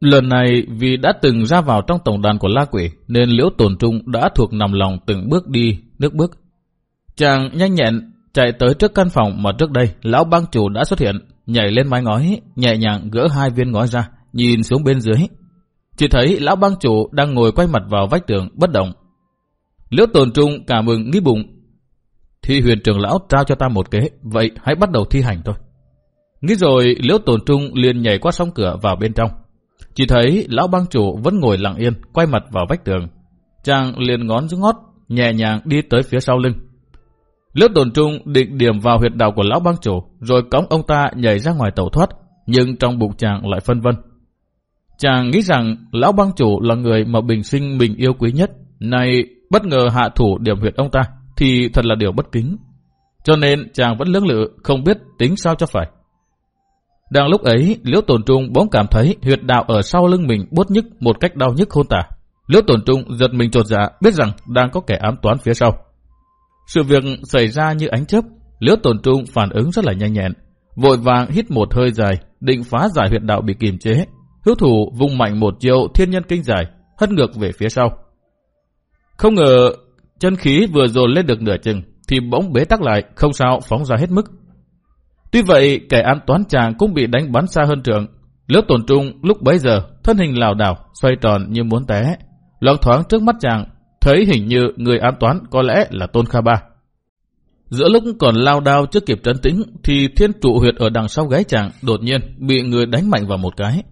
Lần này vì đã từng ra vào trong tổng đàn của La Quỷ nên Liễu Tồn Trung đã thuộc nằm lòng từng bước đi, nước bước. Chàng nhanh nhẹn chạy tới trước căn phòng mà trước đây lão bang chủ đã xuất hiện, nhảy lên mái ngói, nhẹ nhàng gỡ hai viên ngói ra, nhìn xuống bên dưới. Chỉ thấy lão bang chủ đang ngồi quay mặt vào vách tường bất động. Liễu Tồn Trung cảm mừng nghĩ bụng. Thi huyền trưởng lão trao cho ta một kế, vậy hãy bắt đầu thi hành thôi. Nghĩ rồi Liễu Tồn Trung liền nhảy qua song cửa vào bên trong. Chỉ thấy lão bang chủ vẫn ngồi lặng yên, quay mặt vào vách tường. Chàng liền ngón dưới ngót, nhẹ nhàng đi tới phía sau lưng. Lớp Tồn Trung định điểm vào huyệt đạo của lão bang chủ, rồi cõng ông ta nhảy ra ngoài tàu thoát, nhưng trong bụng chàng lại phân vân. Chàng nghĩ rằng lão bang chủ là người mà bình sinh mình yêu quý nhất, nay bất ngờ hạ thủ điểm huyệt ông ta, thì thật là điều bất kính. Cho nên chàng vẫn lưỡng lự, không biết tính sao cho phải. Đang lúc ấy, Liễu Tồn Trung bỗng cảm thấy huyệt đạo ở sau lưng mình bốt nhức một cách đau nhức khôn tả. Liễu Tồn Trung giật mình trột dạ, biết rằng đang có kẻ ám toán phía sau. Sự việc xảy ra như ánh chớp, Liễu Tồn Trung phản ứng rất là nhanh nhẹn, vội vàng hít một hơi dài, định phá giải huyệt đạo bị kìm chế. Hữu thủ vung mạnh một chiêu thiên nhân kinh giải, hất ngược về phía sau. Không ngờ chân khí vừa dồn lên được nửa chừng, thì bỗng bế tắc lại, không sao phóng ra hết mức. Tuy vậy, kẻ án toán chàng cũng bị đánh bắn xa hơn trường. Lớp tổn trung lúc bấy giờ, thân hình lảo đảo, xoay tròn như muốn té. Loáng thoáng trước mắt chàng, thấy hình như người án toán có lẽ là Tôn Kha Ba. Giữa lúc còn lao đao chưa kịp trấn tĩnh, thì thiên trụ huyệt ở đằng sau gáy chàng đột nhiên bị người đánh mạnh vào một cái.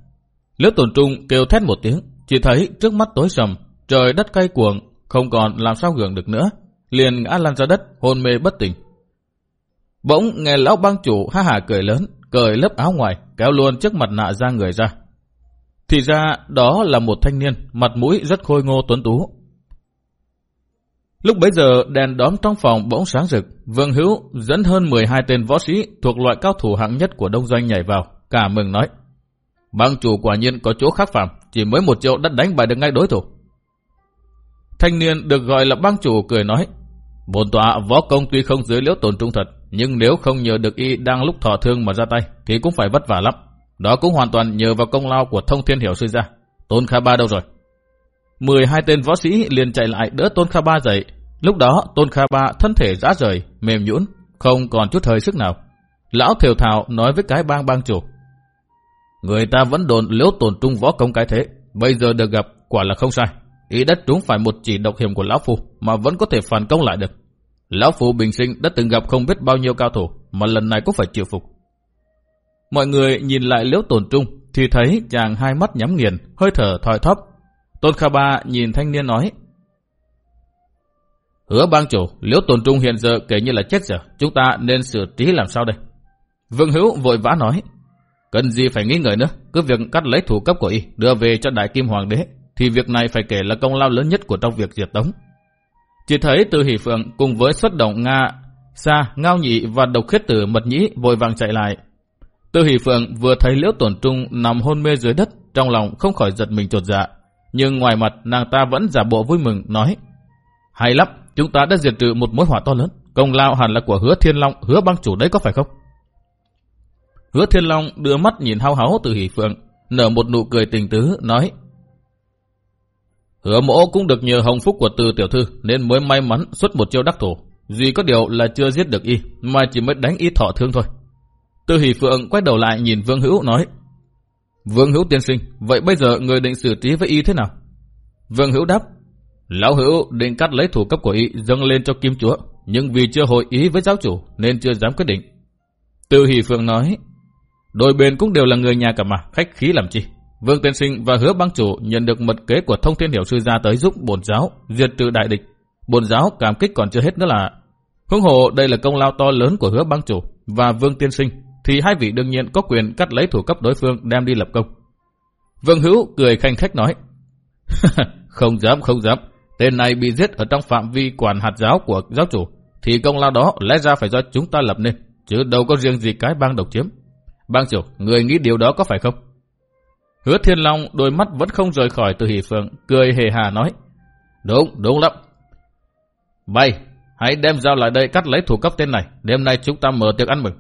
Lớp tổn trung kêu thét một tiếng, chỉ thấy trước mắt tối sầm, trời đất cay cuồng, không còn làm sao gượng được nữa. Liền ngã lăn ra đất, hôn mê bất tỉnh. Bỗng nghe lão bang chủ ha hà cười lớn, cởi lớp áo ngoài, kéo luôn chiếc mặt nạ ra người ra. Thì ra đó là một thanh niên, mặt mũi rất khôi ngô tuấn tú. Lúc bấy giờ đèn đóm trong phòng bỗng sáng rực, Vương Hữu dẫn hơn 12 tên võ sĩ thuộc loại cao thủ hạng nhất của đông doanh nhảy vào, cả mừng nói. Bang chủ quả nhiên có chỗ khác phạm, chỉ mới một triệu đã đánh bại được ngay đối thủ. Thanh niên được gọi là bang chủ cười nói, Bồn tọa võ công tuy không dưới liễu tồn trung thật, nhưng nếu không nhờ được y đang lúc thọ thương mà ra tay, thì cũng phải vất vả lắm. Đó cũng hoàn toàn nhờ vào công lao của thông thiên hiểu sư ra Tôn Kha Ba đâu rồi? 12 tên võ sĩ liền chạy lại đỡ Tôn Kha Ba dậy. Lúc đó Tôn Kha Ba thân thể rã rời, mềm nhũn, không còn chút hơi sức nào. Lão thiều thào nói với cái bang bang chủ. Người ta vẫn đồn liễu tổn trung võ công cái thế, bây giờ được gặp quả là không sai. Ý đất trúng phải một chỉ độc hiểm của Lão Phu mà vẫn có thể phản công lại được. Lão Phu bình sinh đã từng gặp không biết bao nhiêu cao thủ mà lần này cũng phải chịu phục. Mọi người nhìn lại liễu tổn trung thì thấy chàng hai mắt nhắm nghiền, hơi thở thoi thóp. Tôn Kha Ba nhìn thanh niên nói Hứa bang chủ, liễu tổn trung hiện giờ kể như là chết giờ, chúng ta nên xử trí làm sao đây? Vương Hữu vội vã nói Cần gì phải nghĩ ngợi nữa, cứ việc cắt lấy thủ cấp của y, đưa về cho Đại Kim Hoàng đế, thì việc này phải kể là công lao lớn nhất của trong việc diệt tống. Chỉ thấy từ hỷ phượng cùng với xuất động Nga, Sa, Ngao Nhị và độc khiết tử mật nhĩ vội vàng chạy lại. Từ hỷ phượng vừa thấy liễu tổn trung nằm hôn mê dưới đất, trong lòng không khỏi giật mình trột dạ. Nhưng ngoài mặt nàng ta vẫn giả bộ vui mừng, nói Hay lắm, chúng ta đã diệt trừ một mối hỏa to lớn. Công lao hẳn là của hứa thiên long, hứa băng chủ đấy có phải không? Hứa thiên long đưa mắt nhìn hao háo từ hỷ phượng, nở một nụ cười tình tứ, nói Hứa mỗ cũng được nhờ hồng phúc của từ tiểu thư nên mới may mắn xuất một chiêu đắc thủ. Duy có điều là chưa giết được y, mà chỉ mới đánh y thọ thương thôi. Tư hỷ phượng quay đầu lại nhìn Vương Hữu nói. Vương Hữu tiên sinh, vậy bây giờ người định xử trí với y thế nào? Vương Hữu đáp. Lão Hữu định cắt lấy thủ cấp của y dâng lên cho kim chúa, nhưng vì chưa hội ý với giáo chủ nên chưa dám quyết định. Tư hỷ phượng nói. Đôi bên cũng đều là người nhà cả mà, khách khí làm chi. Vương Tiên Sinh và hứa băng chủ nhận được mật kế của thông thiên hiểu sư ra tới giúp bổn giáo diệt trừ đại địch. Bổn giáo cảm kích còn chưa hết nữa là hướng hồ đây là công lao to lớn của hứa băng chủ và Vương Tiên Sinh thì hai vị đương nhiên có quyền cắt lấy thủ cấp đối phương đem đi lập công. Vương Hữu cười khanh khách nói Không dám không dám Tên này bị giết ở trong phạm vi quản hạt giáo của giáo chủ thì công lao đó lẽ ra phải do chúng ta lập nên chứ đâu có riêng gì cái bang độc chiếm. Bang chủ, người nghĩ điều đó có phải không? Hứa Thiên Long đôi mắt vẫn không rời khỏi từ hỷ phượng, cười hề hà nói. Đúng, đúng lắm. Bay, hãy đem dao lại đây cắt lấy thủ cấp tên này, đêm nay chúng ta mở tiệc ăn mừng.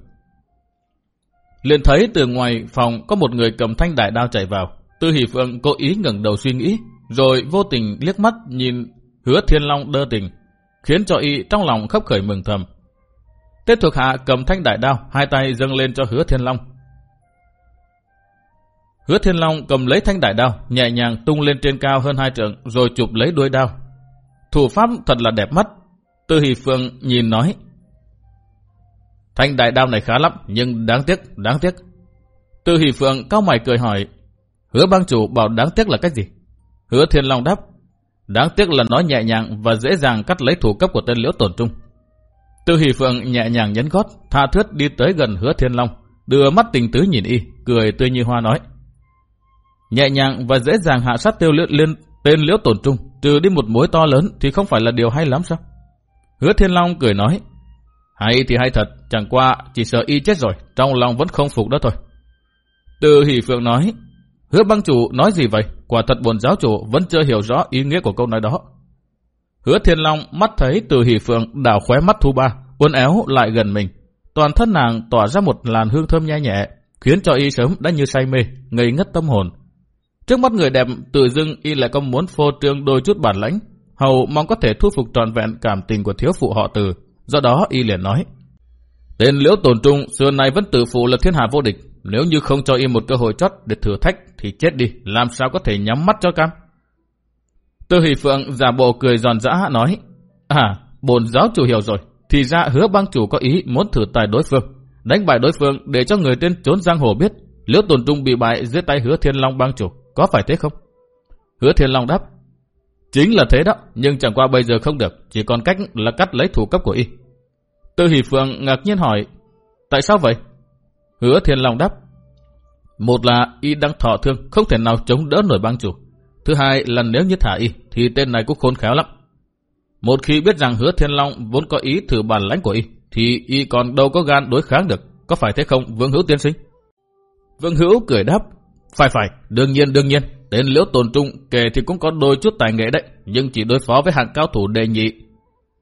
Liền thấy từ ngoài phòng có một người cầm thanh đại đao chạy vào, Tư Hỷ Phượng cố ý ngẩng đầu suy nghĩ, rồi vô tình liếc mắt nhìn hứa thiên long đơ tình, khiến cho y trong lòng khấp khởi mừng thầm. Tết thuộc hạ cầm thanh đại đao, hai tay dâng lên cho hứa thiên long. Hứa thiên long cầm lấy thanh đại đao, nhẹ nhàng tung lên trên cao hơn hai trượng, rồi chụp lấy đuôi đao. Thủ pháp thật là đẹp mắt. Tư Hỷ Phượng nhìn nói, Thanh đại đao này khá lắm, nhưng đáng tiếc, đáng tiếc. Tư Hỷ Phượng cao mày cười hỏi, hứa bang chủ bảo đáng tiếc là cách gì? Hứa Thiên Long đáp, đáng tiếc là nó nhẹ nhàng và dễ dàng cắt lấy thủ cấp của tên liễu tổn trung. Tư Hỷ Phượng nhẹ nhàng nhấn gót, tha thướt đi tới gần Hứa Thiên Long, đưa mắt tình tứ nhìn y, cười tươi như hoa nói. Nhẹ nhàng và dễ dàng hạ sát tiêu liễu liên tên liễu tổn trung, trừ đi một mối to lớn thì không phải là điều hay lắm sao? Hứa Thiên Long cười nói, hay thì hay thật, chẳng qua chỉ sợ y chết rồi, trong lòng vẫn không phục đó thôi. Từ hỷ phượng nói, hứa băng chủ nói gì vậy? Quả thật buồn giáo chủ vẫn chưa hiểu rõ ý nghĩa của câu nói đó. Hứa thiên long mắt thấy từ hỷ phượng đảo khóe mắt thu ba, uốn éo lại gần mình. Toàn thân nàng tỏa ra một làn hương thơm nhẹ nhẹ, khiến cho y sớm đã như say mê, ngây ngất tâm hồn. Trước mắt người đẹp, tự dưng y lại có muốn phô trương đôi chút bản lãnh, hầu mong có thể thu phục trọn vẹn cảm tình của thiếu phụ họ từ, Do đó y liền nói, Tên liễu tồn trung xưa nay vẫn tự phụ là thiên hạ vô địch. Nếu như không cho y một cơ hội chót để thử thách thì chết đi, làm sao có thể nhắm mắt cho cam. Tư Hỷ Phượng giả bộ cười giòn giã nói, À, bồn giáo chủ hiểu rồi, thì ra hứa bang chủ có ý muốn thử tài đối phương, đánh bại đối phương để cho người trên trốn giang hồ biết liễu tồn trung bị bại dưới tay hứa thiên long bang chủ, có phải thế không? Hứa thiên long đáp, Chính là thế đó, nhưng chẳng qua bây giờ không được, chỉ còn cách là cắt lấy thủ cấp của y. Tư Hỷ Phượng ngạc nhiên hỏi, tại sao vậy? Hứa Thiên Long đáp, một là y đang thọ thương, không thể nào chống đỡ nổi bang chủ. Thứ hai là nếu như thả y, thì tên này cũng khôn khéo lắm. Một khi biết rằng hứa Thiên Long vốn có ý thử bản lãnh của y, thì y còn đâu có gan đối kháng được. Có phải thế không, Vương Hữu tiên sinh? Vương Hữu cười đáp, phải phải, đương nhiên đương nhiên, Tên liễu tồn trung kể thì cũng có đôi chút tài nghệ đấy, nhưng chỉ đối phó với hạng cao thủ đề nhị.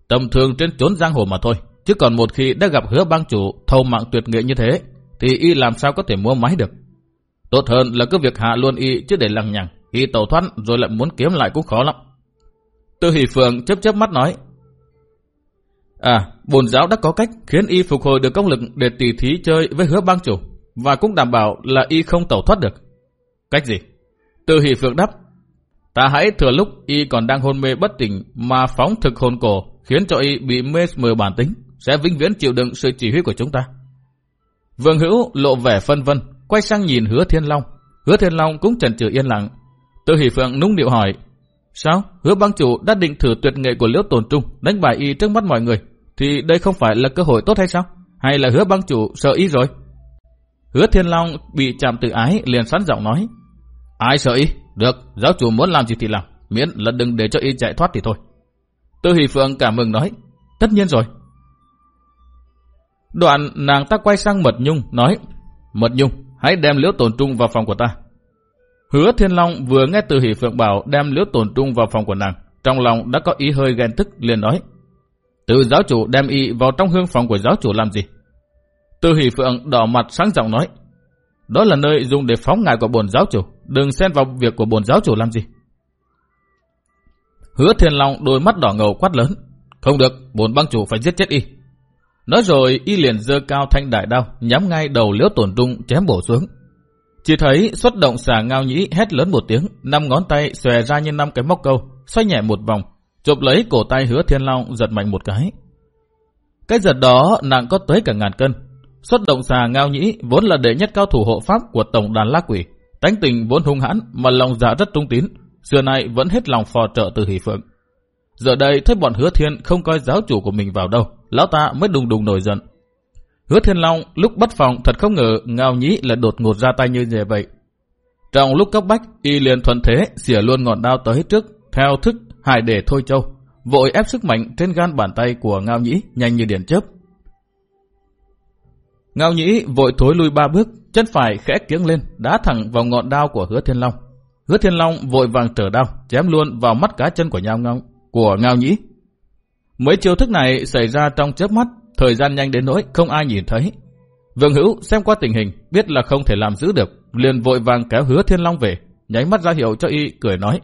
Tầm thường trên chốn giang hồ mà thôi, chứ còn một khi đã gặp hứa bang chủ thâu mạng tuyệt nghệ như thế, thì y làm sao có thể mua máy được. Tốt hơn là cứ việc hạ luôn y chứ để lằng nhằng, y tẩu thoát rồi lại muốn kiếm lại cũng khó lắm. Tư Hỷ Phượng chớp chớp mắt nói, À, bồn giáo đã có cách khiến y phục hồi được công lực để tỉ thí chơi với hứa bang chủ, và cũng đảm bảo là y không tẩu thoát được. Cách gì? Từ hỷ phượng đáp, ta hãy thừa lúc y còn đang hôn mê bất tỉnh mà phóng thực hồn cổ, khiến cho y bị mê mờ bản tính, sẽ vĩnh viễn chịu đựng sự chỉ huy của chúng ta. Vương Hữu lộ vẻ phân vân, quay sang nhìn Hứa Thiên Long. Hứa Thiên Long cũng chần chừ yên lặng. Từ hỷ phượng núng điệu hỏi, sao? Hứa băng chủ đã định thử tuyệt nghệ của Liễu Tồn Trung, đánh bại y trước mắt mọi người, thì đây không phải là cơ hội tốt hay sao? Hay là hứa băng chủ sợ y rồi? Hứa Thiên Long bị chạm tự ái liền sẵn giọng nói, Ai sợ y? Được, giáo chủ muốn làm gì thì làm, miễn là đừng để cho y chạy thoát thì thôi. Tư Hỷ Phượng cảm mừng nói, tất nhiên rồi. Đoạn nàng ta quay sang Mật Nhung nói, Mật Nhung, hãy đem liễu tổn trung vào phòng của ta. Hứa Thiên Long vừa nghe Từ Hỷ Phượng bảo đem liễu tổn trung vào phòng của nàng, trong lòng đã có ý hơi ghen tức liền nói, từ giáo chủ đem y vào trong hương phòng của giáo chủ làm gì? Từ Hỷ Phượng đỏ mặt sáng giọng nói, đó là nơi dùng để phóng ngài của bồn giáo chủ, đừng xen vào việc của bồn giáo chủ làm gì. Hứa Thiên Long đôi mắt đỏ ngầu quát lớn, không được, bồn băng chủ phải giết chết y. Nói rồi y liền dơ cao thanh đại đao, nhắm ngay đầu liễu tổn trung chém bổ xuống. Chỉ thấy xuất động xà ngao nhĩ hét lớn một tiếng, năm ngón tay xòe ra như năm cái móc câu, xoay nhẹ một vòng, chụp lấy cổ tay hứa thiên long giật mạnh một cái. Cái giật đó nặng có tới cả ngàn cân, Xuất động xà ngao nhĩ vốn là đệ nhất cao thủ hộ pháp của tổng đàn la quỷ. Tánh tình vốn hung hãn mà lòng dạ rất trung tín. Xưa nay vẫn hết lòng phò trợ từ hỷ phượng. Giờ đây thấy bọn hứa thiên không coi giáo chủ của mình vào đâu. Lão ta mới đùng đùng nổi giận. Hứa thiên long lúc bắt phòng thật không ngờ ngao nhĩ là đột ngột ra tay như vậy. Trong lúc cấp bách, y liền thuận thế xỉa luôn ngọn đao tới trước, theo thức hải để thôi châu, vội ép sức mạnh trên gan bàn tay của ngao nhĩ nhanh như điện chớp, Ngao nhĩ vội thối lui ba bước, chân phải khẽ kiếng lên, đá thẳng vào ngọn đao của hứa thiên long. Hứa thiên long vội vàng trở đao, chém luôn vào mắt cá chân của nhau ngao, của ngao nhĩ. Mấy chiêu thức này xảy ra trong chớp mắt, thời gian nhanh đến nỗi không ai nhìn thấy. Vương Hữu xem qua tình hình, biết là không thể làm giữ được, liền vội vàng kéo hứa thiên long về, nháy mắt ra hiệu cho y cười nói.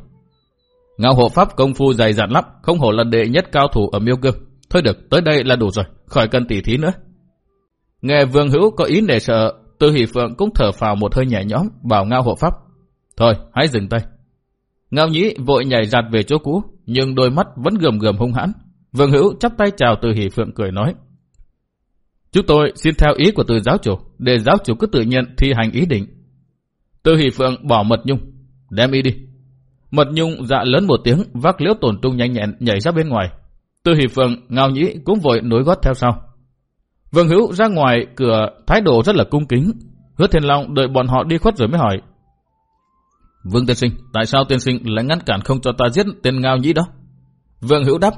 Ngao hộ pháp công phu dày dặn lắm, không hổ là đệ nhất cao thủ ở miêu cương. Thôi được, tới đây là đủ rồi, khỏi cần tỉ thí nữa. Nghe vương hữu có ý nể sợ, tư hỷ phượng cũng thở phào một hơi nhẹ nhõm, bảo ngao hộ pháp. Thôi, hãy dừng tay. Ngao nhĩ vội nhảy giặt về chỗ cũ, nhưng đôi mắt vẫn gườm gườm hung hãn. Vương hữu chắp tay chào từ hỷ phượng cười nói. Chúng tôi xin theo ý của từ giáo chủ, để giáo chủ cứ tự nhiên thi hành ý định. Từ hỷ phượng bỏ mật nhung, đem y đi. Mật nhung dạ lớn một tiếng, vác liễu tổn trung nhanh nhẹn nhảy ra bên ngoài. Từ hỷ phượng, ngao nhĩ cũng vội nối gót theo sau. Vương hữu ra ngoài cửa thái độ rất là cung kính. Hứa thiên long đợi bọn họ đi khuất rồi mới hỏi. Vương tiên sinh, tại sao tiên sinh lại ngăn cản không cho ta giết tên ngao nhĩ đó? Vương hữu đáp.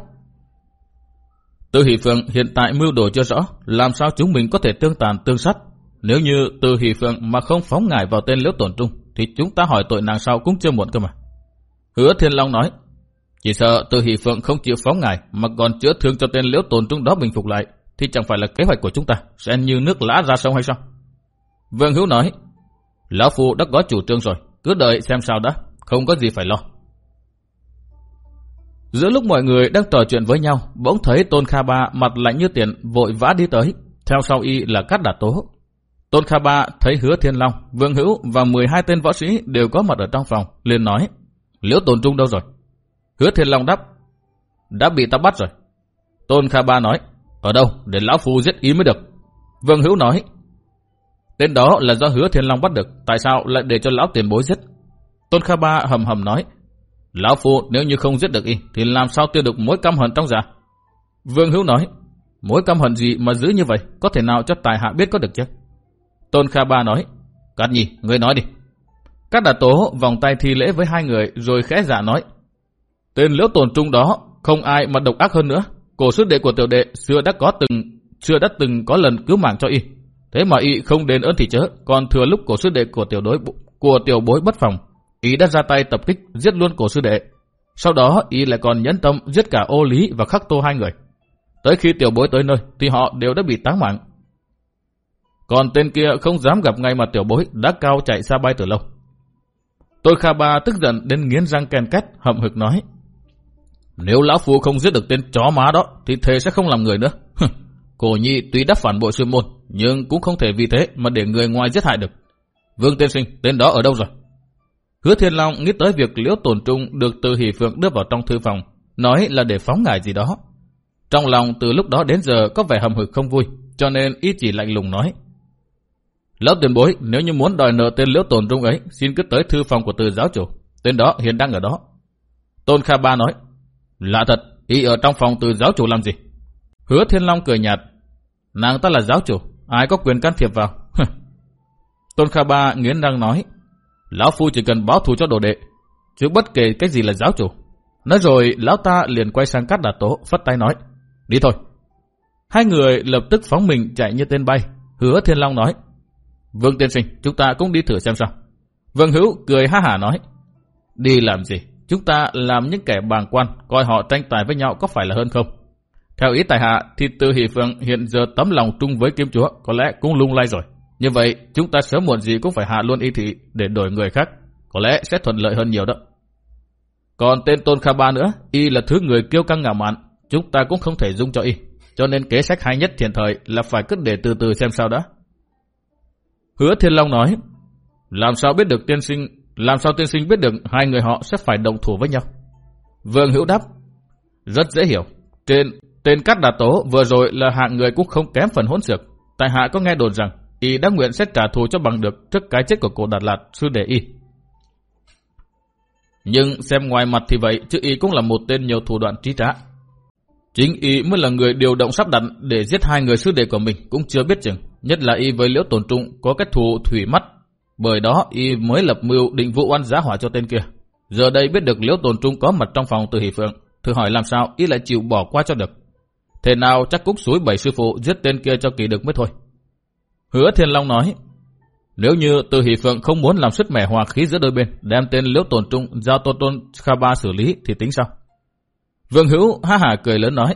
Từ Hỷ Phượng hiện tại mưu đồ chưa rõ, làm sao chúng mình có thể tương tàn tương sát? Nếu như Từ Hỷ Phượng mà không phóng ngài vào tên liễu tổn trung, thì chúng ta hỏi tội nàng sau cũng chưa muộn cơ mà. Hứa Thiên Long nói, chỉ sợ Từ Hỷ Phượng không chịu phóng ngài mà còn chữa thương cho tên liễu tổn trung đó bình phục lại, thì chẳng phải là kế hoạch của chúng ta sẽ như nước lã ra sông hay sao? Vương Hữu nói, Lão Phu đã có chủ trương rồi, cứ đợi xem sao đã, không có gì phải lo. Giữa lúc mọi người đang trò chuyện với nhau, bỗng thấy Tôn Kha Ba mặt lạnh như tiền vội vã đi tới, theo sau y là Cát Đạt Tố. Tôn Kha Ba thấy Hứa Thiên Long, Vương Hữu và 12 tên võ sĩ đều có mặt ở trong phòng, liền nói, Liễu Tôn Trung đâu rồi? Hứa Thiên Long đáp, đã bị ta bắt rồi. Tôn Kha Ba nói, ở đâu để Lão Phu giết ý mới được. Vương Hữu nói, tên đó là do Hứa Thiên Long bắt được, tại sao lại để cho Lão tiền bối giết? Tôn Kha Ba hầm hầm nói, Lão Phu nếu như không giết được y, thì làm sao tiêu được mối căm hận trong dạ? Vương Hữu nói, mối căm hận gì mà giữ như vậy, có thể nào cho tài hạ biết có được chứ? Tôn Kha Ba nói, Cát Nhi, ngươi nói đi. Cát Đà Tố vòng tay thi lễ với hai người rồi khẽ giả nói, tên liễu tồn trung đó, không ai mà độc ác hơn nữa. Cổ sư đệ của tiểu đệ xưa đã có từng xưa đã từng có lần cứu mạng cho y. Thế mà y không đền ơn thì chớ, còn thừa lúc cổ sư đệ của tiểu đối của tiểu bối bất phòng, y đã ra tay tập kích giết luôn cổ sư đệ. Sau đó y lại còn nhẫn tâm giết cả ô lý và khắc tô hai người. Tới khi tiểu bối tới nơi thì họ đều đã bị táng mạng. Còn tên kia không dám gặp ngay mà tiểu bối đã cao chạy xa bay từ lâu. Tôi Kha Ba tức giận đến nghiến răng ken két hậm hực nói. Nếu lão phu không giết được tên chó má đó thì thề sẽ không làm người nữa. Cổ nhi tuy đáp phản bội sư môn nhưng cũng không thể vì thế mà để người ngoài giết hại được. Vương tiên sinh, tên đó ở đâu rồi? Hứa Thiên Long nghĩ tới việc Liễu Tồn Trung được từ Hỷ Phượng đưa vào trong thư phòng, nói là để phóng ngài gì đó. Trong lòng từ lúc đó đến giờ có vẻ hầm hực không vui, cho nên ý chỉ lạnh lùng nói. Lão tiền bối, nếu như muốn đòi nợ tên Liễu Tồn Trung ấy, xin cứ tới thư phòng của từ giáo chủ. Tên đó hiện đang ở đó. Tôn Kha Ba nói, lạ thật, y ở trong phòng từ giáo chủ làm gì? Hứa Thiên Long cười nhạt, nàng ta là giáo chủ, ai có quyền can thiệp vào? Tôn Kha Ba nghiến răng nói, Lão Phu chỉ cần báo thù cho đồ đệ, chứ bất kể cái gì là giáo chủ. Nói rồi, lão ta liền quay sang cắt đà tố, phất tay nói, đi thôi. Hai người lập tức phóng mình chạy như tên bay, hứa Thiên Long nói, Vương tiên sinh, chúng ta cũng đi thử xem sao. Vương Hữu cười ha hả nói, đi làm gì? Chúng ta làm những kẻ bàng quan, coi họ tranh tài với nhau có phải là hơn không? Theo ý tài hạ, thì từ hỷ phượng hiện giờ tấm lòng trung với kiếm chúa có lẽ cũng lung lay rồi. Như vậy, chúng ta sớm muộn gì cũng phải hạ luôn y thị để đổi người khác. Có lẽ sẽ thuận lợi hơn nhiều đó. Còn tên Tôn Kha Ba nữa, y là thứ người kiêu căng ngạo mạn. Chúng ta cũng không thể dung cho y. Cho nên kế sách hay nhất hiện thời là phải cứ để từ từ xem sao đã Hứa Thiên Long nói, làm sao biết được tiên sinh, làm sao tiên sinh biết được hai người họ sẽ phải đồng thủ với nhau? Vương Hữu đáp, rất dễ hiểu. Trên tên Cát Đà Tố vừa rồi là hạng người cũng không kém phần hỗn xược. Tại hạ có nghe đồn rằng y đã nguyện sẽ trả thù cho bằng được trước cái chết của cổ Đạt Lạt sư đệ y. Nhưng xem ngoài mặt thì vậy, chứ y cũng là một tên nhiều thủ đoạn trí trá. Chính y mới là người điều động sắp đặt để giết hai người sư đệ của mình cũng chưa biết chừng. Nhất là y với liễu tổn trung có cách thù thủy mắt. Bởi đó y mới lập mưu định vụ oan giá hỏa cho tên kia. Giờ đây biết được liễu tồn trung có mặt trong phòng từ hỷ phượng. Thử hỏi làm sao y lại chịu bỏ qua cho được. Thế nào chắc cúc suối bảy sư phụ giết tên kia cho kỳ được mới thôi. Hứa Thiên Long nói, nếu như Từ Hỷ Phượng không muốn làm xuất mẻ hòa khí giữa đôi bên, đem tên Liễu Tồn Trung giao Tôn Tôn Kha Ba xử lý thì tính sao? Vương Hữu ha hả cười lớn nói,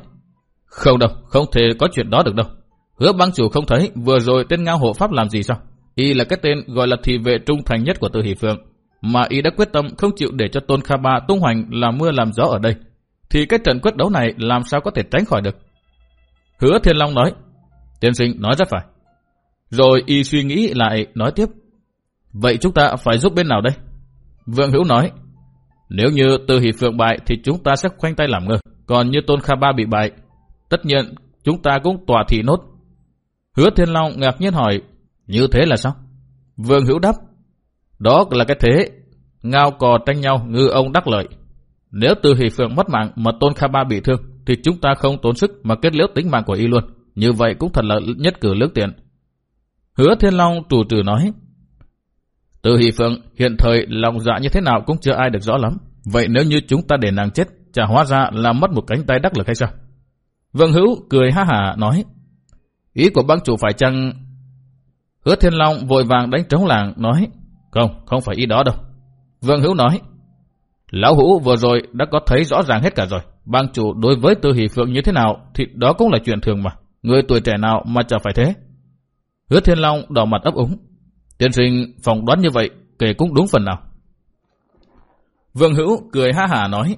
không đâu, không thể có chuyện đó được đâu. Hứa băng chủ không thấy vừa rồi tên ngao hộ pháp làm gì sao? Y là cái tên gọi là thị vệ trung thành nhất của Từ Hỷ Phượng. mà y đã quyết tâm không chịu để cho Tôn Kha Ba tung hoành làm mưa làm gió ở đây, thì cái trận quyết đấu này làm sao có thể tránh khỏi được. Hứa Thiên Long nói, tiên sinh nói rất phải. Rồi y suy nghĩ lại nói tiếp, vậy chúng ta phải giúp bên nào đây? Vương Hữu nói, nếu như Từ Hỷ Phượng bại thì chúng ta sẽ khoanh tay làm ngơ, còn như Tôn Kha Ba bị bại, tất nhiên chúng ta cũng tòa thị nốt. Hứa Thiên Long ngạc nhiên hỏi, như thế là sao? Vương Hữu đáp, đó là cái thế, ngao cò tranh nhau ngư ông đắc lợi. Nếu Từ Hỷ Phượng mất mạng mà Tôn Kha Ba bị thương, thì chúng ta không tốn sức mà kết liễu tính mạng của y luôn. Như vậy cũng thật là nhất cử lưỡng tiện. Hứa Thiên Long trù trừ nói, từ Hỷ Phượng hiện thời lòng dạ như thế nào cũng chưa ai được rõ lắm. Vậy nếu như chúng ta để nàng chết, chả hóa ra là mất một cánh tay đắc lực hay sao? Vương Hữu cười ha hả nói, ý của băng chủ phải chăng... Hứa Thiên Long vội vàng đánh trống làng nói, không, không phải ý đó đâu. Vương Hữu nói, Lão Hữu vừa rồi đã có thấy rõ ràng hết cả rồi. Bang chủ đối với Tư Hỷ Phượng như thế nào thì đó cũng là chuyện thường mà. Người tuổi trẻ nào mà chẳng phải thế. Hứa Thiên Long đỏ mặt ấp úng. Tiên sinh phỏng đoán như vậy kể cũng đúng phần nào. Vương Hữu cười ha hả nói.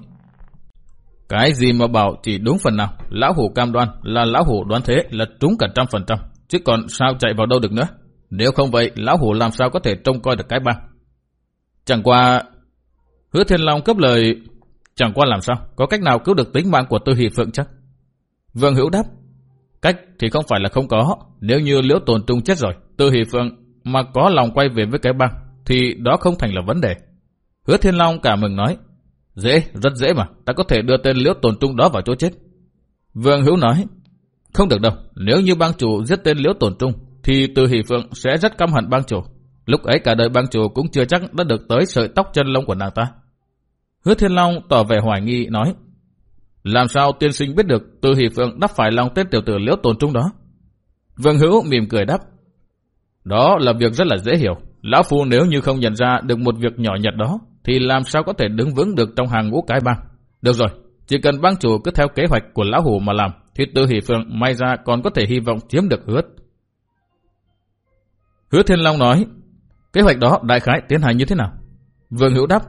Cái gì mà bảo chỉ đúng phần nào. Lão Hủ cam đoan là Lão Hủ đoán thế là trúng cả trăm phần trăm. Chứ còn sao chạy vào đâu được nữa. Nếu không vậy Lão Hủ làm sao có thể trông coi được cái băng. Chẳng qua... Hứa Thiên Long cấp lời... Chẳng qua làm sao, có cách nào cứu được tính mạng của Tư Hỷ Phượng chắc? Vương Hữu đáp, cách thì không phải là không có, nếu như Liễu Tồn Trung chết rồi, Tư Hỷ Phượng mà có lòng quay về với cái băng, thì đó không thành là vấn đề. Hứa Thiên Long cả mừng nói, dễ, rất dễ mà, ta có thể đưa tên Liễu Tồn Trung đó vào chỗ chết. Vương Hữu nói, không được đâu, nếu như bang chủ giết tên Liễu Tồn Trung, thì Tư Hỷ Phượng sẽ rất căm hận bang chủ. Lúc ấy cả đời bang chủ cũng chưa chắc đã được tới sợi tóc chân lông của nàng ta. Hứa Thiên Long tỏ vẻ hoài nghi nói, làm sao tiên sinh biết được Tư Hỷ Phượng đắp phải lòng tên tiểu tử Liễu Tồn Trung đó? Vương Hữu mỉm cười đáp, đó là việc rất là dễ hiểu. Lão Phu nếu như không nhận ra được một việc nhỏ nhặt đó, thì làm sao có thể đứng vững được trong hàng ngũ cái bang. Được rồi, chỉ cần bang chủ cứ theo kế hoạch của Lão Hủ mà làm, thì Tư Hỷ Phượng may ra còn có thể hy vọng chiếm được hứa. Hứa Thiên Long nói, kế hoạch đó đại khái tiến hành như thế nào? Vương Hữu đáp,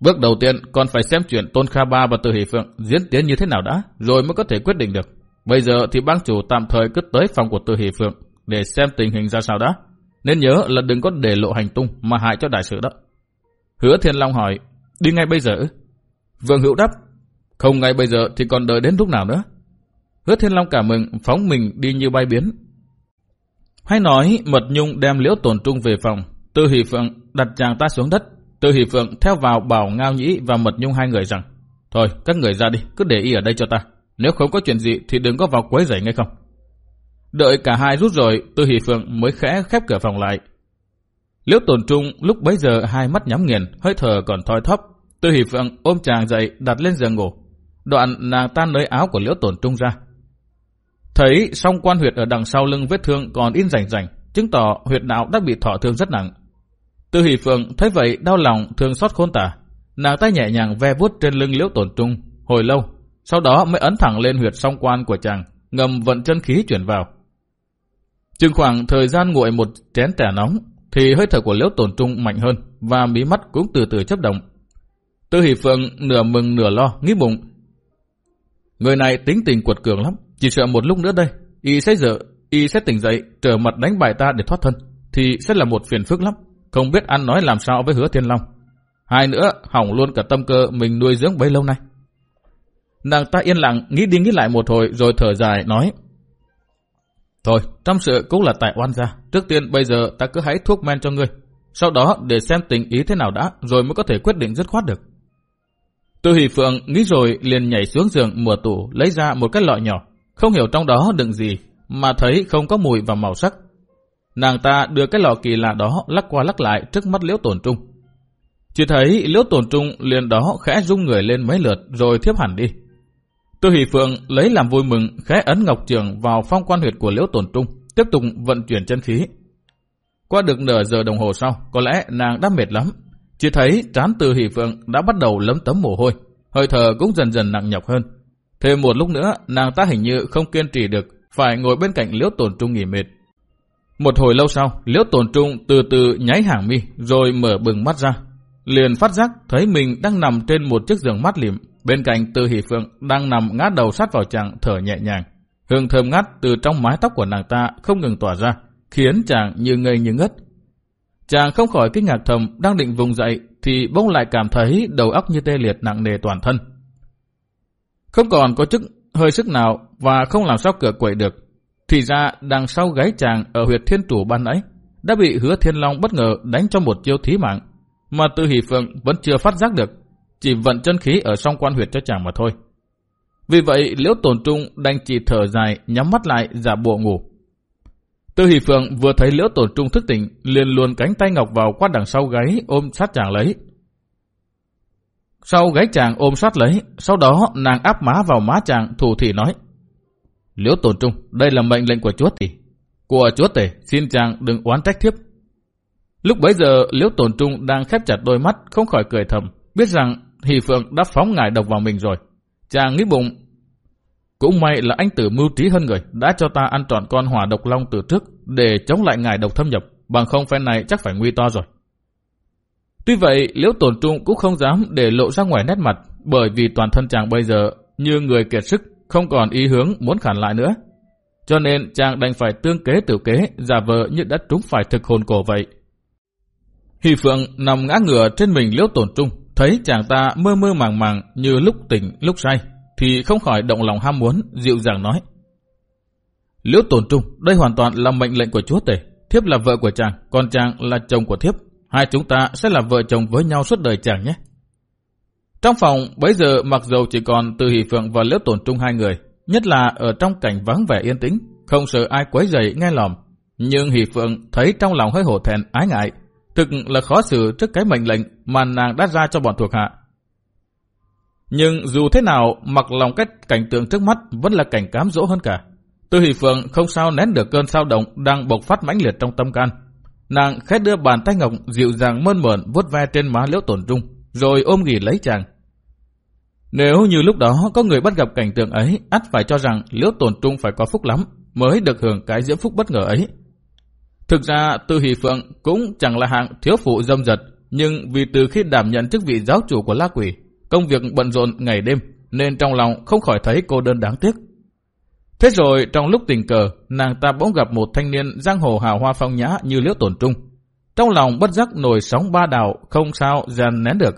bước đầu tiên còn phải xem chuyện Tôn Kha Ba và Từ Hỷ Phượng diễn tiến như thế nào đã, rồi mới có thể quyết định được. Bây giờ thì bang chủ tạm thời cứ tới phòng của Từ Hỷ Phượng để xem tình hình ra sao đã. Nên nhớ là đừng có để lộ hành tung mà hại cho đại sự đó. Hứa Thiên Long hỏi, đi ngay bây giờ? Vương Hữu đáp, không ngay bây giờ thì còn đợi đến lúc nào nữa. Hứa Thiên Long cảm mừng phóng mình đi như bay biến. Hay nói Mật Nhung đem liễu tổn trung về phòng, Tư Hỷ Phượng đặt chàng ta xuống đất. Tư Hỷ Phượng theo vào bảo Ngao Nhĩ và Mật Nhung hai người rằng, thôi các người ra đi, cứ để y ở đây cho ta. Nếu không có chuyện gì thì đừng có vào quấy rầy ngay không. Đợi cả hai rút rồi, Tư Hỷ Phượng mới khẽ khép cửa phòng lại. Liễu tổn trung lúc bấy giờ hai mắt nhắm nghiền, hơi thở còn thoi thóp. Tư Hỷ Phượng ôm chàng dậy đặt lên giường ngủ. Đoạn nàng tan lấy áo của liễu tổn trung ra. Thấy song quan huyệt ở đằng sau lưng vết thương còn in rảnh rảnh, chứng tỏ huyệt đạo đã bị thọ thương rất nặng. Tư Hỷ Phượng thấy vậy đau lòng thương xót khôn tả. Nàng tay nhẹ nhàng ve vuốt trên lưng liễu tổn trung, hồi lâu, sau đó mới ấn thẳng lên huyệt song quan của chàng, ngầm vận chân khí chuyển vào. Chừng khoảng thời gian nguội một chén trà nóng, thì hơi thở của liễu tổn trung mạnh hơn và mí mắt cũng từ từ chấp động. Tư Hỷ Phượng nửa mừng nửa lo, nghĩ bụng. Người này tính tình quật cường lắm, chỉ sợ một lúc nữa đây, y sẽ dở, y sẽ tỉnh dậy, trở mặt đánh bại ta để thoát thân, thì sẽ là một phiền phức lắm, không biết ăn nói làm sao với hứa thiên long. Hai nữa, hỏng luôn cả tâm cơ mình nuôi dưỡng bấy lâu nay. Nàng ta yên lặng, nghĩ đi nghĩ lại một hồi rồi thở dài, nói. Thôi, trong sự cũng là tại oan gia. Trước tiên bây giờ ta cứ hãy thuốc men cho ngươi. Sau đó để xem tình ý thế nào đã, rồi mới có thể quyết định dứt khoát được. Tư Hỷ Phượng nghĩ rồi liền nhảy xuống giường mở tủ lấy ra một cái lọ nhỏ. Không hiểu trong đó đựng gì, mà thấy không có mùi và màu sắc. Nàng ta đưa cái lọ kỳ lạ đó lắc qua lắc lại trước mắt liễu tổn trung. Chỉ thấy liễu tổn trung liền đó khẽ rung người lên mấy lượt rồi thiếp hẳn đi. Tư Hỷ Phượng lấy làm vui mừng khẽ ấn Ngọc Trường vào phong quan huyệt của Liễu tổn Trung, tiếp tục vận chuyển chân khí. Qua được nửa giờ đồng hồ sau, có lẽ nàng đã mệt lắm. Chỉ thấy trán Tư Hỷ Phượng đã bắt đầu lấm tấm mồ hôi, hơi thở cũng dần dần nặng nhọc hơn. Thêm một lúc nữa, nàng ta hình như không kiên trì được, phải ngồi bên cạnh Liễu Tồn Trung nghỉ mệt. Một hồi lâu sau, Liễu Tồn Trung từ từ nháy hàng mi, rồi mở bừng mắt ra. liền phát giác thấy mình đang nằm trên một chiếc giường mát lịm, bên cạnh Từ Hỷ Phượng đang nằm ngã đầu sát vào chàng thở nhẹ nhàng. Hương thơm ngát từ trong mái tóc của nàng ta không ngừng tỏa ra, khiến chàng như ngây như ngất. Chàng không khỏi kinh ngạc thầm đang định vùng dậy thì bỗng lại cảm thấy đầu óc như tê liệt nặng nề toàn thân. Không còn có chức hơi sức nào và không làm sao cửa quậy được. Thì ra đằng sau gái chàng ở huyệt thiên tủ ban nãy đã bị hứa thiên long bất ngờ đánh cho một chiêu thí mạng mà Tư Hỷ Phượng vẫn chưa phát giác được, chỉ vận chân khí ở song quan huyệt cho chàng mà thôi. Vì vậy Liễu tổn Trung đành chỉ thở dài nhắm mắt lại giả bộ ngủ. Tư Hỷ Phượng vừa thấy Liễu tổn Trung thức tỉnh liền luồn cánh tay ngọc vào qua đằng sau gáy ôm sát chàng lấy. Sau gáy chàng ôm sát lấy, sau đó nàng áp má vào má chàng thủ thị nói. Liễu tổn Trung, đây là mệnh lệnh của chúa tỷ. Của chúa tể, xin chàng đừng oán trách thiếp. Lúc bấy giờ Liễu tổn Trung đang khép chặt đôi mắt không khỏi cười thầm, biết rằng Hỷ Phượng đã phóng ngài độc vào mình rồi. Chàng nghĩ bụng, cũng may là anh tử mưu trí hơn người, đã cho ta ăn trọn con hỏa độc long từ trước để chống lại ngài độc thâm nhập, bằng không phen này chắc phải nguy to rồi. Tuy vậy, Liễu Tồn Trung cũng không dám để lộ ra ngoài nét mặt, bởi vì toàn thân chàng bây giờ như người kiệt sức, không còn ý hướng muốn khản lại nữa. Cho nên chàng đành phải tương kế tiểu kế, giả vờ như đã trúng phải thực hồn cổ vậy, Hỷ Phượng nằm ngã ngửa trên mình liễu tổn trung, thấy chàng ta mơ mơ màng màng như lúc tỉnh lúc say, thì không khỏi động lòng ham muốn, dịu dàng nói. Liễu tổn trung, đây hoàn toàn là mệnh lệnh của chúa tể. Thiếp là vợ của chàng, còn chàng là chồng của thiếp. Hai chúng ta sẽ là vợ chồng với nhau suốt đời chàng nhé. Trong phòng, bấy giờ mặc dầu chỉ còn từ Hỷ Phượng và Liễu Tổn Trung hai người, nhất là ở trong cảnh vắng vẻ yên tĩnh, không sợ ai quấy rầy nghe lòm. Nhưng Hỷ Phượng thấy trong lòng hơi hổ thẹn ái ngại, Thực là khó xử trước cái mệnh lệnh mà nàng đã ra cho bọn thuộc hạ. Nhưng dù thế nào, mặc lòng cách cảnh tượng trước mắt vẫn là cảnh cám dỗ hơn cả. Tư Hỷ Phượng không sao nén được cơn sao động đang bộc phát mãnh liệt trong tâm can. Nàng khét đưa bàn tay ngọc dịu dàng mơn mởn vuốt ve trên má liễu tổn trung, rồi ôm ghì lấy chàng. Nếu như lúc đó có người bắt gặp cảnh tượng ấy, ắt phải cho rằng liễu tổn trung phải có phúc lắm, mới được hưởng cái diễm phúc bất ngờ ấy. Thực ra Tư Hỷ Phượng cũng chẳng là hạng thiếu phụ dâm dật, nhưng vì từ khi đảm nhận chức vị giáo chủ của La Quỷ, công việc bận rộn ngày đêm, nên trong lòng không khỏi thấy cô đơn đáng tiếc. Thế rồi trong lúc tình cờ, nàng ta bỗng gặp một thanh niên giang hồ hào hoa phong nhã như liễu tổn trung. Trong lòng bất giác nổi sóng ba đảo, không sao dàn nén được.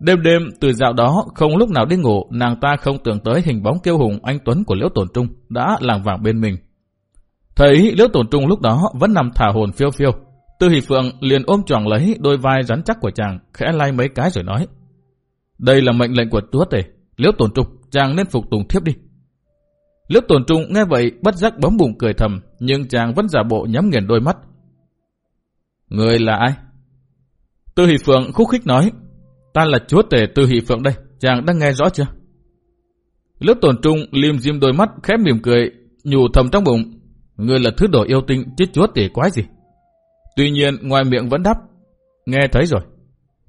Đêm đêm từ dạo đó không lúc nào đi ngủ, nàng ta không tưởng tới hình bóng kiêu hùng anh Tuấn của liễu tổn trung đã làng vàng bên mình. Thấy Liễu Tổn Trung lúc đó vẫn nằm thả hồn phiêu phiêu. Tư Hỷ Phượng liền ôm tròn lấy đôi vai rắn chắc của chàng, khẽ lay mấy cái rồi nói. Đây là mệnh lệnh của chúa tể. Liễu Tổn Trung, chàng nên phục tùng thiếp đi lớp Tổn Trung nghe vậy bất giác bấm bụng cười thầm, nhưng chàng vẫn giả bộ nhắm nghiền đôi mắt. Người là ai? Tư Hỷ Phượng khúc khích nói. Ta là chúa tể Tư Hỷ Phượng đây, chàng đang nghe rõ chưa? lớp Tổn Trung liêm diêm đôi mắt khẽ mỉm cười, nhủ thầm trong bụng. người là thứ đồ yêu tinh chứ chúa tể quái gì. Tuy nhiên ngoài miệng vẫn đáp. Nghe thấy rồi.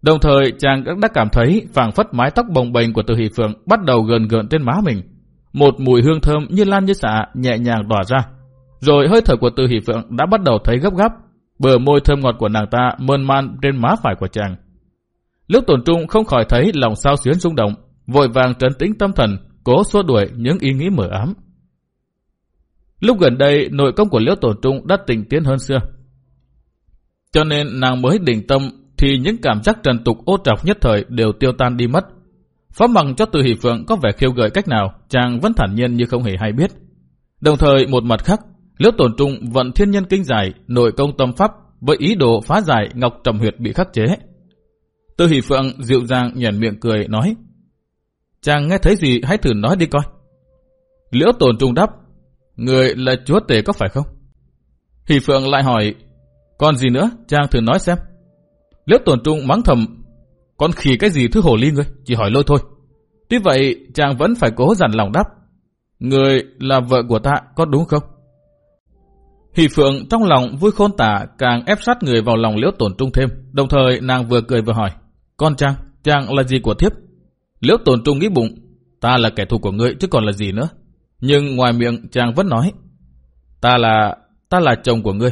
Đồng thời chàng đã cảm thấy phảng phất mái tóc bồng bềnh của từ hỷ phượng bắt đầu gần gợn trên má mình. Một mùi hương thơm như lan như xạ nhẹ nhàng tỏa ra. Rồi hơi thở của từ hỷ phượng đã bắt đầu thấy gấp gáp. Bờ môi thơm ngọt của nàng ta mơn man trên má phải của chàng. Lúc tổn trung không khỏi thấy lòng sao xuyến rung động, vội vàng trấn tĩnh tâm thần, cố xua đuổi những ý nghĩ mở ám. Lúc gần đây, nội công của Liễu Tổ Trung đã tỉnh tiến hơn xưa. Cho nên nàng mới định tâm thì những cảm giác trần tục ô trọc nhất thời đều tiêu tan đi mất. Phó bằng cho từ hỷ phượng có vẻ khiêu gợi cách nào, chàng vẫn thản nhiên như không hề hay biết. Đồng thời một mặt khác, Liễu Tổn Trung vận thiên nhân kinh giải, nội công tâm pháp với ý đồ phá giải Ngọc Trầm Huyệt bị khắc chế. Từ hỷ phượng dịu dàng nhảy miệng cười nói, chàng nghe thấy gì hãy thử nói đi coi. Liễu Tổn Trung đáp, Người là chúa tể có phải không? Hỷ Phượng lại hỏi, còn gì nữa, Trang thử nói xem. Liễu tổn trung mắng thầm, con khỉ cái gì thứ hồ ly ngươi, chỉ hỏi lôi thôi. Tuy vậy, chàng vẫn phải cố dằn lòng đáp. Người là vợ của ta, có đúng không? Hỷ Phượng trong lòng vui khôn tả càng ép sát người vào lòng liễu tổn trung thêm. Đồng thời nàng vừa cười vừa hỏi. Con Trang, chàng là gì của thiếp? Liễu tổn trung nghĩ bụng. Ta là kẻ thù của ngươi chứ còn là gì nữa. Nhưng ngoài miệng chàng vẫn nói, ta là, ta là chồng của ngươi.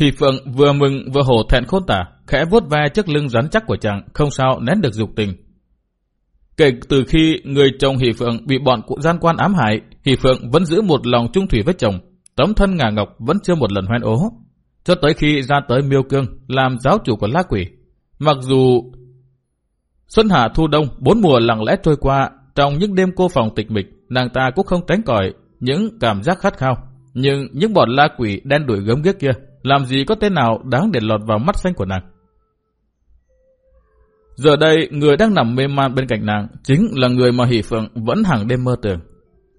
Hỷ Phượng vừa mừng vừa hổ thẹn khôn tả, khẽ vuốt ve chiếc lưng rắn chắc của chàng, không sao nén được dục tình. Kể từ khi người chồng Hỷ Phượng bị bọn cụ gian quan ám hại, Hỷ Phượng vẫn giữ một lòng trung thủy với chồng, tấm thân ngà ngọc vẫn chưa một lần hoen ố. Cho tới khi ra tới Miêu Cương làm giáo chủ của La Quỷ. Mặc dù Xuân Hạ Thu Đông bốn mùa lặng lẽ trôi qua, trong những đêm cô phòng tịch mịch, nàng ta cũng không tránh còi những cảm giác khát khao. Nhưng những bọn la quỷ đen đuổi gớm ghiếc kia, làm gì có tên nào đáng để lọt vào mắt xanh của nàng. Giờ đây, người đang nằm mê man bên cạnh nàng chính là người mà Hỷ Phượng vẫn hàng đêm mơ tưởng.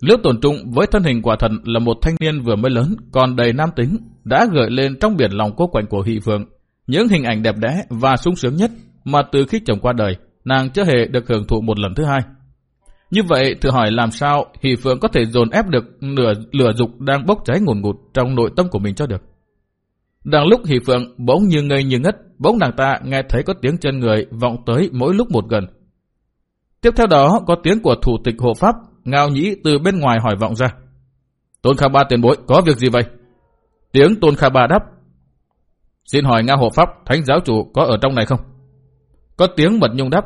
Liễu Tổn Trung với thân hình quả thần là một thanh niên vừa mới lớn, còn đầy nam tính, đã gợi lên trong biển lòng cố quạnh của Hỷ Phượng những hình ảnh đẹp đẽ và sung sướng nhất mà từ khi chồng qua đời, nàng chưa hề được hưởng thụ một lần thứ hai. Như vậy thử hỏi làm sao Hỷ Phượng có thể dồn ép được nửa lửa dục đang bốc cháy ngùn ngụt trong nội tâm của mình cho được. Đang lúc Hỷ Phượng bỗng như ngây như ngất, bỗng nàng ta nghe thấy có tiếng chân người vọng tới mỗi lúc một gần. Tiếp theo đó có tiếng của thủ tịch hộ pháp, ngao nhĩ từ bên ngoài hỏi vọng ra. Tôn Kha Ba tiền bối, có việc gì vậy? Tiếng Tôn Kha Ba đáp. Xin hỏi ngao hộ pháp, thánh giáo chủ có ở trong này không? Có tiếng mật nhung đáp.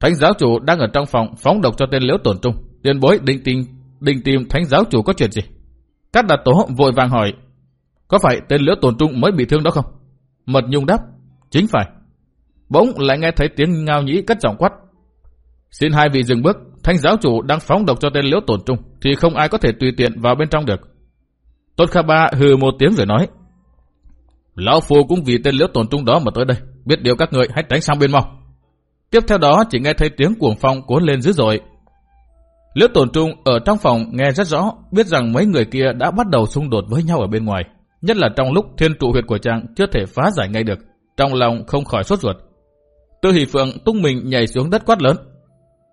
Thánh giáo chủ đang ở trong phòng phóng độc cho tên liễu tổn trung. Tiền bối định tìm, định tìm thánh giáo chủ có chuyện gì? Cát đạt tố vội vàng hỏi. Có phải tên liễu tổn trung mới bị thương đó không? Mật nhung đáp. Chính phải. Bỗng lại nghe thấy tiếng ngao nhĩ cất giọng quát. Xin hai vị dừng bước. thanh giáo chủ đang phóng độc cho tên liễu tổn trung. Thì không ai có thể tùy tiện vào bên trong được. Tôn Kha Ba hừ một tiếng rồi nói. Lão Phu cũng vì tên liễu tổn trung đó mà tới đây. Biết điều các người hãy tránh sang bên mau. Tiếp theo đó chỉ nghe thấy tiếng cuồng phong cuốn lên dữ dội. Liễu tổn trung ở trong phòng nghe rất rõ, biết rằng mấy người kia đã bắt đầu xung đột với nhau ở bên ngoài. Nhất là trong lúc thiên trụ huyệt của chàng chưa thể phá giải ngay được, trong lòng không khỏi sốt ruột. Tư hỷ phượng tung mình nhảy xuống đất quát lớn.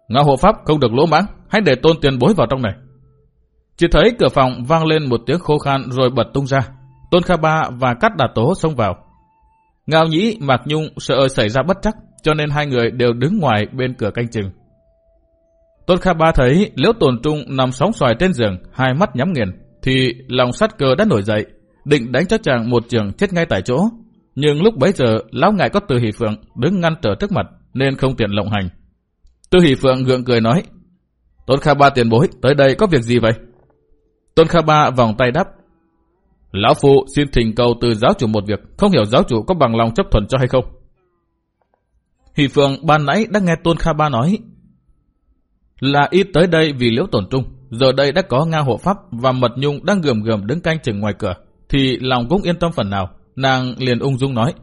Ngao hộ pháp không được lỗ mãng, hãy để tôn tiền bối vào trong này. Chỉ thấy cửa phòng vang lên một tiếng khô khan rồi bật tung ra. Tôn Kha Ba và Cát Đà Tố xông vào. Ngao Nhĩ, Mạc Nhung sợ xảy ra bất chắc, cho nên hai người đều đứng ngoài bên cửa canh chừng. Tôn Kha Ba thấy Liễu Tồn Trung nằm sóng xoài trên giường, hai mắt nhắm nghiền, thì lòng sát cờ đã nổi dậy, định đánh cho chàng một trường chết ngay tại chỗ. Nhưng lúc bấy giờ, lão ngại có Từ Hỷ Phượng đứng ngăn trở trước mặt, nên không tiện lộng hành. Từ Hỷ Phượng gượng cười nói, Tôn Kha Ba tiền bối, tới đây có việc gì vậy? Tôn Kha Ba vòng tay đáp, Lão Phụ xin thỉnh cầu từ giáo chủ một việc, không hiểu giáo chủ có bằng lòng chấp thuận cho hay không? Hỷ Phượng ban nãy đã nghe Tôn Kha Ba nói là ít tới đây vì liễu tổn trung. Giờ đây đã có Nga hộ pháp và Mật Nhung đang gườm gườm đứng canh chừng ngoài cửa. Thì lòng cũng yên tâm phần nào. Nàng liền ung dung nói.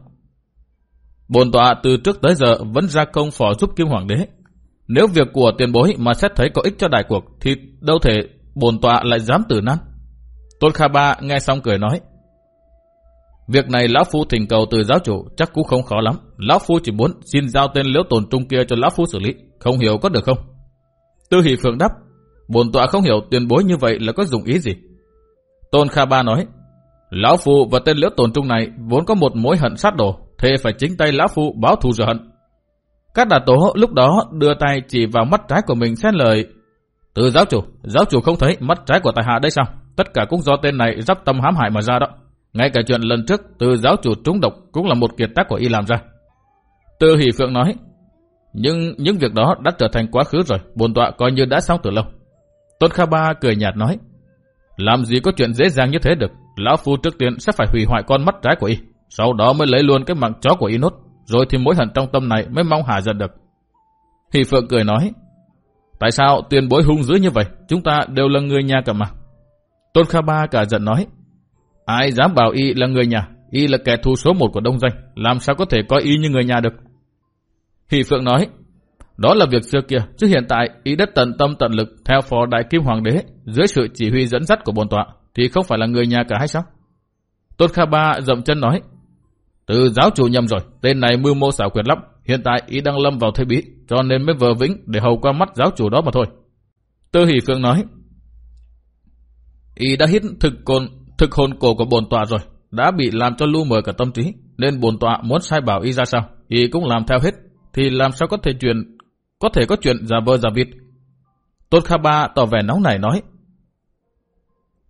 Bồn tọa từ trước tới giờ vẫn ra công phò giúp Kim Hoàng đế. Nếu việc của tiền bối mà xét thấy có ích cho đại cuộc thì đâu thể bồn tọa lại dám tử nan. Tôn Kha Ba nghe xong cười nói. Việc này Lão Phu thỉnh cầu từ giáo chủ chắc cũng không khó lắm. Lão Phu chỉ muốn xin giao tên liễu tồn trung kia cho Lão Phu xử lý. Không hiểu có được không? Tư Hỷ Phượng đáp. Bồn tọa không hiểu tiền bối như vậy là có dùng ý gì. Tôn Kha Ba nói. Lão Phu và tên liễu tồn trung này vốn có một mối hận sát đổ. Thế phải chính tay Lão Phu báo thù rửa hận. Các đà tố lúc đó đưa tay chỉ vào mắt trái của mình xét lời. Từ giáo chủ, giáo chủ không thấy mắt trái của tài hạ đây sao? Tất cả cũng do tên này dắp tâm hãm hại mà ra đó. Ngay cả chuyện lần trước từ giáo chủ trúng độc cũng là một kiệt tác của y làm ra. từ Hỷ Phượng nói, nhưng những việc đó đã trở thành quá khứ rồi, buồn tọa coi như đã xong từ lâu. Tôn Kha Ba cười nhạt nói, làm gì có chuyện dễ dàng như thế được, lão phu trước tiên sẽ phải hủy hoại con mắt trái của y, sau đó mới lấy luôn cái mạng chó của y nốt, rồi thì mối hận trong tâm này mới mong hạ dần được. Hỷ Phượng cười nói, tại sao tiền bối hung dữ như vậy, chúng ta đều là người nhà cả mà. Tôn Kha Ba cả giận nói, ai dám bảo y là người nhà, y là kẻ thù số một của đông danh, làm sao có thể coi y như người nhà được. Hỷ Phượng nói, đó là việc xưa kia, chứ hiện tại ý đất tận tâm tận lực theo phó đại kim hoàng đế dưới sự chỉ huy dẫn dắt của bồn tọa thì không phải là người nhà cả hay sao? Tôn Kha Ba dậm chân nói, từ giáo chủ nhầm rồi, tên này mưu mô xảo quyệt lắm, hiện tại ý đang lâm vào thế bí, cho nên mới vờ vĩnh để hầu qua mắt giáo chủ đó mà thôi. Tư Hỷ Phương nói, ý đã hít thực cồn, thực hồn cổ của bồn tọa rồi, đã bị làm cho lu mờ cả tâm trí, nên bồn tọa muốn sai bảo y ra sao, y cũng làm theo hết, thì làm sao có thể truyền có thể có chuyện giả vờ giả vịt. Tôn Kha Ba tỏ vẻ nóng này nói,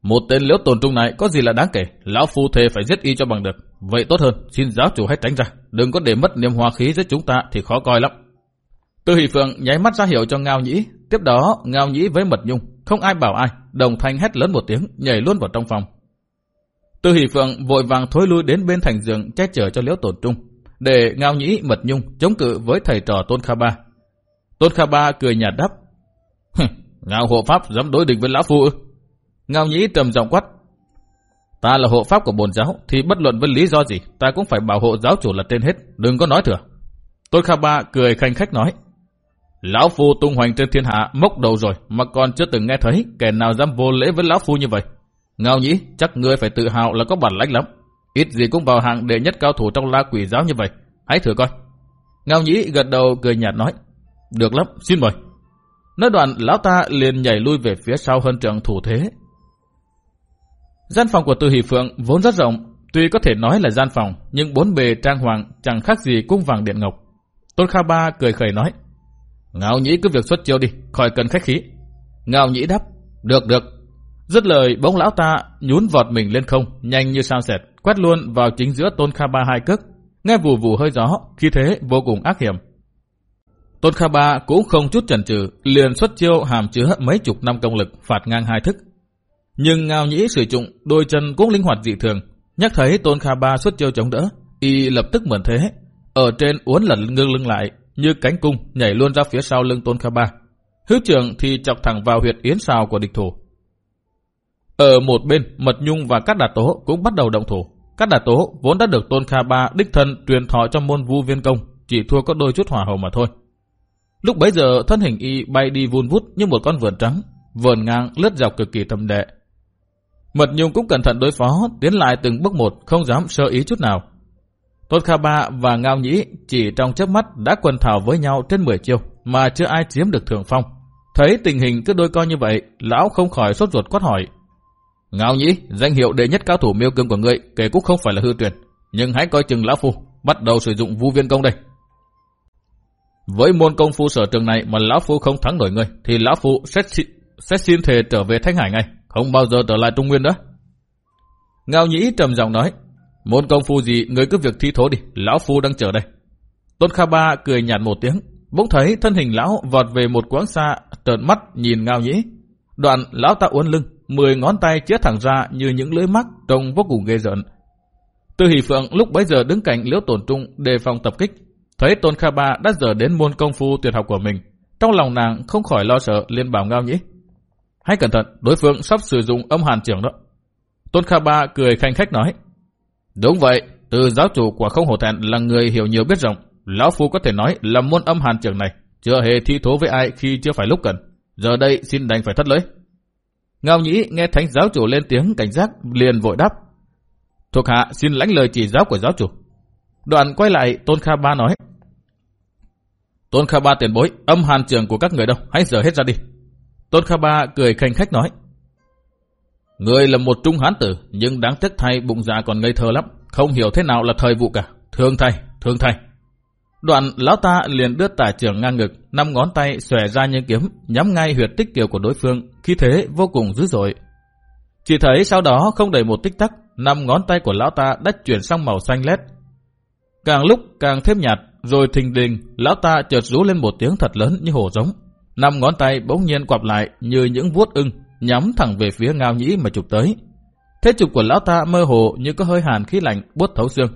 một tên liễu tồn trung này có gì là đáng kể, lão phu thề phải giết y cho bằng được. Vậy tốt hơn, xin giáo chủ hãy tránh ra. Đừng có để mất niềm hòa khí giữa chúng ta thì khó coi lắm. Tư Hỷ Phượng nháy mắt ra hiệu cho Ngao Nhĩ. Tiếp đó, Ngao Nhĩ với Mật Nhung, không ai bảo ai, đồng thanh hét lớn một tiếng, nhảy luôn vào trong phòng. Tư Hỷ Phượng vội vàng thối lui đến bên thành giường che chở cho Liễu Tổn Trung, để Ngao Nhĩ, Mật Nhung chống cự với thầy trò Tôn Kha Ba. Tốt Kha Ba cười nhạt đáp, Ngao hộ pháp dám đối địch với lão phu ư? Ngao Nhĩ trầm giọng quát, Ta là hộ pháp của bồn giáo, thì bất luận với lý do gì, ta cũng phải bảo hộ giáo chủ là tên hết, đừng có nói thừa. Tốt Kha Ba cười khanh khách nói, Lão Phu tung hoành trên thiên hạ mốc đầu rồi mà còn chưa từng nghe thấy kẻ nào dám vô lễ với Lão Phu như vậy. Ngao nhĩ, chắc ngươi phải tự hào là có bản lãnh lắm. Ít gì cũng vào hạng đệ nhất cao thủ trong la quỷ giáo như vậy. Hãy thử coi. Ngao nhĩ gật đầu cười nhạt nói. Được lắm, xin mời. Nói đoạn, lão ta liền nhảy lui về phía sau hơn trường thủ thế. Gian phòng của Từ Hỷ Phượng vốn rất rộng, tuy có thể nói là gian phòng, nhưng bốn bề trang hoàng chẳng khác gì cung vàng điện ngọc. Tôn Kha Ba cười khẩy nói. Ngạo nhĩ cứ việc xuất chiêu đi, khỏi cần khách khí. Ngạo nhĩ đáp, được được. Dứt lời bóng lão ta nhún vọt mình lên không, nhanh như sao sẹt, quét luôn vào chính giữa Tôn Kha Ba hai cước. Nghe vù vù hơi gió, khi thế vô cùng ác hiểm. Tôn Kha Ba cũng không chút chần chừ, liền xuất chiêu hàm chứa mấy chục năm công lực phạt ngang hai thức. Nhưng Ngao Nhĩ sử dụng đôi chân cũng linh hoạt dị thường, nhắc thấy Tôn Kha Ba xuất chiêu chống đỡ, y lập tức mượn thế, ở trên uốn lẩn ngưng lưng lại, như cánh cung nhảy luôn ra phía sau lưng Tôn Kha Ba. Hữu trưởng thì chọc thẳng vào huyệt yến sào của địch thủ. Ở một bên, Mật Nhung và các đà tố cũng bắt đầu động thủ. Các đà tố vốn đã được Tôn Kha Ba đích thân truyền thọ cho môn vu viên công, chỉ thua có đôi chút hỏa hầu mà thôi. Lúc bấy giờ thân hình y bay đi vun vút như một con vườn trắng, vườn ngang lướt dọc cực kỳ thâm đệ. Mật Nhung cũng cẩn thận đối phó, tiến lại từng bước một, không dám sơ ý chút nào. Tốt Kha Ba và Ngao Nhĩ chỉ trong chớp mắt đã quần thảo với nhau trên 10 chiêu mà chưa ai chiếm được thượng phong. Thấy tình hình cứ đôi coi như vậy, lão không khỏi sốt ruột quát hỏi. Ngao Nhĩ, danh hiệu đệ nhất cao thủ miêu cương của ngươi kể cũng không phải là hư tuyển, nhưng hãy coi chừng lão phu, bắt đầu sử dụng vu viên công đây. Với môn công phu sở trường này mà lão phu không thắng nổi ngươi, thì lão phu sẽ, sẽ xin thề trở về Thanh Hải ngay, không bao giờ trở lại Trung Nguyên nữa. Ngao Nhĩ trầm giọng nói, Môn công phu gì người cứ việc thi thố đi, lão phu đang chờ đây. Tôn Kha Ba cười nhạt một tiếng, bỗng thấy thân hình lão vọt về một quãng xa, trợn mắt nhìn ngao nhĩ. Đoạn lão ta uốn lưng, mười ngón tay chĩa thẳng ra như những lưỡi mắt trông vô cùng ghê rợn. Tư Hỷ Phượng lúc bấy giờ đứng cạnh Liễu Tổn Trung đề phòng tập kích, thấy Tôn Kha Ba đã dở đến môn công phu tuyệt học của mình, trong lòng nàng không khỏi lo sợ liền bảo ngao nhĩ. Hãy cẩn thận, đối phương sắp sử dụng âm hàn trưởng đó. Tôn Kha Ba cười khanh khách nói, Đúng vậy, từ giáo chủ của không hổ thẹn là người hiểu nhiều biết rộng. Lão Phu có thể nói là môn âm hàn trường này, chưa hề thi thố với ai khi chưa phải lúc cần. Giờ đây xin đành phải thất lễ. Ngao nhĩ nghe thánh giáo chủ lên tiếng cảnh giác liền vội đáp. Thuộc hạ xin lãnh lời chỉ giáo của giáo chủ. Đoạn quay lại Tôn Kha Ba nói. Tôn Kha Ba tiền bối, âm hàn trường của các người đâu, hãy dở hết ra đi. Tôn Kha Ba cười khanh khách nói. Người là một trung hán tử, nhưng đáng tiếc thay bụng dạ còn ngây thơ lắm, không hiểu thế nào là thời vụ cả. Thương thay thương thay Đoạn lão ta liền đưa tả trưởng ngang ngực, năm ngón tay xòe ra như kiếm, nhắm ngay huyệt tích kiều của đối phương, khi thế vô cùng dữ dội. Chỉ thấy sau đó không đầy một tích tắc, năm ngón tay của lão ta đã chuyển sang màu xanh lét. Càng lúc càng thêm nhạt, rồi thình lình, lão ta chợt rú lên một tiếng thật lớn như hổ giống. Năm ngón tay bỗng nhiên quặp lại như những vuốt ưng, nhắm thẳng về phía ngao nhĩ mà chụp tới. Thế chụp của lão ta mơ hồ như có hơi hàn khí lạnh buốt thấu xương.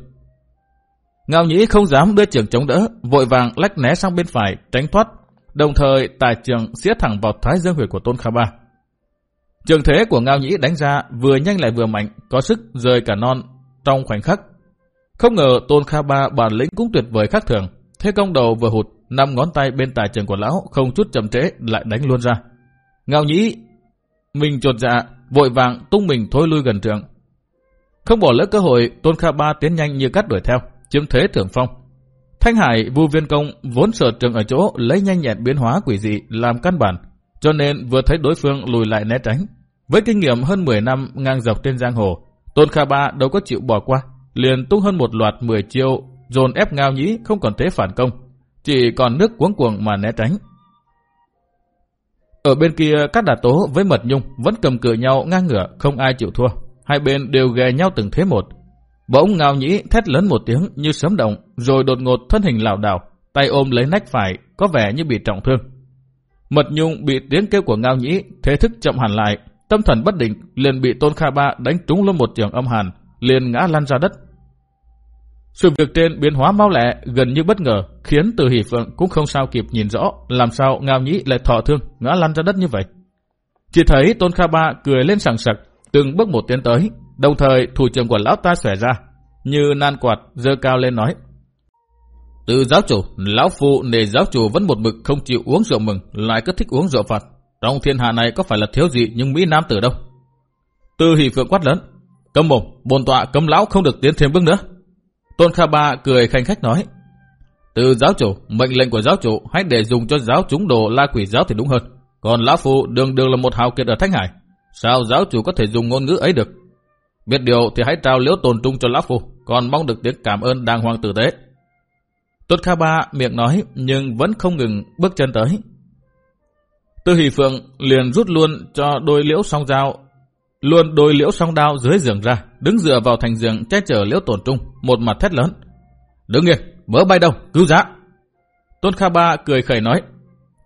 Ngao nhĩ không dám đưa trường chống đỡ, vội vàng lách né sang bên phải, tránh thoát, đồng thời tài trường xiết thẳng vào thái dương huyệt của Tôn Kha Ba. Trường thế của Ngao nhĩ đánh ra vừa nhanh lại vừa mạnh, có sức rời cả non trong khoảnh khắc. Không ngờ Tôn Kha Ba bản lĩnh cũng tuyệt vời khác thường, thế công đầu vừa hụt, năm ngón tay bên tài trường của lão không chút chậm trễ lại đánh luôn ra. Ngao nhĩ mình trột dạ, vội vàng tung mình thối lui gần trường. Không bỏ lỡ cơ hội, Tôn Kha Ba tiến nhanh như cắt đuổi theo, chiếm thế thượng phong. Thanh Hải vu viên công vốn sở trường ở chỗ lấy nhanh nhẹn biến hóa quỷ dị làm căn bản, cho nên vừa thấy đối phương lùi lại né tránh. Với kinh nghiệm hơn 10 năm ngang dọc trên giang hồ, Tôn Kha Ba đâu có chịu bỏ qua, liền tung hơn một loạt 10 chiêu, dồn ép ngao nhĩ không còn thế phản công, chỉ còn nước cuống cuồng mà né tránh. Ở bên kia các đà tố với mật nhung vẫn cầm cự nhau ngang ngửa không ai chịu thua. Hai bên đều ghè nhau từng thế một. Bỗng ngao nhĩ thét lớn một tiếng như sấm động, rồi đột ngột thân hình lảo đảo, tay ôm lấy nách phải, có vẻ như bị trọng thương. Mật Nhung bị tiếng kêu của ngao nhĩ, thế thức chậm hẳn lại, tâm thần bất định, liền bị Tôn Kha Ba đánh trúng luôn một trường âm hàn, liền ngã lăn ra đất. Sự việc trên biến hóa mau lẹ, gần như bất ngờ, khiến Từ Hỷ Phượng cũng không sao kịp nhìn rõ làm sao Ngao Nhĩ lại thọ thương, ngã lăn ra đất như vậy. Chỉ thấy Tôn Kha Ba cười lên sảng sặc, từng bước một tiến tới, đồng thời thủ trưởng của lão ta xòe ra, như nan quạt dơ cao lên nói. Từ giáo chủ, lão phụ nề giáo chủ vẫn một mực không chịu uống rượu mừng, lại cứ thích uống rượu phạt. Trong thiên hạ này có phải là thiếu gì nhưng Mỹ Nam tử đâu. Từ Hỷ Phượng quát lớn, cấm mồm, bồn tọa cấm lão không được tiến thêm bước nữa. Tôn Kha Ba cười khanh khách nói, từ giáo chủ, mệnh lệnh của giáo chủ hãy để dùng cho giáo chúng đồ la quỷ giáo thì đúng hơn. Còn lão phụ đường đường là một hào kiệt ở Thánh Hải. Sao giáo chủ có thể dùng ngôn ngữ ấy được? Biết điều thì hãy trao liễu tồn trung cho lão phụ, còn mong được tiếng cảm ơn đàng hoàng tử tế. Tôn Kha Ba miệng nói nhưng vẫn không ngừng bước chân tới. Tư Hỷ Phượng liền rút luôn cho đôi liễu song dao, luôn đôi liễu song đao dưới giường ra, đứng dựa vào thành giường che chở liễu tổn trung, một mặt thét lớn. Đứng yên, mỡ bay đâu, cứu giá. Tôn Kha Ba cười khẩy nói,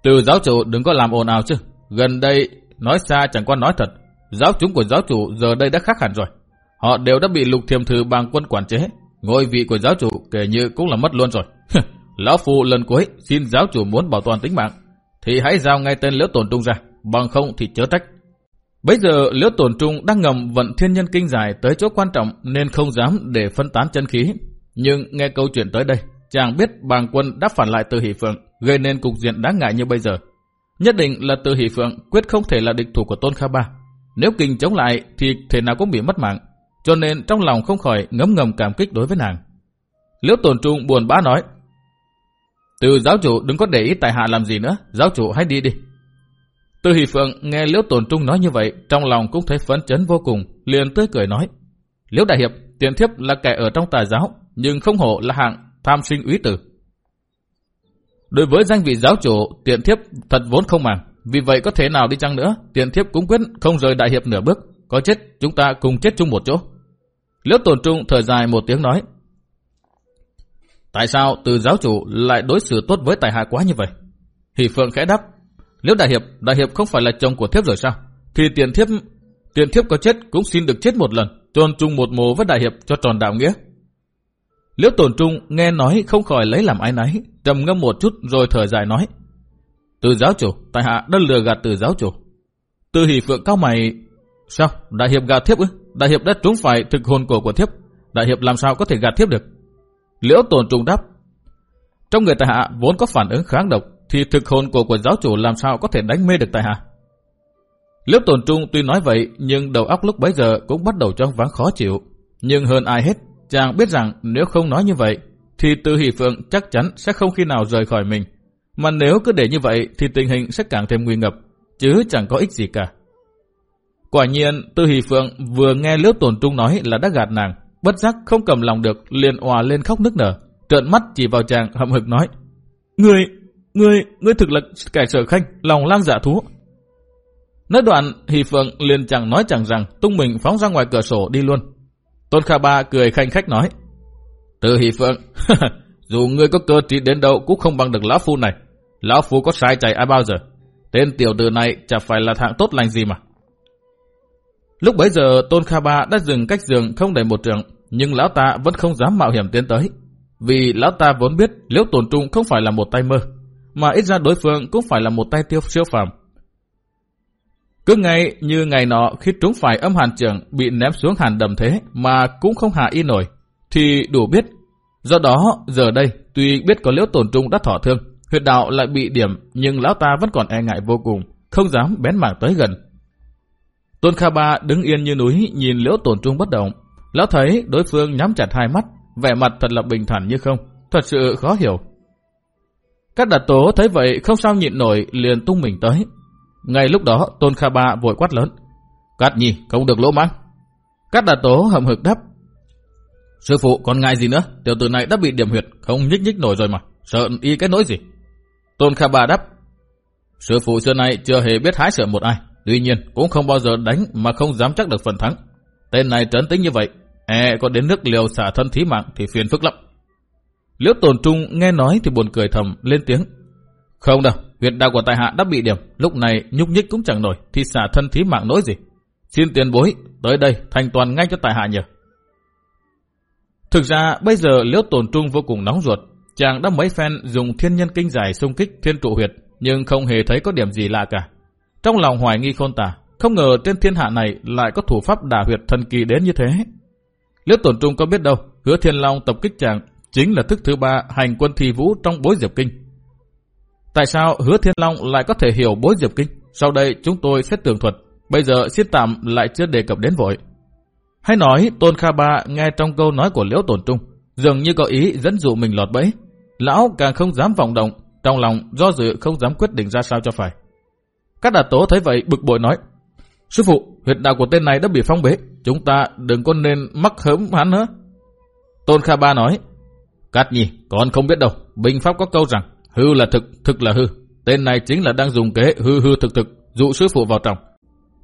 từ giáo chủ đừng có làm ồn ào chứ, gần đây nói xa chẳng qua nói thật, giáo chúng của giáo chủ giờ đây đã khác hẳn rồi. Họ đều đã bị lục thiềm thư bằng quân quản chế, ngôi vị của giáo chủ kể như cũng là mất luôn rồi. Lão Phu lần cuối xin giáo chủ muốn bảo toàn tính mạng, thì hãy giao ngay tên Liễu tổn Trung ra, bằng không thì chớ trách. Bây giờ Liễu Tồn Trung đang ngầm vận thiên nhân kinh dài tới chỗ quan trọng nên không dám để phân tán chân khí. Nhưng nghe câu chuyện tới đây, chàng biết bàng quân đã phản lại từ hỷ phượng, gây nên cục diện đáng ngại như bây giờ. Nhất định là từ hỷ phượng quyết không thể là địch thủ của Tôn Kha Ba. Nếu kinh chống lại thì thể nào cũng bị mất mạng, cho nên trong lòng không khỏi ngấm ngầm cảm kích đối với nàng. Liễu Tồn Trung buồn bã nói, từ giáo chủ đừng có để ý tại hạ làm gì nữa, giáo chủ hãy đi đi. Từ Hỷ Phượng nghe Liễu Tồn Trung nói như vậy, trong lòng cũng thấy phấn chấn vô cùng, liền tươi cười nói. Liễu Đại Hiệp, tiền thiếp là kẻ ở trong tà giáo, nhưng không hổ là hạng tham sinh úy tử. Đối với danh vị giáo chủ, tiện thiếp thật vốn không màng. Vì vậy có thể nào đi chăng nữa, tiện thiếp cũng quyết không rời đại hiệp nửa bước. Có chết, chúng ta cùng chết chung một chỗ. Liễu Tồn Trung thời dài một tiếng nói. Tại sao từ giáo chủ lại đối xử tốt với tài hạ quá như vậy? Hỷ Phượng khẽ đáp nếu Đại Hiệp, Đại Hiệp không phải là chồng của thiếp rồi sao? Thì tiền thiếp, tiền thiếp có chết cũng xin được chết một lần, tròn chung một mồ với Đại Hiệp cho tròn đạo nghĩa. Liễu Tồn Trung nghe nói không khỏi lấy làm ái náy, trầm ngâm một chút rồi thở dài nói. Từ giáo chủ, tại hạ đã lừa gạt từ giáo chủ. Từ hỷ phượng cao mày, sao, đại hiệp gạt thiếp ư? Đại hiệp đã trúng phải thực hồn cổ của thiếp, đại hiệp làm sao có thể gạt thiếp được? Liễu Tồn Trung đáp, trong người tại hạ vốn có phản ứng kháng độc, thì thực hồn của của giáo chủ làm sao có thể đánh mê được tại hạ? Lớp Tồn Trung tuy nói vậy, nhưng đầu óc lúc bấy giờ cũng bắt đầu trong vắng khó chịu. Nhưng hơn ai hết, Chàng biết rằng nếu không nói như vậy, thì Từ Hỷ Phượng chắc chắn sẽ không khi nào rời khỏi mình. Mà nếu cứ để như vậy thì tình hình sẽ càng thêm nguy ngập, chứ chẳng có ích gì cả. Quả nhiên, tư Hỷ Phượng vừa nghe lớp Tồn Trung nói là đã gạt nàng, bất giác không cầm lòng được, liền òa lên khóc nức nở, trợn mắt chỉ vào chàng hậm hực nói: người ngươi, ngươi thực là kẻ sở khanh, lòng lang dạ thú." Nói đoạn, Hỷ Phượng liền chẳng nói chẳng rằng, tung mình phóng ra ngoài cửa sổ đi luôn. Tôn Kha Ba cười khanh khách nói. Từ Hỷ Phượng, dù ngươi có cơ trí đến đâu cũng không bằng được Lão Phu này. Lão Phu có sai chạy ai bao giờ. Tên tiểu tử này chả phải là thạng tốt lành gì mà. Lúc bấy giờ Tôn Kha Ba đã dừng cách giường không đầy một trường, nhưng lão ta vẫn không dám mạo hiểm tiến tới. Vì lão ta vốn biết liễu tổn trung không phải là một tay mơ, mà ít ra đối phương cũng phải là một tay tiêu siêu phàm. Cứ ngay như ngày nọ khi trúng phải âm hàn trưởng bị ném xuống hàn đầm thế mà cũng không hạ y nổi, thì đủ biết. Do đó, giờ đây, tuy biết có liễu tổn trung đã thỏa thương, huyệt đạo lại bị điểm nhưng lão ta vẫn còn e ngại vô cùng, không dám bén mảng tới gần. Tôn Kha Ba đứng yên như núi nhìn liễu tổn trung bất động. Lão thấy đối phương nhắm chặt hai mắt, vẻ mặt thật là bình thản như không, thật sự khó hiểu. Các đặt tố thấy vậy không sao nhịn nổi liền tung mình tới, ngay lúc đó Tôn Kha Ba vội quát lớn. Cát nhi không được lỗ mãng. Cát đà tố hầm hực đáp. Sư phụ còn ngại gì nữa, tiểu tử này đã bị điểm huyệt, không nhích nhích nổi rồi mà, sợ y cái nỗi gì. Tôn Kha Ba đáp. Sư phụ xưa nay chưa hề biết hái sợ một ai, tuy nhiên cũng không bao giờ đánh mà không dám chắc được phần thắng. Tên này trấn tính như vậy, E có đến nước liều xả thân thí mạng thì phiền phức lắm. Liễu tồn trung nghe nói thì buồn cười thầm lên tiếng. Không đâu, huyệt đạo của tài hạ đã bị điểm, lúc này nhúc nhích cũng chẳng nổi, thì xả thân thí mạng nỗi gì. Xin tiền bối, tới đây thành toàn ngay cho tài hạ nhờ. Thực ra bây giờ liễu tồn trung vô cùng nóng ruột, chàng đã mấy phen dùng thiên nhân kinh giải xung kích thiên trụ huyệt, nhưng không hề thấy có điểm gì lạ cả. Trong lòng hoài nghi khôn tả, không ngờ trên thiên hạ này lại có thủ pháp đả huyệt thần kỳ đến như thế. Liễu tổn trung có biết đâu, hứa thiên long tập kích chàng chính là thức thứ ba hành quân thi vũ trong bối diệp kinh. Tại sao hứa thiên long lại có thể hiểu bối diệp kinh? Sau đây chúng tôi sẽ tường thuật, bây giờ xin tạm lại chưa đề cập đến vội. Hay nói Tôn Kha Ba nghe trong câu nói của Liễu Tổn Trung, dường như có ý dẫn dụ mình lọt bẫy. Lão càng không dám vọng động, trong lòng do dự không dám quyết định ra sao cho phải. Các đà tố thấy vậy bực bội nói, Sư phụ, huyệt đạo của tên này đã bị phong bế, chúng ta đừng có nên mắc hớm hắn nữa. Tôn Kha Ba nói, Cát nhi, con không biết đâu, binh pháp có câu rằng, hư là thực, thực là hư. Tên này chính là đang dùng kế hư hư thực thực, dụ sư phụ vào trong.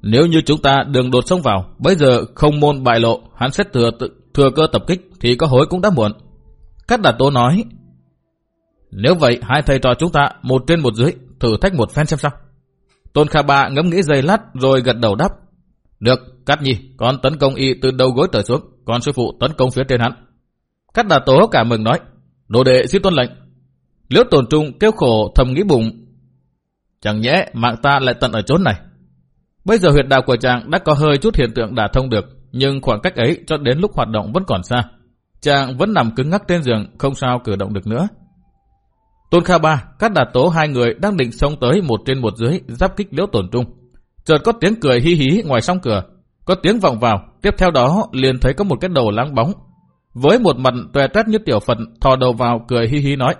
Nếu như chúng ta đường đột xông vào, bây giờ không môn bại lộ, hắn sẽ thừa thừa cơ tập kích thì có hối cũng đã muộn. Cát đà tố nói, nếu vậy hai thầy trò chúng ta một trên một dưới, thử thách một phen xem sao. Tôn Kha Ba ngẫm nghĩ giây lát rồi gật đầu đáp. Được, Cát Nhi, con tấn công y từ đầu gối trở xuống, còn sư phụ tấn công phía trên hắn. Cát Đà Tố cả mừng nói, đồ đệ xin tuân lệnh. Liễu Tồn Trung kêu khổ thầm nghĩ bụng. Chẳng nhẽ mạng ta lại tận ở chốn này. Bây giờ huyệt đạo của chàng đã có hơi chút hiện tượng đả thông được, nhưng khoảng cách ấy cho đến lúc hoạt động vẫn còn xa. Chàng vẫn nằm cứng ngắc trên giường, không sao cử động được nữa. Tôn Kha Ba, các đà tố hai người đang định xông tới một trên một dưới giáp kích liễu tổn trung. Chợt có tiếng cười hi hí ngoài song cửa, có tiếng vọng vào, tiếp theo đó liền thấy có một cái đầu láng bóng. Với một mặt tòe tét như tiểu phận thò đầu vào cười hi hi nói.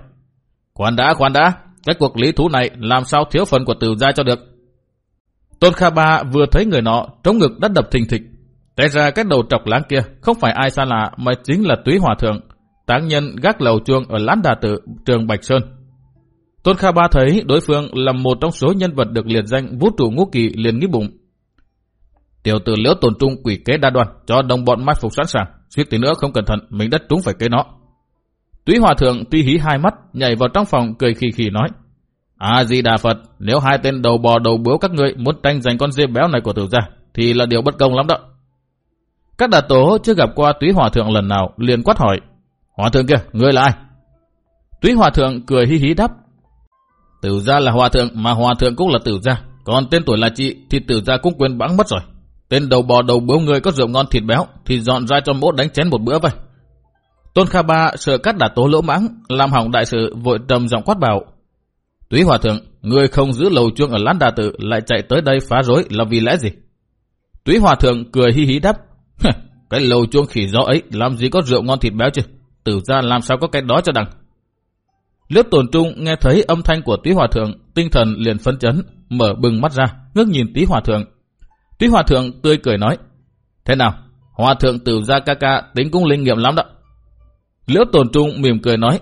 Khoan đã, khoan đã, cái cuộc lý thú này làm sao thiếu phần của tử gia cho được. Tôn Kha Ba vừa thấy người nọ, trống ngực đã đập thình thịch. Té ra cái đầu trọc láng kia không phải ai xa lạ mà chính là túy hòa thượng, táng nhân gác lầu chuông ở lán đà tử trường Bạch Sơn. Tôn Kha Ba thấy đối phương là một trong số nhân vật được liệt danh vũ trụ ngũ kỳ liền nghĩ bụng. Tiểu tử liễu tồn trung quỷ kế đa đoan cho đồng bọn mai phục sẵn sàng. Suýt tí nữa không cẩn thận mình đất trúng phải cây nó. Túy Hòa Thượng tuy hí hai mắt nhảy vào trong phòng cười khì khì nói. À di đà Phật, nếu hai tên đầu bò đầu bướu các ngươi muốn tranh giành con dê béo này của tử gia thì là điều bất công lắm đó. Các đà tố chưa gặp qua Túy Hòa Thượng lần nào liền quát hỏi. Hòa Thượng kia, ngươi là ai? Túy Hòa Thượng cười hí hí đáp. Tử gia là hòa thượng mà hòa thượng cũng là tử gia. Còn tên tuổi là chị thì tử gia cũng quên bẵng mất rồi. Tên đầu bò đầu bướu người có rượu ngon thịt béo thì dọn ra cho mốt đánh chén một bữa vậy. Tôn Kha Ba sợ cắt đả tố lỗ mãng, làm hỏng đại sự vội trầm giọng quát bảo. Túy hòa thượng, người không giữ lầu chuông ở lán đà tự lại chạy tới đây phá rối là vì lẽ gì? Túy hòa thượng cười hi hí đáp. cái lầu chuông khỉ gió ấy làm gì có rượu ngon thịt béo chứ? Tử ra làm sao có cái đó cho đằng. Lớp tồn trung nghe thấy âm thanh của túy hòa thượng, tinh thần liền phấn chấn, mở bừng mắt ra, ngước nhìn túy hòa thượng. Túy hòa thượng tươi cười nói, Thế nào, hòa thượng tử gia ca ca tính cũng linh nghiệm lắm đó. Liễu tồn trung mỉm cười nói,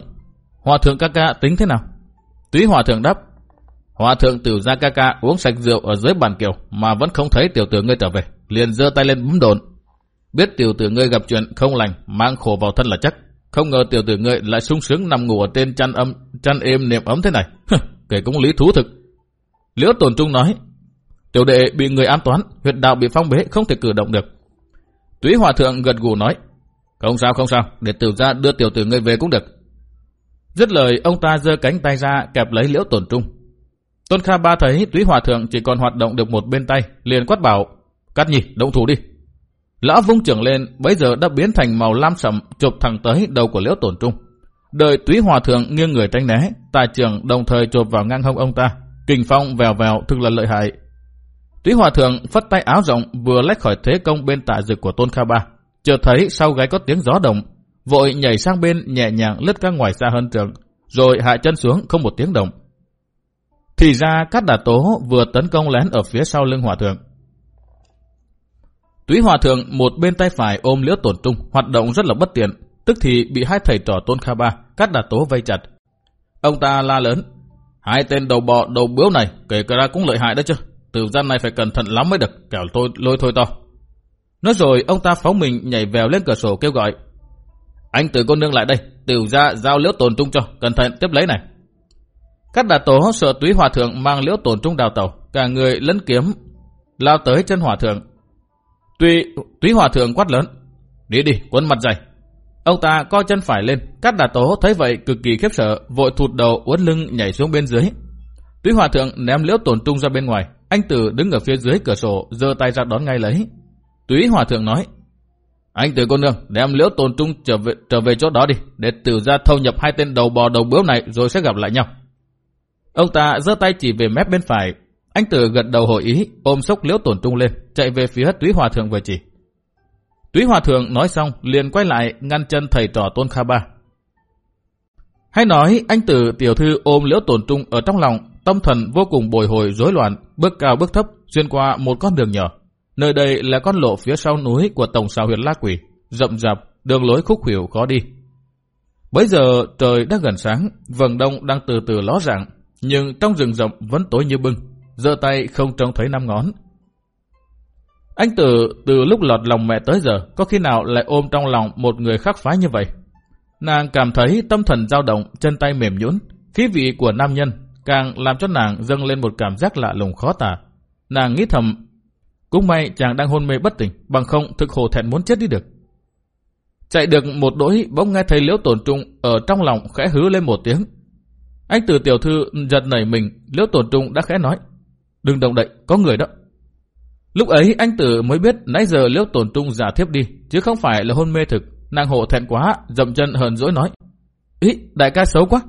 Hòa thượng ca ca tính thế nào? Túy hòa thượng đáp, Hòa thượng tử gia ca ca uống sạch rượu ở dưới bàn kiều mà vẫn không thấy tiểu tử ngươi trở về, liền giơ tay lên bấm đồn. Biết tiểu tử ngươi gặp chuyện không lành, mang khổ vào thân là chắc. Không ngờ tiểu tử ngươi lại sung sướng nằm ngủ ở trên chăn âm, chăn êm niệm ấm thế này. Kể cũng lý thú thực. Liễu tồn trung nói, tiểu đệ bị người an toán, huyệt đạo bị phong bế, không thể cử động được. Túy hòa thượng gật gù nói, không sao không sao, để tiểu ra đưa tiểu tử ngươi về cũng được. Dứt lời, ông ta giơ cánh tay ra kẹp lấy liễu tồn trung. Tôn Kha Ba thấy túy hòa thượng chỉ còn hoạt động được một bên tay, liền quát bảo, cắt nhỉ, động thủ đi. Lão vung trưởng lên, bấy giờ đã biến thành màu lam sậm, chụp thẳng tới đầu của liễu tổn trung. Đợi túy hòa thượng nghiêng người tránh né, tài trưởng đồng thời chụp vào ngang hông ông ta. Kình phong vèo vèo thực là lợi hại. Túy hòa thượng phất tay áo rộng vừa lách khỏi thế công bên tạ dực của tôn kha ba. Chợt thấy sau gáy có tiếng gió động, vội nhảy sang bên nhẹ nhàng lướt ra ngoài xa hơn trường, rồi hạ chân xuống không một tiếng động. Thì ra Cát Đà Tố vừa tấn công lén ở phía sau lưng hòa thượng. Túy Hòa Thượng một bên tay phải ôm liễu tổn trung, hoạt động rất là bất tiện, tức thì bị hai thầy trò tôn kha ba, Cát đà tố vây chặt. Ông ta la lớn, hai tên đầu bọ đầu bướu này, kể cả ra cũng lợi hại đó chứ, từ gian này phải cẩn thận lắm mới được, kẻo tôi lôi thôi to. Nói rồi ông ta phóng mình nhảy vèo lên cửa sổ kêu gọi. Anh từ cô nương lại đây, tiểu ra giao liễu tồn trung cho, cẩn thận tiếp lấy này. Các đà tổ sợ túy hòa thượng mang liễu tồn trung đào tàu, cả người lấn kiếm, lao tới chân hòa thượng. Tuy túy hòa thượng quát lớn, đi đi, quấn mặt dày. Ông ta co chân phải lên, các đà tố thấy vậy cực kỳ khiếp sợ, vội thụt đầu uốn lưng nhảy xuống bên dưới. Túy hòa thượng ném liễu tồn trung ra bên ngoài, anh Tử đứng ở phía dưới cửa sổ, giơ tay ra đón ngay lấy. Túy hòa thượng nói, anh Tử cô nương đem liễu tồn trung trở về trở về chỗ đó đi, để tử ra thâu nhập hai tên đầu bò đầu bướu này rồi sẽ gặp lại nhau. Ông ta giơ tay chỉ về mép bên phải, anh Tử gật đầu hội ý, ôm sốc liễu tổn trung lên, chạy về phía túy hòa thượng vừa chỉ. Túy hòa thượng nói xong, liền quay lại ngăn chân thầy trò tôn kha ba. Hay nói anh Tử tiểu thư ôm liễu tổn trung ở trong lòng, tâm thần vô cùng bồi hồi rối loạn, bước cao bước thấp, xuyên qua một con đường nhỏ. Nơi đây là con lộ phía sau núi của tổng sao huyện La Quỷ, rậm rạp, đường lối khúc khuỷu khó đi. Bây giờ trời đã gần sáng, vầng đông đang từ từ ló dạng, nhưng trong rừng rộng vẫn tối như bưng, giơ tay không trông thấy năm ngón. Anh Tử từ lúc lọt lòng mẹ tới giờ, có khi nào lại ôm trong lòng một người khác phái như vậy? Nàng cảm thấy tâm thần dao động, chân tay mềm nhũn, khí vị của nam nhân càng làm cho nàng dâng lên một cảm giác lạ lùng khó tả. Nàng nghĩ thầm, cũng may chàng đang hôn mê bất tỉnh, bằng không thực hồ thẹn muốn chết đi được. Chạy được một đỗi bỗng nghe thấy liễu tổn trung ở trong lòng khẽ hứ lên một tiếng. Anh từ tiểu thư giật nảy mình, liễu tổn trung đã khẽ nói. Đừng động đậy, có người đó. Lúc ấy anh tử mới biết nãy giờ liễu tổn trung giả thiếp đi, chứ không phải là hôn mê thực. Nàng hộ thẹn quá, dậm chân hờn dỗi nói. Ý, đại ca xấu quá.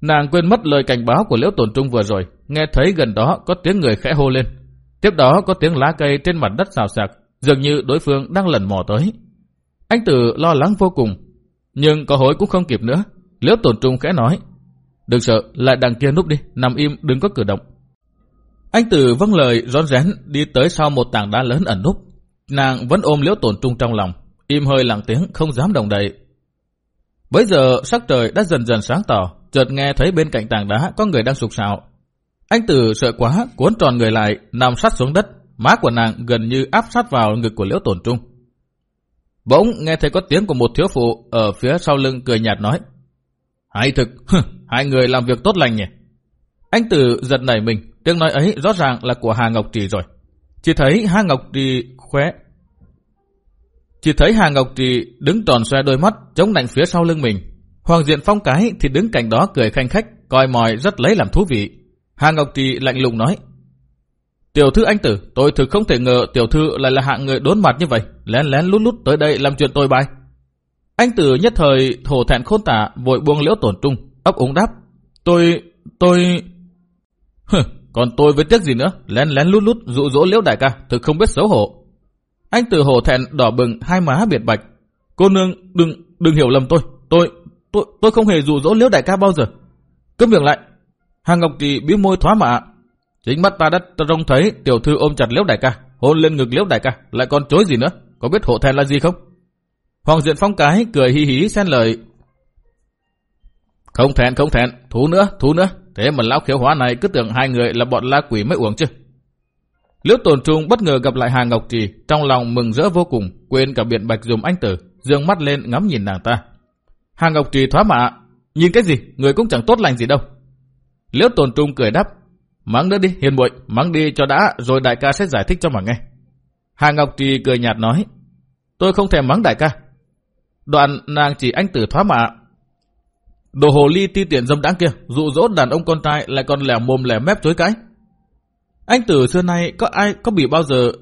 Nàng quên mất lời cảnh báo của liễu tổn trung vừa rồi, nghe thấy gần đó có tiếng người khẽ hô lên. Tiếp đó có tiếng lá cây trên mặt đất xào xạc, dường như đối phương đang lần mò tới. Anh tử lo lắng vô cùng, nhưng có hối cũng không kịp nữa. Liễu tổn trung khẽ nói, đừng sợ, lại đằng kia núp đi, nằm im, đừng có cử động. Anh Tử vâng lời rón rén đi tới sau một tảng đá lớn ẩn núp. Nàng vẫn ôm liễu tổn trung trong lòng, im hơi lặng tiếng không dám đồng đậy. Bây giờ sắc trời đã dần dần sáng tỏ, chợt nghe thấy bên cạnh tảng đá có người đang sụp sạo. Anh Tử sợ quá, cuốn tròn người lại, nằm sát xuống đất, má của nàng gần như áp sát vào ngực của liễu tổn trung. Bỗng nghe thấy có tiếng của một thiếu phụ ở phía sau lưng cười nhạt nói. Hay thực, hai người làm việc tốt lành nhỉ. Anh Tử giật nảy mình, Tiếng nói ấy rõ ràng là của Hà Ngọc Trì rồi. Chỉ thấy Hà Ngọc Trì khóe. Chỉ thấy Hà Ngọc Trì đứng tròn xoe đôi mắt, chống nạnh phía sau lưng mình. Hoàng Diện Phong cái thì đứng cạnh đó cười khanh khách, coi mòi rất lấy làm thú vị. Hà Ngọc Trì lạnh lùng nói. Tiểu thư anh tử, tôi thực không thể ngờ tiểu thư lại là hạng người đốn mặt như vậy, lén lén lút lút tới đây làm chuyện tôi bài. Anh tử nhất thời thổ thẹn khôn tả, vội buông liễu tổn trung, ấp úng đáp. Tôi, tôi... Hừ, còn tôi với tiếc gì nữa, lén lén lút lút dụ dỗ liễu đại ca, thực không biết xấu hổ. Anh từ hồ thẹn đỏ bừng hai má biệt bạch. Cô nương đừng đừng hiểu lầm tôi, tôi tôi tôi không hề dụ dỗ liễu đại ca bao giờ. Cấm miệng lại. Hà Ngọc thì bĩu môi thoá mạ. Chính mắt ta đã trông thấy tiểu thư ôm chặt liễu đại ca, hôn lên ngực liễu đại ca, lại còn chối gì nữa, có biết hồ thẹn là gì không? Hoàng Diện Phong cái cười hí hí xen lời. Không thẹn, không thẹn, thú nữa, thú nữa, Thế mà lão khiếu hóa này cứ tưởng hai người là bọn la quỷ mới uống chứ. Liễu tồn trung bất ngờ gặp lại Hà Ngọc Trì, trong lòng mừng rỡ vô cùng, quên cả biện bạch dùm anh tử, dương mắt lên ngắm nhìn nàng ta. Hà Ngọc Trì thoá mạ, nhìn cái gì, người cũng chẳng tốt lành gì đâu. Liễu tồn trung cười đáp, mắng nữa đi, hiền muội mắng đi cho đã, rồi đại ca sẽ giải thích cho mà nghe. Hà Ngọc Trì cười nhạt nói, tôi không thèm mắng đại ca. Đoạn nàng chỉ anh tử thoá mạ, Đồ hồ ly ti tiện dâm đáng kia, dụ dỗ đàn ông con trai lại còn lẻ mồm lẻ mép chối cãi. Anh tử xưa nay có ai có bị bao giờ,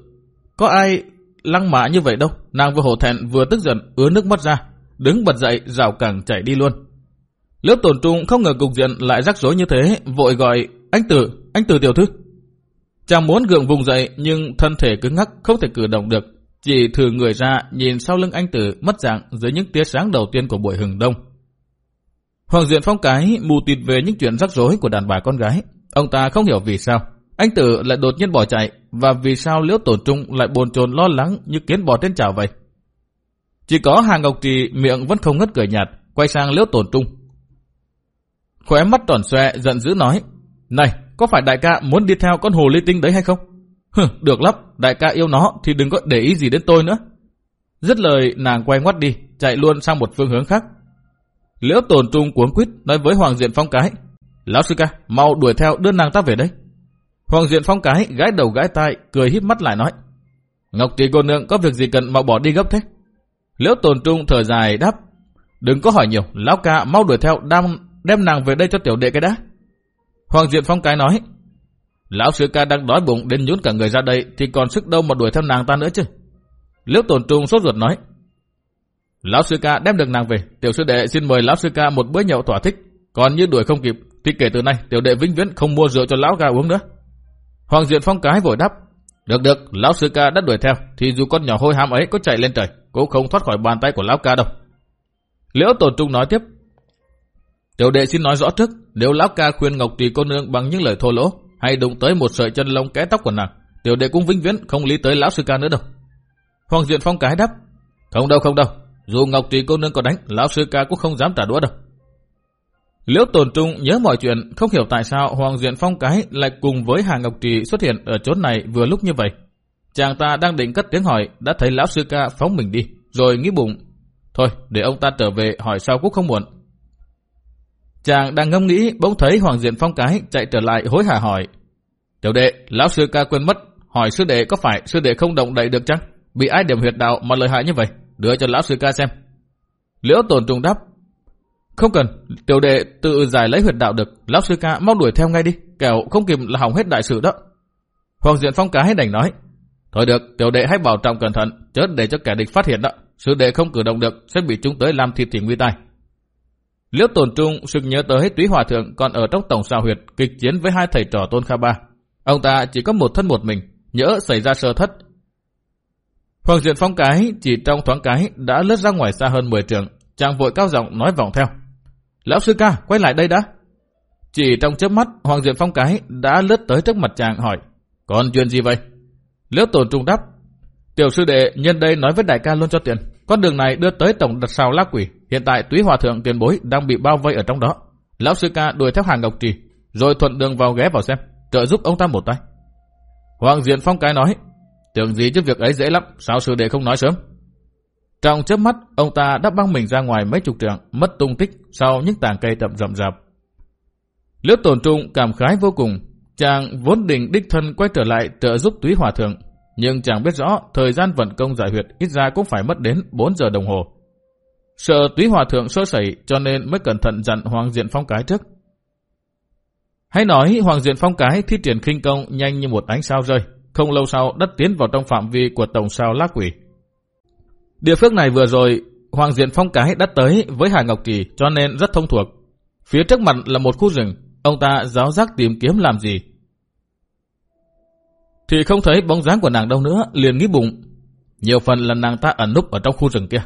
có ai lăng mạ như vậy đâu. Nàng vừa hổ thẹn vừa tức giận, ứa nước mắt ra, đứng bật dậy rào cẳng chạy đi luôn. Lớp tổn trung không ngờ cục diện lại rắc rối như thế, vội gọi anh tử, anh tử tiểu thư. Chàng muốn gượng vùng dậy nhưng thân thể cứng ngắc không thể cử động được. Chỉ thử người ra nhìn sau lưng anh tử mất dạng dưới những tia sáng đầu tiên của buổi hừng đông. Hoàng Diện Phong cái mù tịt về những chuyện rắc rối của đàn bà con gái. Ông ta không hiểu vì sao. Anh Tử lại đột nhiên bỏ chạy và vì sao Liễu Tổ Trung lại bồn chồn lo lắng như kiến bò trên chảo vậy. Chỉ có Hà Ngọc Trì miệng vẫn không ngất cười nhạt, quay sang Liễu Tổ Trung. Khóe mắt tròn xoe giận dữ nói, Này, có phải đại ca muốn đi theo con hồ ly tinh đấy hay không? Hừ, được lắm, đại ca yêu nó thì đừng có để ý gì đến tôi nữa. Dứt lời nàng quay ngoắt đi, chạy luôn sang một phương hướng khác. Liễu tồn trung cuống quýt nói với Hoàng Diện Phong cái. Lão sư ca, mau đuổi theo đưa nàng ta về đây. Hoàng Diện Phong cái gãi đầu gãi tai, cười híp mắt lại nói. Ngọc tỷ cô nương có việc gì cần mau bỏ đi gấp thế? Liễu tồn trung thở dài đáp. Đừng có hỏi nhiều, lão ca mau đuổi theo đem, đem nàng về đây cho tiểu đệ cái đã. Hoàng Diện Phong cái nói. Lão sư ca đang đói bụng đến nhún cả người ra đây thì còn sức đâu mà đuổi theo nàng ta nữa chứ. Liễu tồn trung sốt ruột nói. Lão sư ca đem được nàng về, tiểu sư đệ xin mời lão sư ca một bữa nhậu thỏa thích. Còn như đuổi không kịp, thì kể từ nay tiểu đệ vĩnh viễn không mua rượu cho lão ca uống nữa. Hoàng Diện Phong cái vội đáp. Được được, lão sư ca đã đuổi theo, thì dù con nhỏ hôi ham ấy có chạy lên trời, cũng không thoát khỏi bàn tay của lão ca đâu. Liễu Tồn Trung nói tiếp. Tiểu đệ xin nói rõ trước, nếu lão ca khuyên Ngọc Tùy cô nương bằng những lời thô lỗ, hay đụng tới một sợi chân lông kẽ tóc của nàng, tiểu đệ cũng vĩnh viễn không lý tới lão sư ca nữa đâu. Hoàng Diện Phong cái đáp. Không đâu không đâu, dù Ngọc Tùy cô nương có đánh, lão sư ca cũng không dám trả đũa đâu. Liễu Tồn Trung nhớ mọi chuyện, không hiểu tại sao Hoàng Diện Phong cái lại cùng với Hà Ngọc Trì xuất hiện ở chốn này vừa lúc như vậy. Chàng ta đang định cất tiếng hỏi, đã thấy lão sư ca phóng mình đi, rồi nghĩ bụng. Thôi, để ông ta trở về hỏi sau cũng không muộn. Chàng đang ngâm nghĩ, bỗng thấy Hoàng Diện Phong cái chạy trở lại hối hả hỏi. Tiểu đệ, lão sư ca quên mất, hỏi sư đệ có phải sư đệ không động đậy được chăng? Bị ai điểm huyệt đạo mà lợi hại như vậy? Đưa cho lão sư ca xem. Liễu Tồn Trung đáp, không cần, tiểu đệ tự giải lấy huyệt đạo được, lão sư ca mau đuổi theo ngay đi, kẻo không kịp là hỏng hết đại sự đó. Hoàng Diện Phong cá hết đành nói, thôi được, tiểu đệ hãy bảo trọng cẩn thận, chớ để cho kẻ địch phát hiện đó, sư đệ không cử động được sẽ bị chúng tới làm thịt thì nguy tai. Liễu Tồn Trung sực nhớ tới Túy Hòa Thượng còn ở trong tổng sao huyệt kịch chiến với hai thầy trò Tôn Kha Ba. Ông ta chỉ có một thân một mình, nhỡ xảy ra sơ thất. Hoàng Diện Phong cái chỉ trong thoáng cái đã lướt ra ngoài xa hơn 10 trường, chàng vội cao giọng nói vòng theo. Lão sư ca, quay lại đây đã. Chỉ trong chớp mắt, Hoàng Diện Phong cái đã lướt tới trước mặt chàng hỏi. Còn chuyện gì vậy? Liễu tổn trung đáp. Tiểu sư đệ nhân đây nói với đại ca luôn cho tiền. Con đường này đưa tới tổng đặt sao lá quỷ. Hiện tại túy hòa thượng tiền bối đang bị bao vây ở trong đó. Lão sư ca đuổi theo hàng ngọc trì. Rồi thuận đường vào ghé vào xem. Trợ giúp ông ta một tay. Hoàng Diện Phong cái nói. Tưởng gì chứ việc ấy dễ lắm. Sao sư đệ không nói sớm? Trong chớp mắt, ông ta đã băng mình ra ngoài mấy chục trượng, mất tung tích sau những tàng cây tậm rậm rạp. Liễu tổn trung cảm khái vô cùng, chàng vốn định đích thân quay trở lại trợ giúp túy hòa thượng, nhưng chàng biết rõ thời gian vận công giải huyệt ít ra cũng phải mất đến 4 giờ đồng hồ. Sợ túy hòa thượng sơ sẩy cho nên mới cẩn thận dặn Hoàng Diện Phong Cái trước. Hãy nói Hoàng Diện Phong Cái thi triển khinh công nhanh như một ánh sao rơi, không lâu sau đất tiến vào trong phạm vi của tổng sao lá quỷ. Địa phương này vừa rồi, Hoàng Diện Phong Cái đã tới với Hà Ngọc Kỳ cho nên rất thông thuộc. Phía trước mặt là một khu rừng, ông ta giáo giác tìm kiếm làm gì. Thì không thấy bóng dáng của nàng đâu nữa, liền nghĩ bụng. Nhiều phần là nàng ta ẩn núp ở trong khu rừng kia.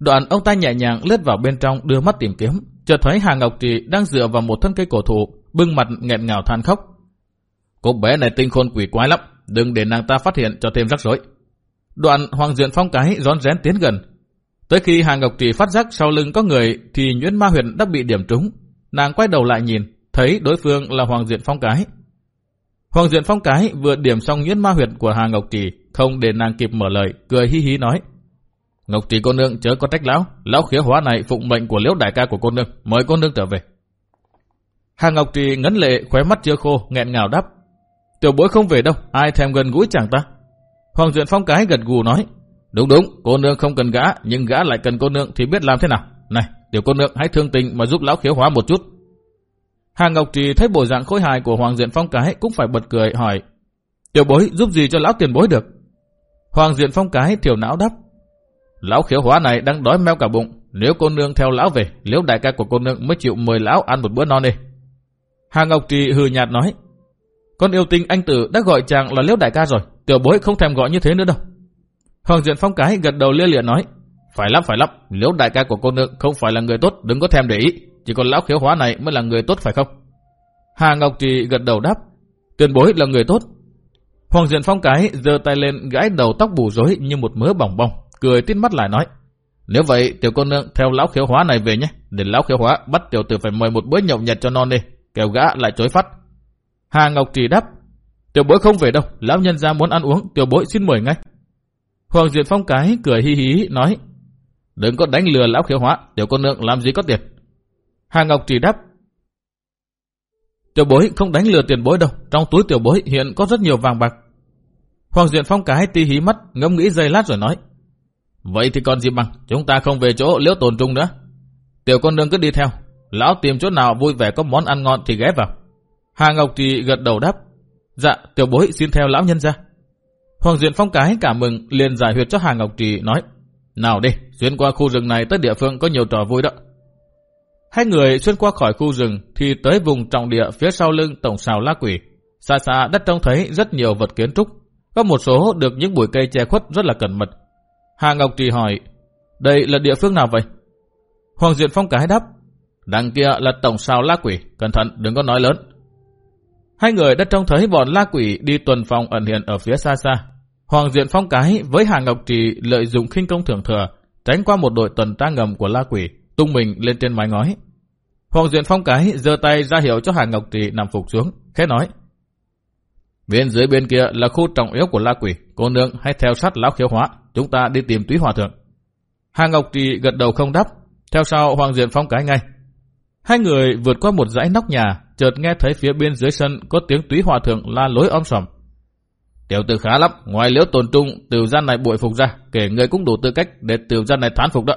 Đoạn ông ta nhẹ nhàng lướt vào bên trong đưa mắt tìm kiếm, chợt thấy Hà Ngọc Trì đang dựa vào một thân cây cổ thụ, bưng mặt nghẹn ngào than khóc. Cô bé này tinh khôn quỷ quái lắm, đừng để nàng ta phát hiện cho thêm rắc rối. Đoạn Hoàng Diện Phong cái rón rén tiến gần. Tới khi Hà Ngọc Trì phát giác sau lưng có người thì Nguyễn Ma Huyền đã bị điểm trúng. Nàng quay đầu lại nhìn, thấy đối phương là Hoàng Diện Phong cái. Hoàng Diện Phong cái vừa điểm xong Nguyễn Ma Huyền của Hà Ngọc Trì, không để nàng kịp mở lời, cười hí hí nói. Ngọc Trì cô nương chớ có trách lão, lão khía hóa này phụng mệnh của liễu đại ca của cô nương, mời cô nương trở về. Hà Ngọc Trì ngấn lệ, khóe mắt chưa khô, nghẹn ngào đáp. Tiểu bối không về đâu, ai thèm gần gũi chàng ta. Hoàng Duyện Phong cái gật gù nói, đúng đúng, cô nương không cần gã, nhưng gã lại cần cô nương thì biết làm thế nào. Này, tiểu cô nương hãy thương tình mà giúp lão khiếu hóa một chút. Hàng Ngọc Trì thấy bộ dạng khôi hài của Hoàng Diện Phong cái cũng phải bật cười hỏi, tiểu bối giúp gì cho lão tiền bối được? Hoàng Diện Phong cái thiểu não đáp, lão khiếu hóa này đang đói meo cả bụng, nếu cô nương theo lão về, liễu đại ca của cô nương mới chịu mời lão ăn một bữa no đi. Hàng Ngọc Trì hừ nhạt nói, con yêu tinh anh tử đã gọi chàng là liễu đại ca rồi, Tiểu bối không thèm gọi như thế nữa đâu. Hoàng Diện Phong cái gật đầu lia lịa nói. Phải lắm, phải lắm. Liễu đại ca của cô nương không phải là người tốt, đừng có thèm để ý. Chỉ còn lão khiếu hóa này mới là người tốt phải không? Hà Ngọc Trì gật đầu đáp. Tiền bối là người tốt. Hoàng Diện Phong cái giơ tay lên gãi đầu tóc bù rối như một mớ bỏng bong, cười tít mắt lại nói. Nếu vậy, tiểu cô nương theo lão khiếu hóa này về nhé. Để lão khiếu hóa bắt tiểu tử phải mời một bữa nhậu nhật cho non đi. Kẻo gã lại chối phát. Hà Ngọc Trì đáp. Tiểu bối không về đâu, lão nhân ra muốn ăn uống, tiểu bối xin mời ngay. Hoàng Duyệt Phong cái cười hi hí nói, đừng có đánh lừa lão khiếu hóa, tiểu con nương làm gì có tiền. Hà Ngọc trì đáp, tiểu bối không đánh lừa tiền bối đâu, trong túi tiểu bối hiện có rất nhiều vàng bạc. Hoàng Duyệt Phong cái ti hí mắt, ngẫm nghĩ giây lát rồi nói, vậy thì còn gì bằng, chúng ta không về chỗ liễu tồn trung nữa. Tiểu con nương cứ đi theo, lão tìm chỗ nào vui vẻ có món ăn ngon thì ghé vào. Hà Ngọc thì gật đầu đáp, dạ tiểu bối xin theo lão nhân ra. Hoàng Duyện Phong cái cảm mừng liền giải huyệt cho Hà Ngọc Trì nói, nào đi, xuyên qua khu rừng này tới địa phương có nhiều trò vui đó. Hai người xuyên qua khỏi khu rừng thì tới vùng trọng địa phía sau lưng tổng xào la quỷ. Xa xa đất trông thấy rất nhiều vật kiến trúc, có một số được những bụi cây che khuất rất là cẩn mật. Hà Ngọc Trì hỏi, đây là địa phương nào vậy? Hoàng Duyện Phong cái đáp, đằng kia là tổng xào la quỷ, cẩn thận đừng có nói lớn. Hai người đã trông thấy bọn la quỷ đi tuần phòng ẩn hiện ở phía xa xa. Hoàng Diện Phong cái với Hà Ngọc Trì lợi dụng khinh công thưởng thừa, tránh qua một đội tuần tra ngầm của la quỷ, tung mình lên trên mái ngói. Hoàng Diện Phong cái giơ tay ra hiệu cho Hà Ngọc Trì nằm phục xuống, khẽ nói. Bên dưới bên kia là khu trọng yếu của la quỷ, cô nương hãy theo sát lão khiếu hóa, chúng ta đi tìm túy hòa thượng. Hà Ngọc Trì gật đầu không đáp, theo sau Hoàng Diện Phong cái ngay. Hai người vượt qua một dãy nóc nhà, chợt nghe thấy phía bên dưới sân có tiếng túy hòa thượng la lối om sòm. Tiểu tử khá lắm, ngoài liễu tồn trung, tiểu gian này bội phục ra, kể người cũng đủ tư cách để tiểu gian này thán phục đó.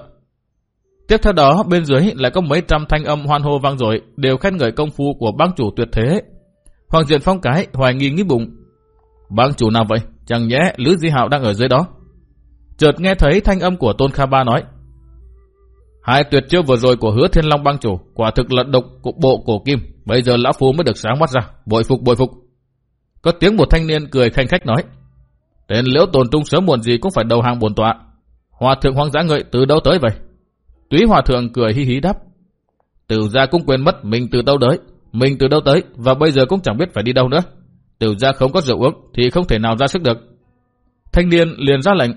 Tiếp theo đó, bên dưới lại có mấy trăm thanh âm hoan hô vang dội đều khen ngợi công phu của bang chủ tuyệt thế. Hoàng Diện Phong cái hoài nghi nghĩ bụng. Bang chủ nào vậy? Chẳng nhẽ Lữ Di Hạo đang ở dưới đó. Chợt nghe thấy thanh âm của Tôn Kha Ba nói. Hai tuyệt chiêu vừa rồi của hứa thiên long bang chủ, quả thực là độc của bộ cổ kim, bây giờ lão phu mới được sáng mắt ra, bội phục bội phục. Có tiếng một thanh niên cười khanh khách nói, tên liễu tồn trung sớm muộn gì cũng phải đầu hàng bổn tọa. Hòa thượng hoang dã ngợi từ đâu tới vậy? Túy hòa thượng cười hi hí đáp, từ gia cũng quên mất mình từ đâu tới, mình từ đâu tới và bây giờ cũng chẳng biết phải đi đâu nữa. Từ gia không có rượu uống thì không thể nào ra sức được. Thanh niên liền ra lệnh,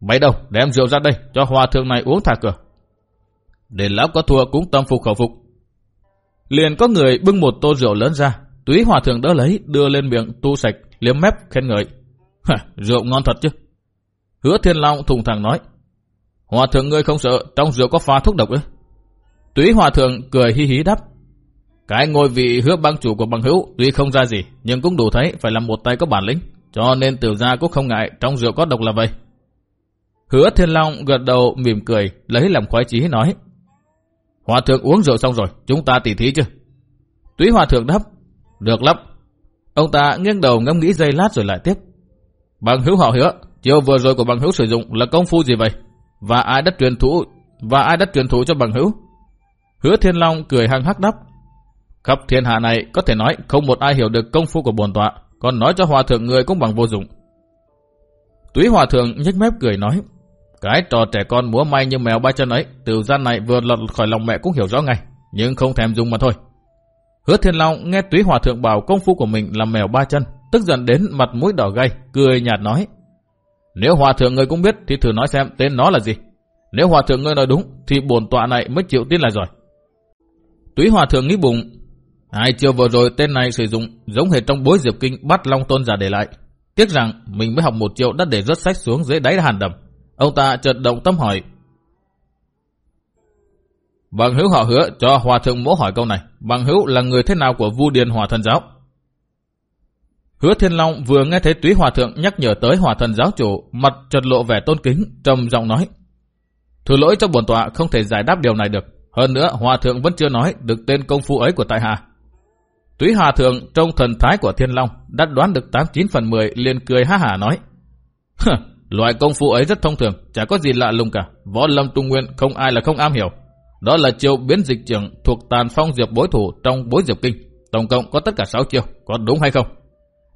mấy đâu đem rượu ra đây cho hòa thượng này uống thả cửa để lão có thua cũng tâm phục khẩu phục. Liền có người bưng một tô rượu lớn ra, túy hòa thượng đỡ lấy, đưa lên miệng tu sạch, liếm mép khen ngợi. rượu ngon thật chứ. Hứa thiên long thùng thẳng nói, hòa thượng ngươi không sợ trong rượu có pha thuốc độc ư? Túy hòa thượng cười hi hí đáp, cái ngôi vị hứa băng chủ của bằng hữu tuy không ra gì, nhưng cũng đủ thấy phải là một tay có bản lĩnh, cho nên tiểu gia cũng không ngại trong rượu có độc là vậy. Hứa Thiên Long gật đầu mỉm cười, lấy làm khoái chí nói. Hòa thượng uống rượu xong rồi, chúng ta tỉ thí chứ? Túy hòa thượng đáp, được lắm. Ông ta nghiêng đầu ngẫm nghĩ giây lát rồi lại tiếp. Bằng hữu họ hứa, chiều vừa rồi của bằng hữu sử dụng là công phu gì vậy? Và ai đã truyền thụ và ai đã truyền thụ cho bằng hữu? Hứa Thiên Long cười hăng hắc đáp. Khắp thiên hạ này có thể nói không một ai hiểu được công phu của bồn tọa, còn nói cho hòa thượng người cũng bằng vô dụng. Túy hòa thượng nhếch mép cười nói, cái trò trẻ con múa may như mèo ba chân ấy, từ gian này vừa lật khỏi lòng mẹ cũng hiểu rõ ngay, nhưng không thèm dùng mà thôi. Hứa Thiên Long nghe túy hòa thượng bảo công phu của mình là mèo ba chân, tức giận đến mặt mũi đỏ gay, cười nhạt nói. Nếu hòa thượng người cũng biết thì thử nói xem tên nó là gì. Nếu hòa thượng ngươi nói đúng thì bổn tọa này mới chịu tin lại rồi. Túy hòa thượng nghĩ bụng, hai chiều vừa rồi tên này sử dụng giống hệt trong bối diệp kinh bắt long tôn giả để lại. Tiếc rằng mình mới học một chiều đã để rớt sách xuống dưới đáy hàn đầm. Ông ta chợt động tâm hỏi. Bằng hữu họ hứa cho hòa thượng mỗ hỏi câu này. Bằng hữu là người thế nào của vu điền hòa thần giáo? Hứa Thiên Long vừa nghe thấy túy hòa thượng nhắc nhở tới hòa thần giáo chủ, mặt chợt lộ vẻ tôn kính, trầm giọng nói. Thứ lỗi cho bổn tọa không thể giải đáp điều này được. Hơn nữa, hòa thượng vẫn chưa nói được tên công phu ấy của tại hạ. Túy hòa thượng trong thần thái của Thiên Long đã đoán được 89 phần 10 liền cười ha hả nói. Loại công phu ấy rất thông thường, chả có gì lạ lùng cả. Võ lâm trung nguyên không ai là không am hiểu. Đó là chiêu biến dịch trưởng thuộc tàn phong diệp bối thủ trong bối diệp kinh. Tổng cộng có tất cả 6 chiêu, có đúng hay không?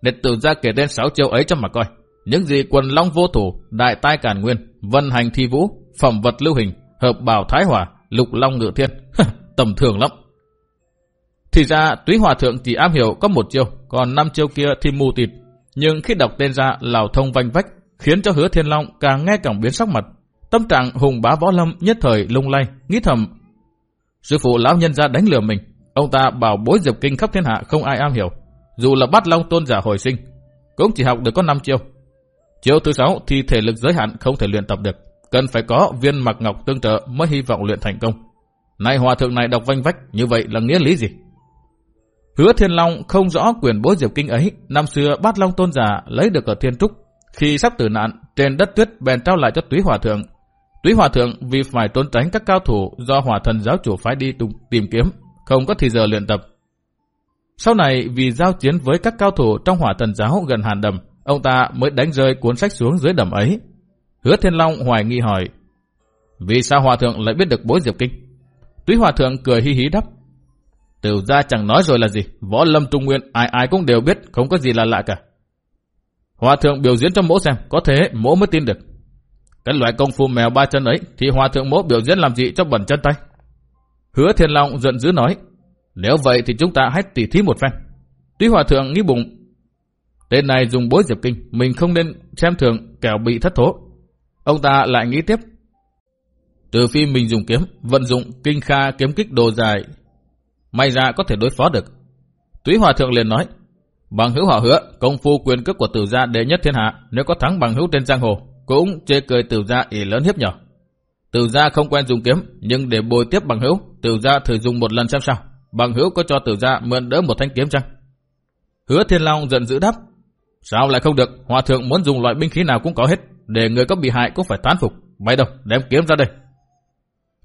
Đệ tử ra kể tên 6 chiêu ấy cho mà coi. Những gì quần long vô thủ, đại tai càn nguyên, vân hành thi vũ, phẩm vật lưu hình, hợp bảo thái hỏa, lục long ngự thiên. Tầm thường lắm. Thì ra túy hòa thượng chỉ am hiểu có một chiêu, còn năm chiêu kia thì mù tịt. Nhưng khi đọc tên ra lào thông vanh vách khiến cho hứa thiên long càng nghe càng biến sắc mặt. Tâm trạng hùng bá võ lâm nhất thời lung lay, nghĩ thầm. Sư phụ lão nhân ra đánh lừa mình, ông ta bảo bối diệp kinh khắp thiên hạ không ai am hiểu. Dù là bắt long tôn giả hồi sinh, cũng chỉ học được có 5 chiêu. Chiêu thứ 6 thì thể lực giới hạn không thể luyện tập được, cần phải có viên mặc ngọc tương trợ mới hy vọng luyện thành công. Này hòa thượng này đọc vanh vách, như vậy là nghĩa lý gì? Hứa Thiên Long không rõ quyền bối diệp kinh ấy, năm xưa bát long tôn giả lấy được ở Thiên Trúc. Khi sắp tử nạn, trên đất tuyết bèn trao lại cho túy hòa thượng. Túy hòa thượng vì phải trốn tránh các cao thủ do hòa thần giáo chủ phái đi tìm kiếm, không có thì giờ luyện tập. Sau này vì giao chiến với các cao thủ trong hỏa thần giáo gần hàn đầm, ông ta mới đánh rơi cuốn sách xuống dưới đầm ấy. Hứa Thiên Long hoài nghi hỏi, vì sao hòa thượng lại biết được bối diệp kinh? Túy hòa thượng cười hi hí đắp, Tiểu gia chẳng nói rồi là gì, võ lâm trung nguyên ai ai cũng đều biết, không có gì là lạ cả. Hòa thượng biểu diễn cho mỗ xem, có thế mỗ mới tin được. Cái loại công phu mèo ba chân ấy thì hòa thượng mỗ biểu diễn làm gì cho bẩn chân tay. Hứa Thiên Long giận dữ nói, nếu vậy thì chúng ta hãy tỉ thí một phen. Tuy hòa thượng nghĩ bụng, tên này dùng bối diệp kinh, mình không nên xem thường kẻo bị thất thố. Ông ta lại nghĩ tiếp, trừ phi mình dùng kiếm, vận dụng kinh kha kiếm kích đồ dài may ra có thể đối phó được. Túy Hòa Thượng liền nói, bằng hữu họ hứa, công phu quyền cước của tử gia đệ nhất thiên hạ, nếu có thắng bằng hữu trên giang hồ, cũng chê cười tử gia ỉ lớn hiếp nhỏ. Tử gia không quen dùng kiếm, nhưng để bồi tiếp bằng hữu, tử gia thử dùng một lần xem sao. Bằng hữu có cho tử gia mượn đỡ một thanh kiếm chăng? Hứa Thiên Long giận dữ đáp, sao lại không được, Hòa Thượng muốn dùng loại binh khí nào cũng có hết, để người có bị hại cũng phải tán phục. Bay đâu, đem kiếm ra đây.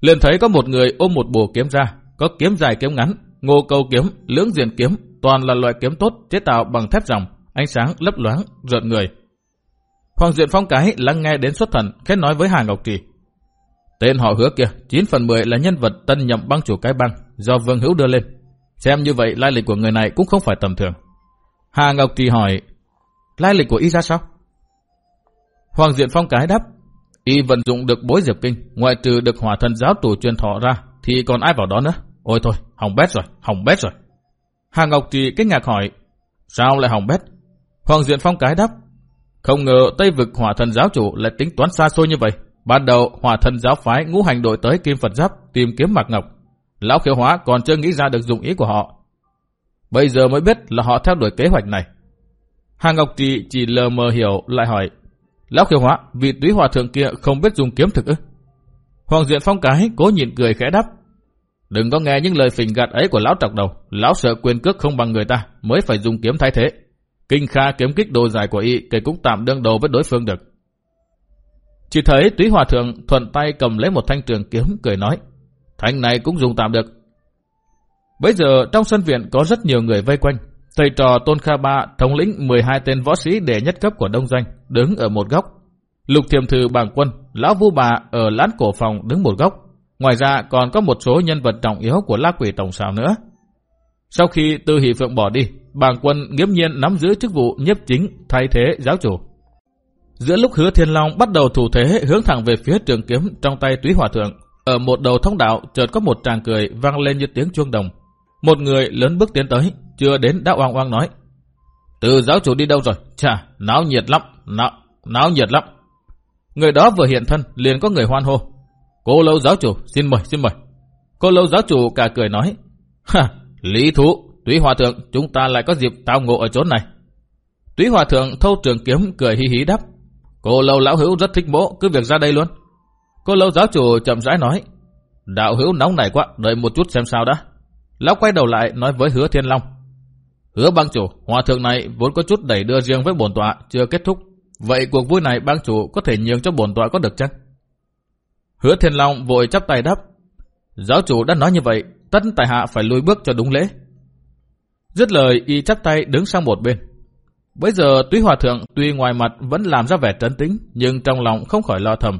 Liền thấy có một người ôm một bồ kiếm ra, có kiếm dài kiếm ngắn, ngô câu kiếm, lưỡng diện kiếm, toàn là loại kiếm tốt chế tạo bằng thép ròng, ánh sáng lấp loáng, rợn người. Hoàng Diện Phong cái lắng nghe đến xuất thần, khét nói với Hà Ngọc Trì. Tên họ hứa kia, 9 phần 10 là nhân vật tân nhậm băng chủ cái băng, do Vương Hữu đưa lên. Xem như vậy, lai lịch của người này cũng không phải tầm thường. Hà Ngọc Trì hỏi, lai lịch của y ra sao? Hoàng Diện Phong cái đáp, y vận dụng được bối diệp kinh, ngoại trừ được hỏa thần giáo tù truyền thọ ra, thì còn ai vào đó nữa? Ôi thôi, hỏng bét rồi, hỏng bét rồi. Hà Ngọc Trì kinh ngạc hỏi, sao lại hỏng bét? Hoàng Diện Phong cái đáp, không ngờ Tây vực hỏa thần giáo chủ lại tính toán xa xôi như vậy. Ban đầu hỏa thần giáo phái ngũ hành đội tới Kim Phật Giáp tìm kiếm Mạc Ngọc. Lão khiếu hóa còn chưa nghĩ ra được dụng ý của họ. Bây giờ mới biết là họ theo đuổi kế hoạch này. Hà Ngọc Trì chỉ lờ mờ hiểu lại hỏi, Lão khiếu hóa, vị túy hòa thượng kia không biết dùng kiếm thực ư? Hoàng Diện Phong cái cố nhìn cười khẽ đáp. Đừng có nghe những lời phình gạt ấy của lão trọc đầu. Lão sợ quyền cước không bằng người ta, mới phải dùng kiếm thay thế. Kinh kha kiếm kích đồ dài của y, kể cũng tạm đương đầu với đối phương được. Chỉ thấy túy hòa thượng thuận tay cầm lấy một thanh trường kiếm, cười nói. Thanh này cũng dùng tạm được. Bây giờ trong sân viện có rất nhiều người vây quanh. Thầy trò Tôn Kha Ba, thống lĩnh 12 tên võ sĩ đệ nhất cấp của Đông Doanh, đứng ở một góc. Lục thiềm thư bàng quân, lão vu bà ở lán cổ phòng đứng một góc. Ngoài ra còn có một số nhân vật trọng yếu của la quỷ tổng sao nữa. Sau khi Tư Hỷ Phượng bỏ đi, bàng quân nghiêm nhiên nắm giữ chức vụ nhiếp chính thay thế giáo chủ. Giữa lúc hứa thiên long bắt đầu thủ thế hướng thẳng về phía trường kiếm trong tay túy hòa thượng, ở một đầu thông đạo chợt có một tràng cười vang lên như tiếng chuông đồng. Một người lớn bước tiến tới, chưa đến đã oang oang nói. Từ giáo chủ đi đâu rồi? Chà, náo nhiệt lắm, náo, náo nhiệt lắm. Người đó vừa hiện thân, liền có người hoan hô. Cô lâu giáo chủ, xin mời, xin mời. Cô lâu giáo chủ cả cười nói. Ha, lý thú, túy hòa thượng, chúng ta lại có dịp tao ngộ ở chỗ này. Túy hòa thượng thâu trường kiếm cười hí hí đáp. Cô lâu lão hữu rất thích bố, cứ việc ra đây luôn. Cô lâu giáo chủ chậm rãi nói. Đạo hữu nóng này quá, đợi một chút xem sao đã. Lão quay đầu lại nói với hứa thiên long. Hứa băng chủ, hòa thượng này vốn có chút đẩy đưa riêng với bổn tọa, chưa kết thúc. Vậy cuộc vui này bang chủ có thể nhường cho bổn tọa có được chăng? Hứa Thiên Long vội chắp tay đáp. Giáo chủ đã nói như vậy, tất tài hạ phải lùi bước cho đúng lễ. Dứt lời, y chắp tay đứng sang một bên. Bây giờ túy hòa thượng tuy ngoài mặt vẫn làm ra vẻ trấn tĩnh, nhưng trong lòng không khỏi lo thầm.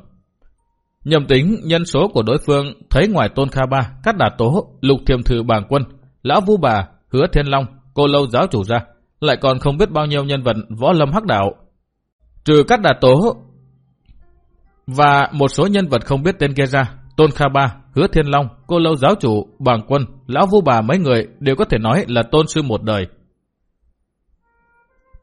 Nhầm tính nhân số của đối phương thấy ngoài tôn kha ba, cắt đà tố, lục thiềm thử bàng quân, lão vu bà, hứa thiên long, cô lâu giáo chủ ra, lại còn không biết bao nhiêu nhân vật võ lâm hắc đạo. Trừ cắt đà tố và một số nhân vật không biết tên kia ra, Tôn Kha Ba, Hứa Thiên Long, Cô Lâu Giáo Chủ, Bàng Quân, Lão Vu Bà mấy người đều có thể nói là tôn sư một đời.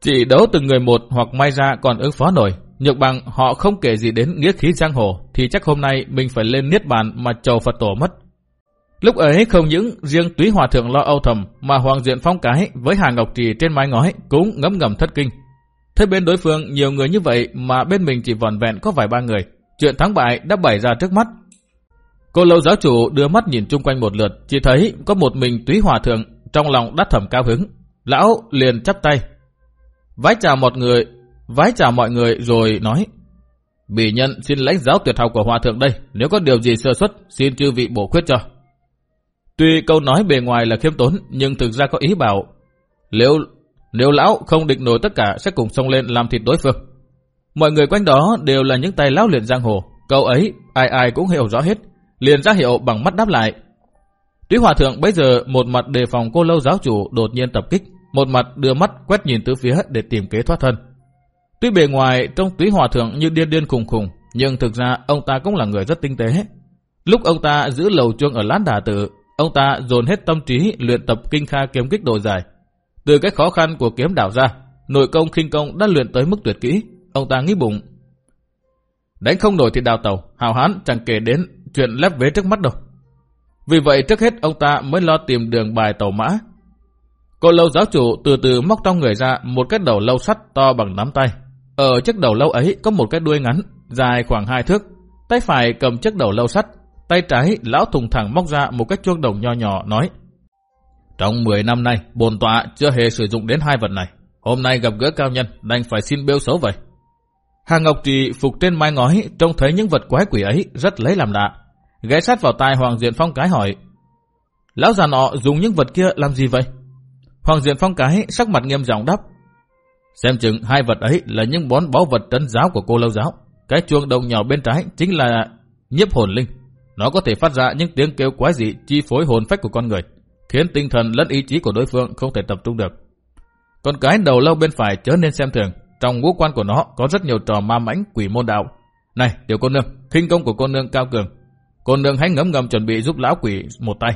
Chỉ đấu từng người một hoặc may ra còn ứng phó nổi, nhược bằng họ không kể gì đến nghĩa khí giang hồ thì chắc hôm nay mình phải lên niết bàn mà chầu Phật tổ mất. Lúc ấy không những riêng túy hòa thượng lo âu thầm mà Hoàng Diện Phong Cái với Hà Ngọc Trì trên mái ngói cũng ngấm ngầm thất kinh. Thế bên đối phương nhiều người như vậy mà bên mình chỉ vòn vẹn có vài ba người. Chuyện thắng bại đã bày ra trước mắt. Cô lâu giáo chủ đưa mắt nhìn chung quanh một lượt, chỉ thấy có một mình túy hòa thượng, trong lòng đắt thầm cao hứng. Lão liền chắp tay. Vái chào một người, vái chào mọi người rồi nói. Bỉ nhân xin lãnh giáo tuyệt học của hòa thượng đây, nếu có điều gì sơ xuất, xin chư vị bổ khuyết cho. Tuy câu nói bề ngoài là khiêm tốn, nhưng thực ra có ý bảo, nếu nếu lão không địch nổi tất cả sẽ cùng xông lên làm thịt đối phương. Mọi người quanh đó đều là những tay lão luyện giang hồ, câu ấy ai ai cũng hiểu rõ hết, liền ra hiệu bằng mắt đáp lại. Túy Hòa Thượng bây giờ một mặt đề phòng cô lâu giáo chủ đột nhiên tập kích, một mặt đưa mắt quét nhìn tứ phía để tìm kế thoát thân. Tuy bề ngoài trông Túy Hòa Thượng như điên điên khùng khùng, nhưng thực ra ông ta cũng là người rất tinh tế. Lúc ông ta giữ lầu chuông ở lán đà tử, ông ta dồn hết tâm trí luyện tập kinh kha kiếm kích đồ dài. Từ cái khó khăn của kiếm đảo ra, nội công khinh công đã luyện tới mức tuyệt kỹ, ông ta nghĩ bụng. Đánh không nổi thì đào tàu, hào hán chẳng kể đến chuyện lép vế trước mắt đâu. Vì vậy trước hết ông ta mới lo tìm đường bài tàu mã. Cô lâu giáo chủ từ từ móc trong người ra một cái đầu lâu sắt to bằng nắm tay. Ở chiếc đầu lâu ấy có một cái đuôi ngắn, dài khoảng hai thước. Tay phải cầm chiếc đầu lâu sắt, tay trái lão thùng thẳng móc ra một cái chuông đồng nho nhỏ nói. Trong 10 năm nay, bồn tọa chưa hề sử dụng đến hai vật này. Hôm nay gặp gỡ cao nhân, đành phải xin bêu xấu vậy. Hà Ngọc Trì phục trên mái ngói, trông thấy những vật quái quỷ ấy rất lấy làm lạ. Ghé sát vào tai Hoàng Diện Phong cái hỏi. Lão già nọ dùng những vật kia làm gì vậy? Hoàng Diện Phong cái sắc mặt nghiêm giọng đáp. Xem chừng hai vật ấy là những bón báu vật trấn giáo của cô lâu giáo. Cái chuông đồng nhỏ bên trái chính là nhiếp hồn linh. Nó có thể phát ra những tiếng kêu quái dị chi phối hồn phách của con người, khiến tinh thần lẫn ý chí của đối phương không thể tập trung được. Còn cái đầu lâu bên phải chớ nên xem thường, trong ngũ quan của nó có rất nhiều trò ma mãnh quỷ môn đạo. Này, tiểu cô nương, khinh công của cô nương cao cường. Cô nương hãy ngấm ngầm chuẩn bị giúp lão quỷ một tay.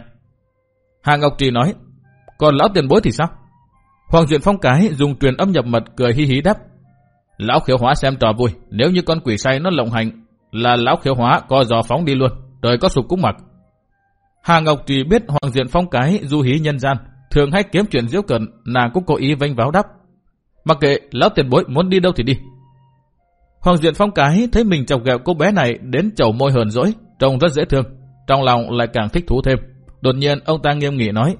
Hà Ngọc Trì nói, còn lão tiền bối thì sao? Hoàng Duyện Phong cái dùng truyền âm nhập mật cười hi hí đáp. Lão khiếu hóa xem trò vui, nếu như con quỷ say nó lộng hành, là lão khiếu hóa co giò phóng đi luôn, trời có sụp cũng mặc. Hà Ngọc Trì biết Hoàng Diện Phong cái du hí nhân gian, thường hay kiếm chuyện diễu cận, nàng cũng cố ý vênh váo đáp. Mặc kệ lão tiền bối muốn đi đâu thì đi. Hoàng Diện Phong cái thấy mình chọc ghẹo cô bé này đến chầu môi hờn dỗi, trông rất dễ thương, trong lòng lại càng thích thú thêm. Đột nhiên ông ta nghiêm nghị nói,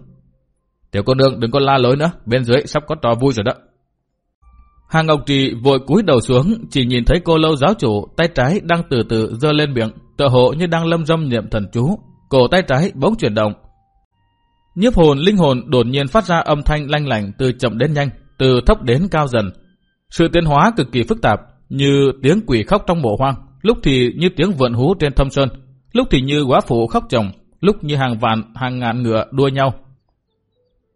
Tiểu cô nương đừng có la lối nữa, bên dưới sắp có trò vui rồi đó. Hàng Ngọc Trì vội cúi đầu xuống, chỉ nhìn thấy cô lâu giáo chủ tay trái đang từ từ dơ lên miệng, tựa hộ như đang lâm dâm niệm thần chú, cổ tay trái bỗng chuyển động. Nhiếp hồn linh hồn đột nhiên phát ra âm thanh lanh lảnh từ chậm đến nhanh, từ thấp đến cao dần. Sự tiến hóa cực kỳ phức tạp, như tiếng quỷ khóc trong mộ hoang, lúc thì như tiếng vượn hú trên thâm sơn, lúc thì như quá phụ khóc chồng, lúc như hàng vạn, hàng ngàn ngựa đua nhau.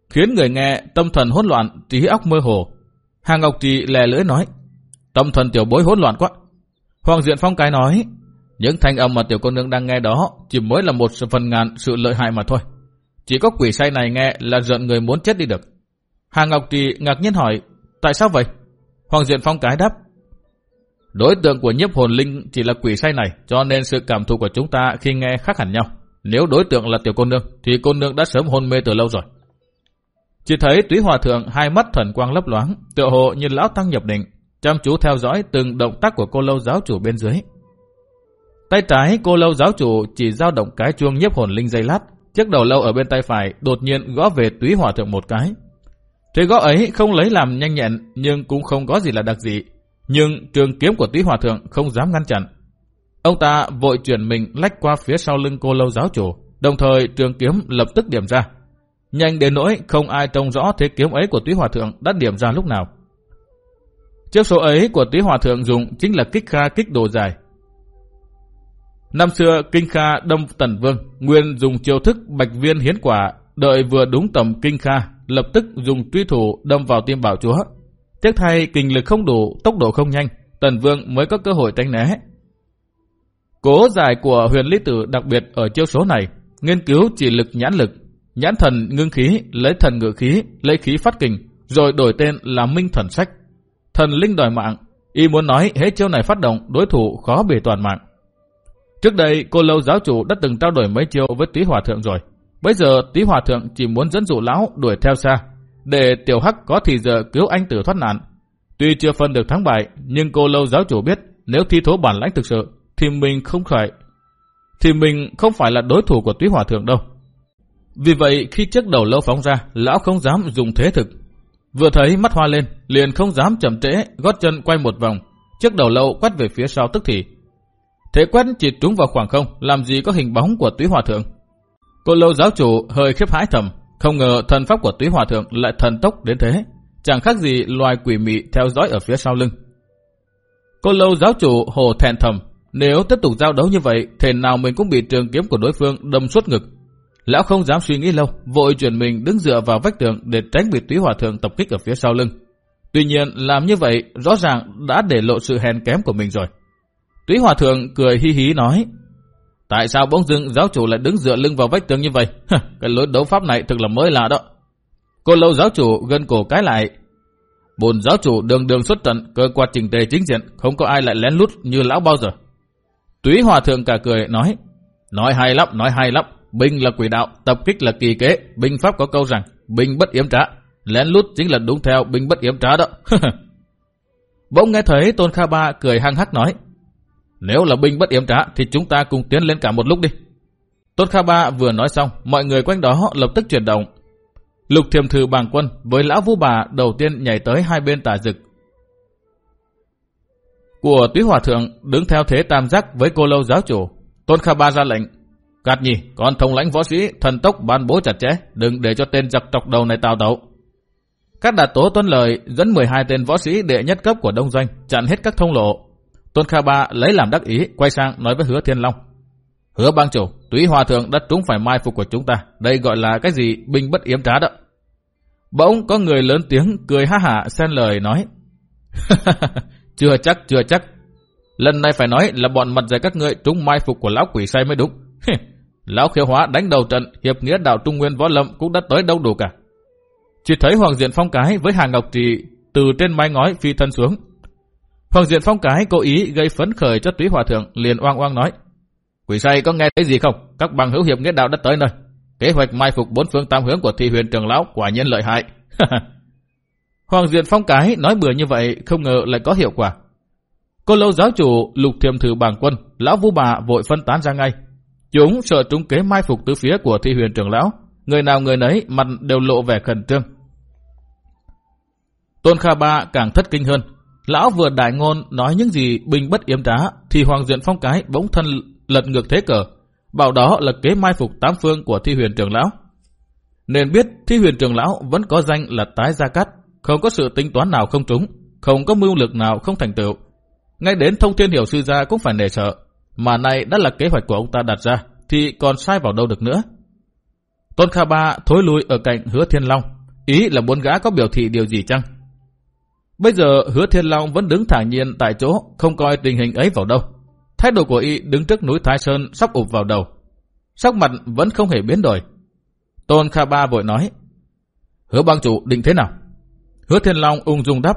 Khiến người nghe tâm thần hỗn loạn, trí óc mơ hồ. Hàng Ngọc Trì lè lưỡi nói, tâm thần tiểu bối hỗn loạn quá. Hoàng Diện Phong cái nói, những thanh âm mà tiểu cô nương đang nghe đó chỉ mới là một phần ngàn sự lợi hại mà thôi. Chỉ có quỷ say này nghe là giận người muốn chết đi được. Hàng Ngọc Kỳ ngạc nhiên hỏi, tại sao vậy? Hoàng Diện Phong cái đáp, Đối tượng của nhiếp hồn linh chỉ là quỷ say này, cho nên sự cảm thụ của chúng ta khi nghe khác hẳn nhau. Nếu đối tượng là tiểu cô nương, thì cô nương đã sớm hôn mê từ lâu rồi. Chỉ thấy túy hòa thượng hai mắt thần quang lấp loáng, tựa hồ như lão tăng nhập định, chăm chú theo dõi từng động tác của cô lâu giáo chủ bên dưới. Tay trái cô lâu giáo chủ chỉ dao động cái chuông nhiếp hồn linh dây lát, chiếc đầu lâu ở bên tay phải đột nhiên gõ về túy hòa thượng một cái. Thế gõ ấy không lấy làm nhanh nhẹn nhưng cũng không có gì là đặc dị, nhưng trường kiếm của túy hòa thượng không dám ngăn chặn. Ông ta vội chuyển mình lách qua phía sau lưng cô lâu giáo chủ, đồng thời trường kiếm lập tức điểm ra. Nhanh đến nỗi không ai trông rõ thế kiếm ấy của túy hòa thượng đã điểm ra lúc nào. Chiếc số ấy của túy hòa thượng dùng chính là kích kha kích đồ dài. Năm xưa kinh kha đâm tần vương, nguyên dùng chiêu thức bạch viên hiến quả, đợi vừa đúng tầm kinh kha, lập tức dùng truy thủ đâm vào tim bảo chúa, Tiếc thay kinh lực không đủ, tốc độ không nhanh, Tần Vương mới có cơ hội tránh né. Cố giải của huyền lý tử đặc biệt ở chiêu số này, nghiên cứu chỉ lực nhãn lực, nhãn thần ngưng khí, lấy thần ngự khí, lấy khí phát kình, rồi đổi tên là Minh Thần Sách. Thần linh đòi mạng, y muốn nói hết chiêu này phát động đối thủ khó bề toàn mạng. Trước đây cô lâu giáo chủ đã từng trao đổi mấy chiêu với Tý Hòa Thượng rồi. Bây giờ Tý Hòa Thượng chỉ muốn dẫn dụ lão đuổi theo xa, để tiểu hắc có thì giờ cứu anh tử thoát nạn. Tuy chưa phân được thắng bại, nhưng cô lâu giáo chủ biết nếu thi thố bản lãnh thực sự, thì mình không phải thì mình không phải là đối thủ của túy hòa thượng đâu. Vì vậy khi chiếc đầu lâu phóng ra, lão không dám dùng thế thực. Vừa thấy mắt hoa lên, liền không dám chậm trễ, gót chân quay một vòng, chiếc đầu lâu quét về phía sau tức thì. Thế quét chỉ trúng vào khoảng không, làm gì có hình bóng của túy hòa thượng. Cô lâu giáo chủ hơi khiếp hãi thầm, không ngờ thần pháp của túy hòa thượng lại thần tốc đến thế. Chẳng khác gì loài quỷ mị theo dõi ở phía sau lưng. Cô lâu giáo chủ hồ thẹn thầm, nếu tiếp tục giao đấu như vậy, thể nào mình cũng bị trường kiếm của đối phương đâm suốt ngực. Lão không dám suy nghĩ lâu, vội chuyển mình đứng dựa vào vách tường để tránh bị túy hòa thượng tập kích ở phía sau lưng. Tuy nhiên, làm như vậy rõ ràng đã để lộ sự hèn kém của mình rồi. Túy hòa thượng cười hi hí nói, Tại sao bỗng dưng giáo chủ lại đứng dựa lưng vào vách tường như vậy? cái lối đấu pháp này thực là mới lạ đó. Cô lâu giáo chủ gân cổ cái lại. Bồn giáo chủ đường đường xuất trận, cơ quan trình tề chính diện, không có ai lại lén lút như lão bao giờ. Túy hòa thượng cả cười nói, nói hay lắm, nói hay lắm, binh là quỷ đạo, tập kích là kỳ kế, binh pháp có câu rằng, binh bất yếm trá, lén lút chính là đúng theo binh bất yếm trá đó. Bỗng nghe thấy Tôn Kha Ba cười hăng hắc nói, nếu là binh bất yếm trá thì chúng ta cùng tiến lên cả một lúc đi. Tôn Kha Ba vừa nói xong, mọi người quanh đó lập tức chuyển động. Lục thiềm thư bàng quân với lão vũ bà đầu tiên nhảy tới hai bên tà dực, của túy hòa thượng đứng theo thế tam giác với cô lâu giáo chủ. Tôn Kha Ba ra lệnh. Cát nhi, còn thống lãnh võ sĩ, thần tốc ban bố chặt chẽ, đừng để cho tên giặc trọc đầu này tào tẩu. Các đạt tố tuân lời dẫn 12 tên võ sĩ đệ nhất cấp của đông doanh, chặn hết các thông lộ. Tôn Kha Ba lấy làm đắc ý, quay sang nói với hứa thiên long. Hứa bang chủ, túy hòa thượng đã trúng phải mai phục của chúng ta. Đây gọi là cái gì binh bất yếm trá đó. Bỗng có người lớn tiếng cười ha hả xen lời nói. Chưa chắc, chưa chắc. Lần này phải nói là bọn mặt dày các ngươi trúng mai phục của lão quỷ say mới đúng. lão khiêu hóa đánh đầu trận, hiệp nghĩa đạo Trung Nguyên Võ Lâm cũng đã tới đâu đủ cả. Chỉ thấy Hoàng Diện Phong Cái với Hà Ngọc Trì từ trên mái ngói phi thân xuống. Hoàng Diện Phong Cái cố ý gây phấn khởi cho túy hòa thượng liền oang oang nói. Quỷ say có nghe thấy gì không? Các bằng hữu hiệp nghĩa đạo đã tới nơi. Kế hoạch mai phục bốn phương tam hướng của thi huyền trường lão quả nhiên lợi hại. Hoàng Diện Phong cái nói bừa như vậy không ngờ lại có hiệu quả. Cô lâu giáo chủ lục thiềm thử bảng quân, lão vu bà vội phân tán ra ngay. Chúng sợ trúng kế mai phục từ phía của thi huyền trưởng lão. Người nào người nấy mặt đều lộ vẻ khẩn trương. Tôn Kha Ba càng thất kinh hơn. Lão vừa đại ngôn nói những gì bình bất yếm trá thì Hoàng Diện Phong cái bỗng thân lật ngược thế cờ. Bảo đó là kế mai phục tám phương của thi huyền trưởng lão. Nên biết thi huyền trưởng lão vẫn có danh là tái gia cát không có sự tính toán nào không trúng, không có mưu lực nào không thành tựu. Ngay đến thông thiên hiểu sư gia cũng phải nề sợ, mà này đã là kế hoạch của ông ta đặt ra, thì còn sai vào đâu được nữa. Tôn Kha Ba thối lui ở cạnh hứa thiên long, ý là muốn gã có biểu thị điều gì chăng? Bây giờ hứa thiên long vẫn đứng thản nhiên tại chỗ, không coi tình hình ấy vào đâu. Thái độ của y đứng trước núi Thái Sơn sắp ụp vào đầu. Sắc mặt vẫn không hề biến đổi. Tôn Kha Ba vội nói, hứa bang chủ định thế nào? Hứa Thiên Long ung dung đáp.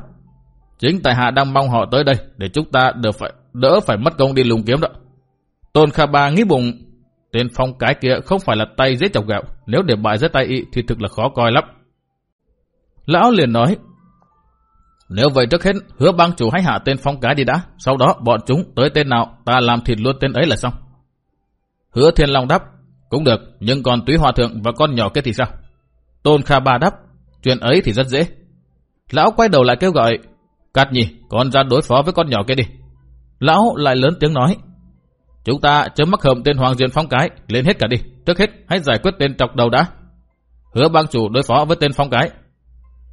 Chính tại hạ đang mong họ tới đây để chúng ta đỡ phải, đỡ phải mất công đi lùng kiếm đó. Tôn Kha Ba nghĩ bụng, tên phong cái kia không phải là tay dễ chọc gạo, nếu để bại dưới tay y thì thực là khó coi lắm. Lão liền nói, nếu vậy trước hết hứa bang chủ hãy hạ tên phong cái đi đã, sau đó bọn chúng tới tên nào ta làm thịt luôn tên ấy là xong. Hứa Thiên Long đáp, cũng được, nhưng còn túy hòa thượng và con nhỏ kia thì sao? Tôn Kha Ba đáp, chuyện ấy thì rất dễ, Lão quay đầu lại kêu gọi, Cát nhì, con ra đối phó với con nhỏ kia đi. Lão lại lớn tiếng nói, Chúng ta chấm mắc hầm tên Hoàng Diện Phong Cái, lên hết cả đi. Trước hết, hãy giải quyết tên trọc đầu đã. Hứa bang chủ đối phó với tên Phong Cái.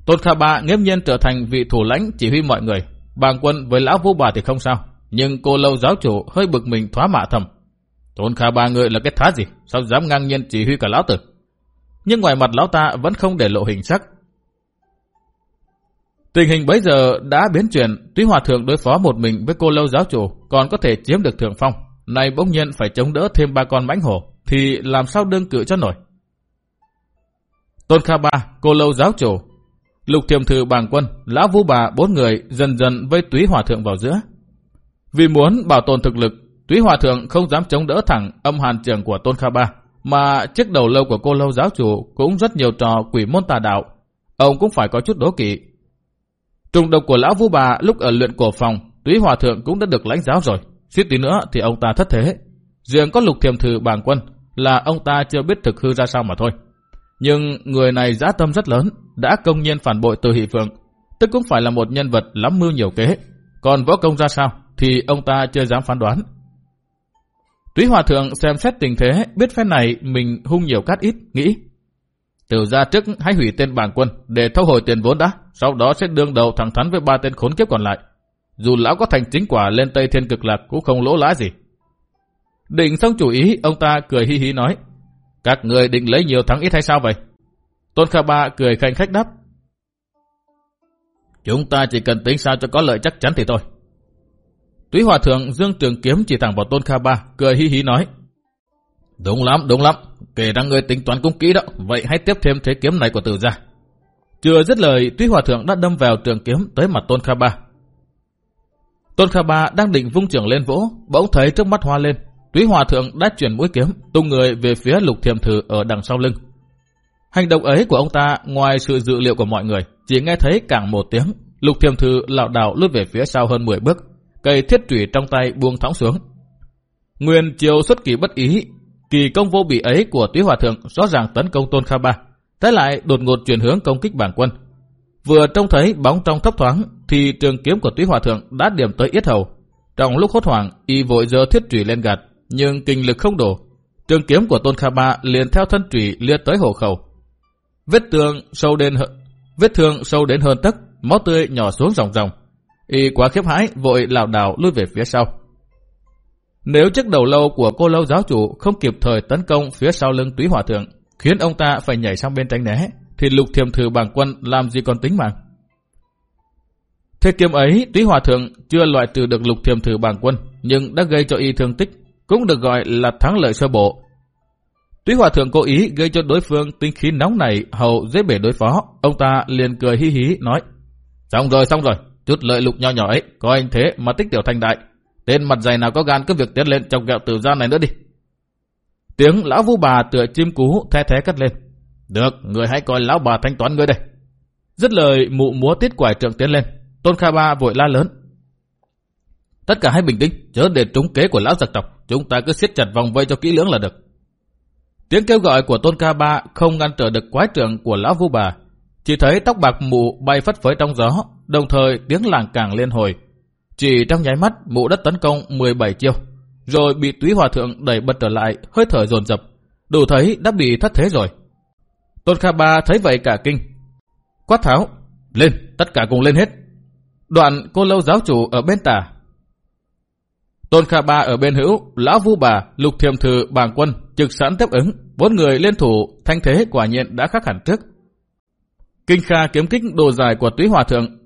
Tôn Kha Ba nghiêm nhiên trở thành vị thủ lãnh chỉ huy mọi người. Bàng quân với lão vũ bà thì không sao. Nhưng cô lâu giáo chủ hơi bực mình thoá mạ thầm. Tôn Kha Ba người là cái thá gì? Sao dám ngang nhiên chỉ huy cả lão tử? Nhưng ngoài mặt lão ta vẫn không để lộ hình sắc, Tình hình bấy giờ đã biến chuyển, tuy hòa thượng đối phó một mình với cô lâu giáo chủ còn có thể chiếm được thượng phong. Này bỗng nhiên phải chống đỡ thêm ba con mãnh hổ, thì làm sao đương cự cho nổi. Tôn Kha Ba, cô lâu giáo chủ, lục thiềm thư bàng quân, lão vũ bà bốn người dần dần vây túy hòa thượng vào giữa. Vì muốn bảo tồn thực lực, túy hòa thượng không dám chống đỡ thẳng âm hàn trường của Tôn Kha Ba, mà chiếc đầu lâu của cô lâu giáo chủ cũng rất nhiều trò quỷ môn tà đạo. Ông cũng phải có chút đố kỵ, Trùng độc của lão Vũ Bà lúc ở luyện cổ phòng, túy hòa thượng cũng đã được lãnh giáo rồi. Suýt tí nữa thì ông ta thất thế. Riêng có lục thiềm thử bàng quân là ông ta chưa biết thực hư ra sao mà thôi. Nhưng người này giá tâm rất lớn, đã công nhiên phản bội từ Hỷ Phượng, tức cũng phải là một nhân vật lắm mưu nhiều kế. Còn võ công ra sao thì ông ta chưa dám phán đoán. Túy Hòa Thượng xem xét tình thế, biết phép này mình hung nhiều cát ít, nghĩ. Từ ra trước hãy hủy tên bảng quân để thu hồi tiền vốn đã, sau đó sẽ đương đầu thẳng thắn với ba tên khốn kiếp còn lại. Dù lão có thành chính quả lên Tây Thiên Cực Lạc cũng không lỗ lãi gì. Định xong chủ ý, ông ta cười hi hi nói. Các người định lấy nhiều thắng ít hay sao vậy? Tôn Kha Ba cười khanh khách đáp. Chúng ta chỉ cần tính sao cho có lợi chắc chắn thì thôi. Túy Hòa Thượng Dương Trường Kiếm chỉ thẳng vào Tôn Kha Ba, cười hi hi nói. Đúng lắm, đúng lắm. Kể ra người tính toán cũng kỹ đó. Vậy hãy tiếp thêm thế kiếm này của tử gia. Chưa dứt lời, Túy Hòa Thượng đã đâm vào trường kiếm tới mặt Tôn Kha Ba. Tôn Kha Ba đang định vung trường lên vỗ, bỗng thấy trước mắt hoa lên. Túy Hòa Thượng đã chuyển mũi kiếm, tung người về phía lục thiềm thử ở đằng sau lưng. Hành động ấy của ông ta, ngoài sự dự liệu của mọi người, chỉ nghe thấy càng một tiếng, lục thiềm thư lảo đảo lướt về phía sau hơn 10 bước, cây thiết trụy trong tay buông thõng xuống. Nguyên chiều xuất kỳ bất ý, kỳ công vô bị ấy của Túy Hòa Thượng rõ ràng tấn công Tôn Kha Ba, thế lại đột ngột chuyển hướng công kích bản quân. Vừa trông thấy bóng trong thấp thoáng, thì trường kiếm của Túy Hòa Thượng đã điểm tới yết hầu. Trong lúc hốt hoảng, y vội giơ thiết trụy lên gạt, nhưng kinh lực không đủ. Trường kiếm của Tôn Kha Ba liền theo thân trụy liệt tới hổ khẩu. Vết thương sâu đến vết thương sâu đến hơn tấc, máu tươi nhỏ xuống ròng ròng. Y quá khiếp hãi, vội lảo đảo lui về phía sau. Nếu chiếc đầu lâu của cô lâu giáo chủ không kịp thời tấn công phía sau lưng túy hòa thượng, khiến ông ta phải nhảy sang bên tránh né, thì lục thiềm thử bảng quân làm gì còn tính mạng. Thế kiếm ấy, túy hòa thượng chưa loại trừ được lục thiềm thử bảng quân, nhưng đã gây cho y thương tích, cũng được gọi là thắng lợi sơ bộ. Túy hòa thượng cố ý gây cho đối phương tinh khí nóng này hầu dễ bể đối phó, ông ta liền cười hí hí nói, xong rồi xong rồi, chút lợi lục nho nhỏ ấy, có anh thế mà tích tiểu thành đại, tên mặt dày nào có gan cứ việc tiến lên trong kẹo tử gia này nữa đi. Tiếng lão vu bà tựa chim cú the thế cất lên. Được, người hãy coi lão bà thanh toán ngươi đây. Dứt lời mụ múa tiết quải trượng tiến lên. Tôn Kha Ba vội la lớn. Tất cả hãy bình tĩnh, chớ để trúng kế của lão giặc tộc. Chúng ta cứ siết chặt vòng vây cho kỹ lưỡng là được. Tiếng kêu gọi của Tôn Ca Ba không ngăn trở được quái trưởng của lão vu bà. Chỉ thấy tóc bạc mụ bay phất phới trong gió, đồng thời tiếng làng càng liên hồi. Chỉ trong nháy mắt, mụ đất tấn công 17 chiêu, rồi bị túy hòa thượng đẩy bật trở lại, hơi thở dồn dập. Đủ thấy đã bị thất thế rồi. Tôn Kha Ba thấy vậy cả kinh. Quát tháo, lên, tất cả cùng lên hết. Đoạn cô lâu giáo chủ ở bên tả. Tôn Kha Ba ở bên hữu, Lão Vu Bà, Lục Thiềm Thử, Bàng Quân, trực sẵn tiếp ứng. Bốn người liên thủ, thanh thế quả nhiên đã khác hẳn trước. Kinh Kha kiếm kích đồ dài của túy hòa thượng,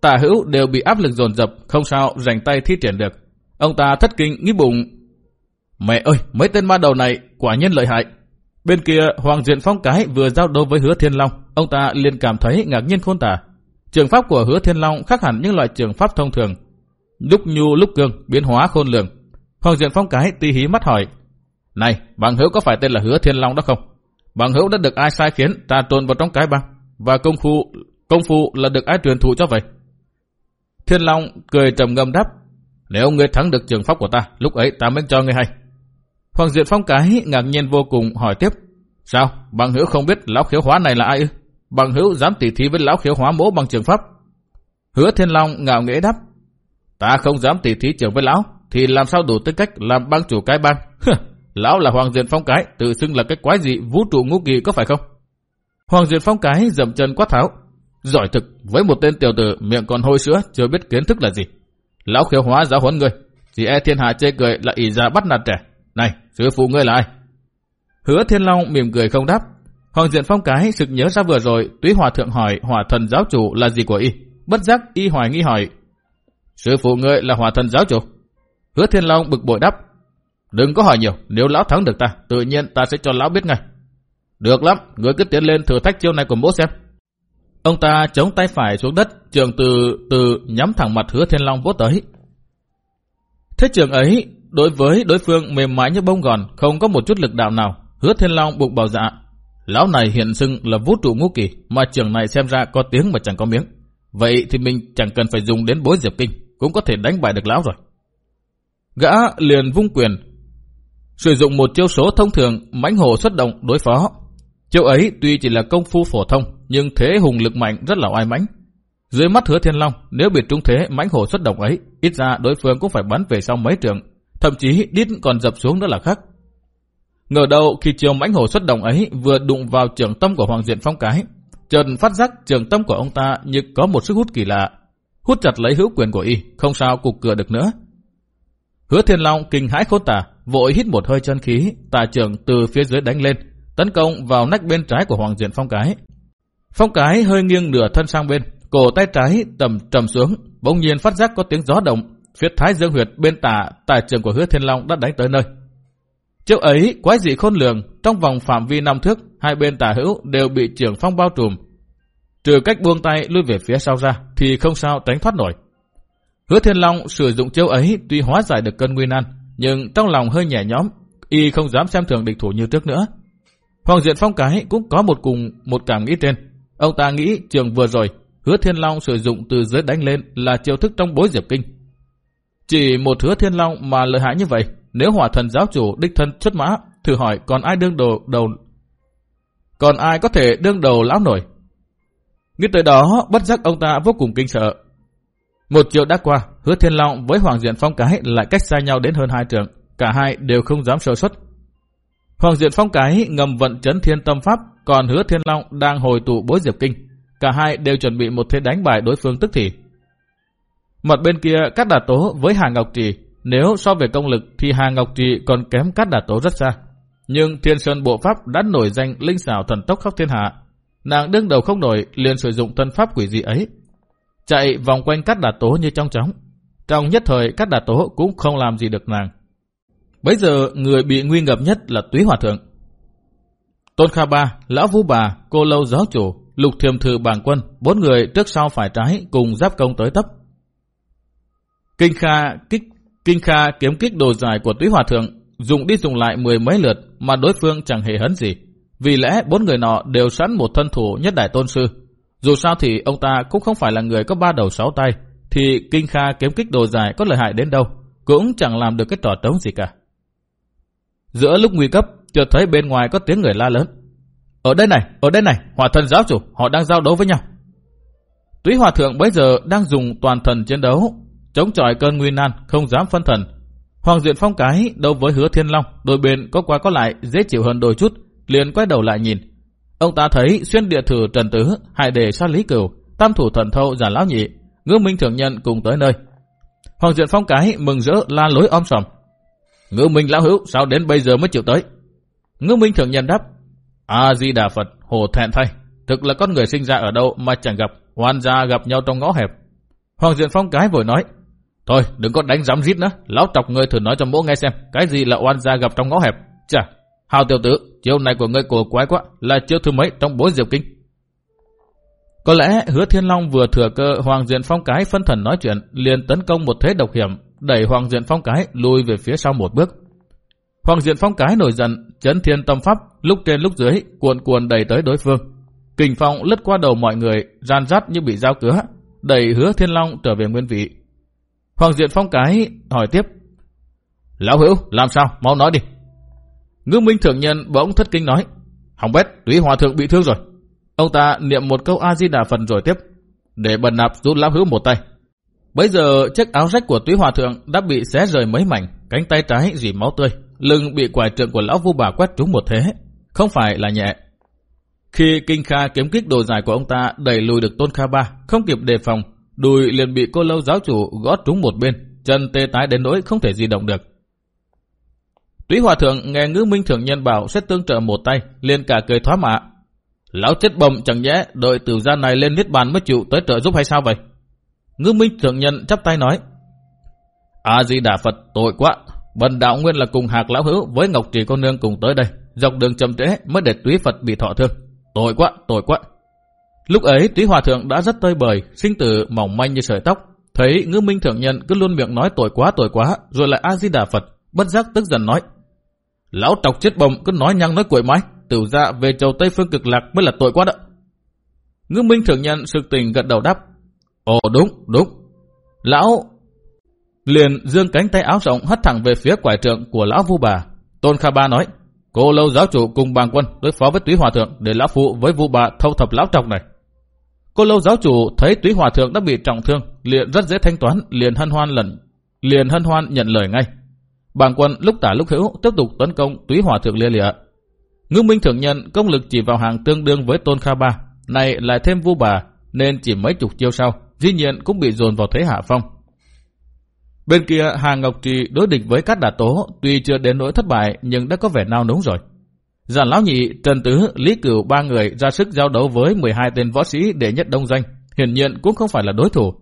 tả hữu đều bị áp lực dồn dập, không sao rảnh tay thi triển được. Ông ta thất kinh nghĩ bụng. Mẹ ơi, mấy tên ma đầu này quả nhiên lợi hại. Bên kia, Hoàng Diện Phong Cái vừa giao đấu với Hứa Thiên Long, ông ta liền cảm thấy ngạc nhiên khôn tả. Trường pháp của Hứa Thiên Long khác hẳn những loại trường pháp thông thường. Lúc nhu lúc cương, biến hóa khôn lường. Hoàng Diện Phong Cái ti hí mắt hỏi. Này, bằng hữu có phải tên là Hứa Thiên Long đó không? Bằng hữu đã được ai sai khiến trà trộn vào trong cái băng? Và công phu công phu là được ai truyền thụ cho vậy? Thiên Long cười trầm ngâm đáp. Nếu ngươi thắng được trường pháp của ta, lúc ấy ta mới cho ngươi hay. Hoàng Diện Phong cái ngạc nhiên vô cùng hỏi tiếp. Sao? Bằng hữu không biết lão khiếu hóa này là ai ư? Bằng hữu dám tỉ thí với lão khiếu hóa mỗ bằng trường pháp. Hứa Thiên Long ngạo nghễ đáp. Ta không dám tỉ thí trưởng với lão, thì làm sao đủ tư cách làm bang chủ cái bang? lão là Hoàng Diện Phong cái, tự xưng là cái quái gì vũ trụ ngũ kỳ có phải không? Hoàng Diện Phong cái dậm chân quát tháo. Giỏi thực, với một tên tiểu tử miệng còn hôi sữa, chưa biết kiến thức là gì. Lão khiếu hóa giáo huấn ngươi, chỉ e thiên hạ chê cười là ỷ ra bắt nạt trẻ. Này, sư phụ ngươi là ai? Hứa Thiên Long mỉm cười không đáp. Hoàng Diện Phong cái sực nhớ ra vừa rồi, túy hòa thượng hỏi hòa thần giáo chủ là gì của y. Bất giác y hoài nghi hỏi. Sư phụ ngươi là hòa thần giáo chủ. Hứa Thiên Long bực bội đáp. Đừng có hỏi nhiều, nếu lão thắng được ta, tự nhiên ta sẽ cho lão biết ngay. Được lắm, ngươi cứ tiến lên thử thách chiêu này của bố xem. Ông ta chống tay phải xuống đất, trường từ từ nhắm thẳng mặt hứa Thiên Long vỗ tới. Thế trường ấy, đối với đối phương mềm mại như bông gòn, không có một chút lực đạo nào, hứa Thiên Long bụng bảo dạ. Lão này hiện xưng là vũ trụ ngũ kỳ, mà trường này xem ra có tiếng mà chẳng có miếng. Vậy thì mình chẳng cần phải dùng đến bối diệp kinh, cũng có thể đánh bại được lão rồi. Gã liền vung quyền, sử dụng một chiêu số thông thường mãnh hổ xuất động đối phó. Chiêu ấy tuy chỉ là công phu phổ thông, nhưng thế hùng lực mạnh rất là oai mãnh. Dưới mắt hứa thiên long, nếu bị trúng thế mãnh hổ xuất động ấy, ít ra đối phương cũng phải bắn về sau mấy trường, thậm chí đít còn dập xuống nữa là khác. Ngờ đâu khi chiều mãnh hổ xuất động ấy vừa đụng vào trường tâm của Hoàng Diện Phong cái, Trần phát giác trường tâm của ông ta như có một sức hút kỳ lạ. Hút chặt lấy hữu quyền của y, không sao cục cửa được nữa. Hứa Thiên Long kinh hãi khôn tả, vội hít một hơi chân khí, tà trường từ phía dưới đánh lên, tấn công vào nách bên trái của Hoàng Diện Phong cái. Phong cái hơi nghiêng nửa thân sang bên, cổ tay trái tầm trầm xuống, bỗng nhiên phát giác có tiếng gió động, phía thái dương huyệt bên tả tà trường của Hứa Thiên Long đã đánh tới nơi. Chiếc ấy quái dị khôn lường, trong vòng phạm vi năm thước, hai bên tả hữu đều bị trưởng phong bao trùm. Trừ cách buông tay lui về phía sau ra, thì không sao tránh thoát nổi. Hứa Thiên Long sử dụng chiêu ấy tuy hóa giải được cơn nguy nan, nhưng trong lòng hơi nhẹ nhõm, y không dám xem thường địch thủ như trước nữa. Hoàng Diện Phong cái cũng có một cùng một cảm nghĩ trên. Ông ta nghĩ trường vừa rồi, Hứa Thiên Long sử dụng từ dưới đánh lên là chiêu thức trong bối diệp kinh. Chỉ một Hứa Thiên Long mà lợi hại như vậy, nếu hỏa thần giáo chủ đích thân xuất mã, thử hỏi còn ai đương đầu đầu còn ai có thể đương đầu lão nổi. Nghĩ tới đó, bất giác ông ta vô cùng kinh sợ. Một triệu đã qua, hứa thiên long với Hoàng Diện Phong Cái lại cách xa nhau đến hơn hai trường. Cả hai đều không dám sơ xuất. Hoàng Diện Phong Cái ngầm vận chấn thiên tâm pháp, còn hứa thiên long đang hồi tụ bối diệp kinh. Cả hai đều chuẩn bị một thế đánh bại đối phương tức thì. Mặt bên kia, cát đà tố với Hà Ngọc Trì nếu so về công lực thì Hà Ngọc Trì còn kém Cát Đà Tố rất xa. Nhưng Thiên Sơn Bộ Pháp đã nổi danh linh xảo thần tốc khắp thiên hạ. Nàng đương đầu không nổi liền sử dụng thân pháp quỷ dị ấy. Chạy vòng quanh Cát Đà Tố như trong chóng. Trong nhất thời Cát Đà Tố cũng không làm gì được nàng. Bây giờ người bị nguy ngập nhất là Túy Hòa Thượng. Tôn Kha Ba, Lão Vũ Bà, Cô Lâu Giáo Chủ, Lục Thiềm Thư Bàng Quân, bốn người trước sau phải trái cùng giáp công tới tấp. Kinh Kha kích Kinh Kha kiếm kích đồ dài của túy hòa thượng, dùng đi dùng lại mười mấy lượt mà đối phương chẳng hề hấn gì. Vì lẽ bốn người nọ đều sẵn một thân thủ nhất đại tôn sư. Dù sao thì ông ta cũng không phải là người có ba đầu sáu tay, thì Kinh Kha kiếm kích đồ dài có lợi hại đến đâu, cũng chẳng làm được cái trò trống gì cả. Giữa lúc nguy cấp, chợt thấy bên ngoài có tiếng người la lớn. Ở đây này, ở đây này, hòa thần giáo chủ, họ đang giao đấu với nhau. Túy hòa thượng bây giờ đang dùng toàn thần chiến đấu, chống chọi cơn nguy nan, không dám phân thần. Hoàng Diện Phong cái đấu với Hứa Thiên Long, đôi bên có qua có lại dễ chịu hơn đôi chút, liền quay đầu lại nhìn. Ông ta thấy xuyên địa thử Trần Tứ, hại đề sa Lý Cửu, tam thủ thần thâu giả lão nhị, ngư minh thượng nhân cùng tới nơi. Hoàng Diện Phong cái mừng rỡ la lối om sòm. Ngư minh lão hữu sao đến bây giờ mới chịu tới? Ngư minh thượng nhân đáp. A Di Đà Phật, hồ thẹn thay, thực là con người sinh ra ở đâu mà chẳng gặp, hoàn gia gặp nhau trong ngõ hẹp. Hoàng Diện Phong cái vội nói. Thôi đừng có đánh giám rít nữa, lão tộc ngươi thử nói cho mỗ nghe xem, cái gì là oan gia gặp trong ngõ hẹp. Chà, hào tiểu tử, chiêu này của ngươi cổ quái quá, là chiêu thứ mấy trong bốn diệp kinh. Có lẽ hứa thiên long vừa thừa cơ Hoàng Diện Phong Cái phân thần nói chuyện, liền tấn công một thế độc hiểm, đẩy Hoàng Diện Phong Cái lùi về phía sau một bước. Hoàng Diện Phong Cái nổi giận, chấn thiên tâm pháp, lúc trên lúc dưới, cuồn cuồn đẩy tới đối phương. Kình phong lướt qua đầu mọi người, ran rắt như bị dao cứa, đẩy hứa thiên long trở về nguyên vị, Hoàng Diện Phong cái hỏi tiếp. Lão hữu, làm sao? Mau nói đi. Ngư Minh Thượng Nhân bỗng thất kinh nói. Hỏng bét, túy hòa thượng bị thương rồi. Ông ta niệm một câu A-di-đà phần rồi tiếp. Để bần nạp rút lão hữu một tay. Bây giờ chiếc áo rách của túy hòa thượng đã bị xé rời mấy mảnh, cánh tay trái dì máu tươi, lưng bị quải trượng của lão vu bà quét trúng một thế. Không phải là nhẹ. Khi Kinh Kha kiếm kích đồ dài của ông ta đẩy lùi được Tôn Kha Ba, không kịp đề phòng, đùi liền bị cô lâu giáo chủ gót trúng một bên, chân tê tái đến nỗi không thể di động được. Túy hòa thượng nghe ngữ minh thượng nhân bảo sẽ tương trợ một tay, liền cả cười thoá mạ. Lão chết bầm chẳng nhẽ đợi tử gia này lên niết bàn mới chịu tới trợ giúp hay sao vậy? Ngư minh thượng nhân chắp tay nói. A di đà Phật tội quá, bần đạo nguyên là cùng hạc lão hữu với ngọc trì con nương cùng tới đây, dọc đường chậm trễ mới để túy Phật bị thọ thương. Tội quá, tội quá. Lúc ấy Túy Hòa Thượng đã rất tơi bời, sinh tử mỏng manh như sợi tóc. Thấy ngư minh thượng nhân cứ luôn miệng nói tội quá tội quá, rồi lại A-di-đà Phật, bất giác tức giận nói. Lão trọc chết bồng cứ nói nhăng nói cuội mãi, tiểu ra về châu Tây Phương cực lạc mới là tội quá đó. Ngư minh thượng nhân sực tình gật đầu đáp. Ồ đúng, đúng. Lão liền dương cánh tay áo rộng hất thẳng về phía quải trượng của lão vu bà. Tôn Kha Ba nói, cô lâu giáo chủ cùng bàng quân đối phó với túy hòa thượng để lão phụ với vu bà thâu thập lão trọc này. Cô lâu giáo chủ thấy túy hòa thượng đã bị trọng thương, liền rất dễ thanh toán, liền hân hoan lần, liền hân hoan nhận lời ngay. Bàng quân lúc tả lúc hữu tiếp tục tấn công túy hỏa thượng lia lịa. Ngưng Minh thượng nhân công lực chỉ vào hàng tương đương với Tôn Kha Ba, này lại thêm vu bà, nên chỉ mấy chục chiêu sau, dĩ nhiên cũng bị dồn vào thế hạ phong. Bên kia Hà Ngọc Trì đối địch với các đà tố, tuy chưa đến nỗi thất bại nhưng đã có vẻ nao núng rồi. Giản Lão Nhị, Trần Tứ, Lý Cửu ba người ra sức giao đấu với 12 tên võ sĩ để nhất đông danh, hiển nhiên cũng không phải là đối thủ.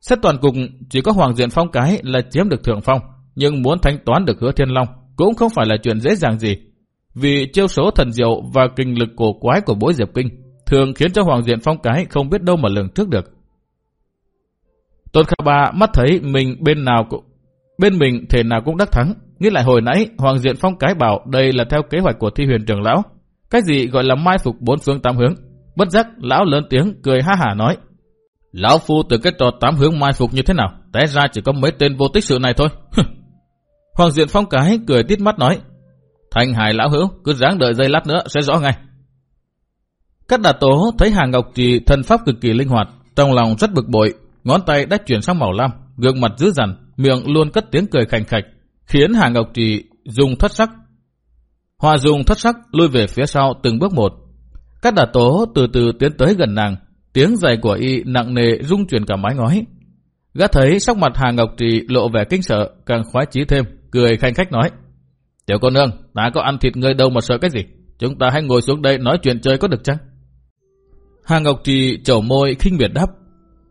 Xét toàn cục, chỉ có Hoàng Diện Phong cái là chiếm được thượng phong, nhưng muốn thanh toán được hứa Thiên Long cũng không phải là chuyện dễ dàng gì. Vì chiêu số thần diệu và kinh lực cổ quái của bối Diệp Kinh thường khiến cho Hoàng Diện Phong cái không biết đâu mà lường trước được. Tôn Khả Ba mắt thấy mình bên nào cũng bên mình thể nào cũng đắc thắng. Nghĩ lại hồi nãy, Hoàng Diện Phong cái bảo đây là theo kế hoạch của thi huyền trưởng lão. Cái gì gọi là mai phục bốn phương tám hướng. Bất giác, lão lớn tiếng cười ha hả nói. Lão phu từ cái trò tám hướng mai phục như thế nào? Té ra chỉ có mấy tên vô tích sự này thôi. Hoàng Diện Phong cái cười tít mắt nói. Thành hải lão hữu, cứ ráng đợi giây lát nữa sẽ rõ ngay. Cát Đạt tố thấy Hà Ngọc Trì thân pháp cực kỳ linh hoạt, trong lòng rất bực bội, ngón tay đã chuyển sang màu lam, gương mặt dữ dằn, miệng luôn cất tiếng cười khành khạch, khiến Hà Ngọc Trì dùng thất sắc. Hòa dùng thất sắc lui về phía sau từng bước một. Cát Đạt tố từ từ tiến tới gần nàng, tiếng giày của y nặng nề rung chuyển cả mái ngói. Gã thấy sắc mặt Hà Ngọc Trì lộ vẻ kinh sợ, càng khoái chí thêm, cười khanh khách nói. Tiểu cô nương, ta có ăn thịt người đâu mà sợ cái gì? Chúng ta hãy ngồi xuống đây nói chuyện chơi có được chăng? Hà Ngọc Trì chầu môi khinh miệt đáp.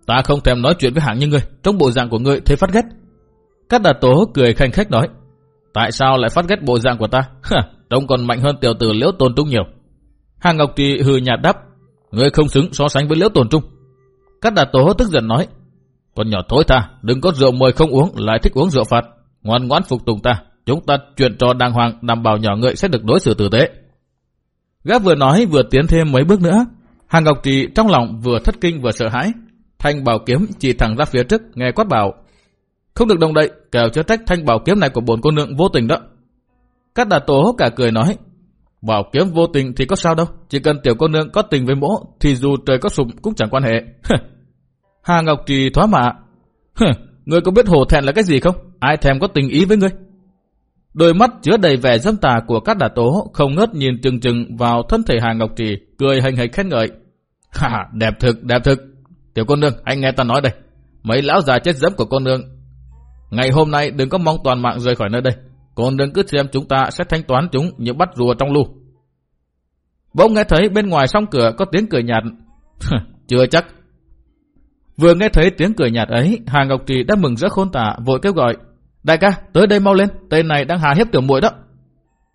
Ta không thèm nói chuyện với hạng như ngươi, trong bộ dạng của ngươi thấy phát ghét. Cát đà tố cười khanh khách nói. Tại sao lại phát ghét bộ dạng của ta? trông còn mạnh hơn tiểu tử liễu tôn trung nhiều. Hà Ngọc Trì hừ nhạt đáp. Ngươi không xứng so sánh với liễu tôn trung. Cát đà tố tức giận nói. Con nhỏ thối tha, đừng có rượu mời không uống, lại thích uống rượu phạt. Ngoan ngoãn phục tùng ta, chúng ta chuyện trò đàng hoàng đảm bảo nhỏ ngợi sẽ được đối xử tử tế. Gã vừa nói vừa tiến thêm mấy bước nữa. Hàng Ngọc Trì trong lòng vừa thất kinh vừa sợ hãi. Thanh bảo kiếm chỉ thẳng ra phía trước nghe quát bảo. Không được đồng đậy, kẻo chớ trách thanh bảo kiếm này của bổn cô nương vô tình đó. Cát đà tố cả cười nói. Bảo kiếm vô tình thì có sao đâu. Chỉ cần tiểu cô nương có tình với mỗ thì dù trời có sụp cũng chẳng quan hệ. Hà Ngọc Trì thoá mạ. Ngươi có biết hồ thẹn là cái gì không? Ai thèm có tình ý với ngươi? Đôi mắt chứa đầy vẻ dâm tà của các đà tố không ngớt nhìn chừng chừng vào thân thể Hà Ngọc Trì, cười hình hình khen ngợi. Ha, đẹp thực, đẹp thực. Tiểu cô nương, anh nghe ta nói đây. Mấy lão già chết dẫm của cô nương. Ngày hôm nay đừng có mong toàn mạng rời khỏi nơi đây. Cô nương cứ xem chúng ta sẽ thanh toán chúng như bắt rùa trong lu. Bỗng nghe thấy bên ngoài song cửa có tiếng cười nhạt. Chưa chắc. Vừa nghe thấy tiếng cười nhạt ấy, Hà Ngọc Trì đã mừng rỡ khôn tả, vội kêu gọi. Đại ca, tới đây mau lên, tên này đang hà hiếp tiểu muội đó.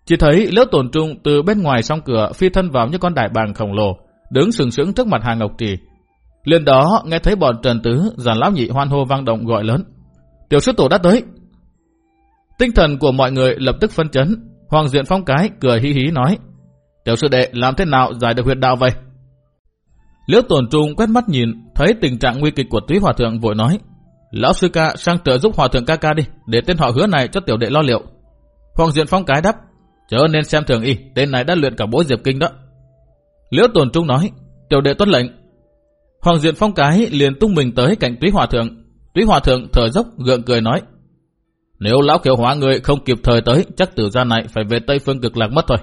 Chỉ thấy liễu tổn trung từ bên ngoài song cửa phi thân vào như con đại bàng khổng lồ, đứng sừng sững trước mặt Hà Ngọc Trì. lên đó nghe thấy bọn Trần Tứ, giản lão nhị hoan hô vang động gọi lớn. Tiểu sư tổ đã tới. Tinh thần của mọi người lập tức phân chấn. Hoàng Diện Phong Cái cười hí hí nói. Tiểu sư đệ làm thế nào giải được huyệt đạo vậy? Liễu tổn trung quét mắt nhìn, thấy tình trạng nguy kịch của túy hòa thượng vội nói. Lão sư ca sang trợ giúp hòa thượng ca ca đi, để tên họ hứa này cho tiểu đệ lo liệu. Hoàng Diện Phong cái đáp, chớ nên xem thường y, tên này đã luyện cả bối diệp kinh đó. Liễu Tồn Trung nói, tiểu đệ tuân lệnh. Hoàng Diện Phong cái liền tung mình tới cạnh Túy Hòa Thượng. Túy Hòa Thượng thở dốc gượng cười nói, nếu lão kiều hóa người không kịp thời tới, chắc tử gia này phải về Tây Phương cực lạc mất thôi.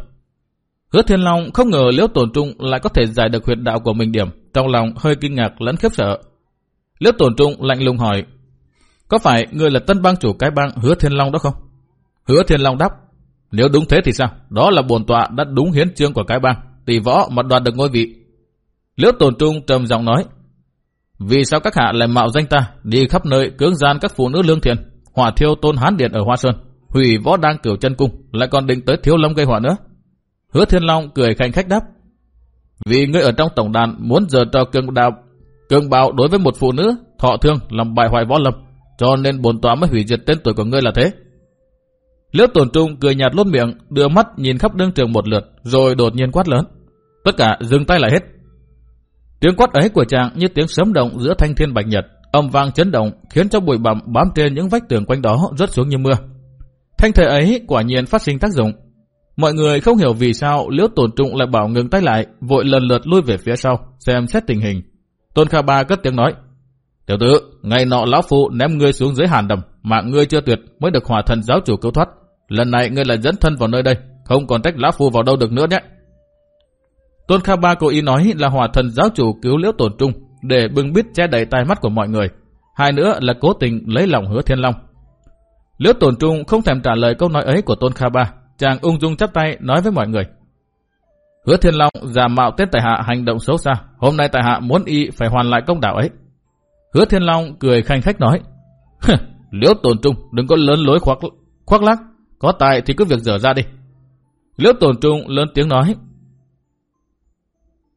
Hứa Thiên Long không ngờ Liễu Tồn Trung lại có thể giải được huyệt đạo của mình điểm, trong lòng hơi kinh ngạc lẫn khiếp sợ. Liễu Tồn Trung lạnh lùng hỏi, có phải người là tân bang chủ cái bang Hứa Thiên Long đó không? Hứa Thiên Long đáp. Nếu đúng thế thì sao? Đó là bổn tọa đã đúng hiến chương của cái bang. Tỷ võ mà đoạt được ngôi vị. Liễu Tồn Trung trầm giọng nói. Vì sao các hạ lại mạo danh ta đi khắp nơi cưỡng gian các phụ nữ lương thiện, hỏa thiêu tôn hán điện ở Hoa Sơn, hủy võ đang cửu chân cung, lại còn định tới thiếu lâm gây hỏa nữa. Hứa Thiên Long cười khanh khách đáp. Vì ngươi ở trong tổng đàn muốn giờ cho cường đạo cường bạo đối với một phụ nữ thọ thương làm bại hoại võ lâm cho nên bổn tòa mới hủy diệt tên tuổi của ngươi là thế. Liễu tổn trung cười nhạt lốt miệng, đưa mắt nhìn khắp đương trường một lượt, rồi đột nhiên quát lớn. Tất cả dừng tay lại hết. Tiếng quát ấy của chàng như tiếng sấm động giữa thanh thiên bạch nhật, âm vang chấn động khiến cho bụi bặm bám trên những vách tường quanh đó rớt xuống như mưa. Thanh thể ấy quả nhiên phát sinh tác dụng. Mọi người không hiểu vì sao Liễu Tổn Trung lại bảo ngừng tay lại, vội lần lượt lui về phía sau, xem xét tình hình. Tôn Kha Ba cất tiếng nói, Tiểu tử, ngày nọ lão phụ ném ngươi xuống dưới hàn đầm, mạng ngươi chưa tuyệt mới được hòa thần giáo chủ cứu thoát. Lần này ngươi lại dẫn thân vào nơi đây, không còn trách lão phụ vào đâu được nữa nhé. Tôn Kha Ba cố ý nói là hòa thần giáo chủ cứu liễu tổn trung để bưng bít che đậy tai mắt của mọi người. Hai nữa là cố tình lấy lòng hứa thiên long. Liễu tổn trung không thèm trả lời câu nói ấy của Tôn Kha Ba. Chàng ung dung chắp tay nói với mọi người. Hứa thiên long giả mạo tên tài hạ hành động xấu xa. Hôm nay tài hạ muốn y phải hoàn lại công đạo ấy. Hứa thiên long cười khanh khách nói. Liễu tồn trung đừng có lớn lối khoác, khoác lác. Có tài thì cứ việc dở ra đi. Liễu tồn trung lớn tiếng nói.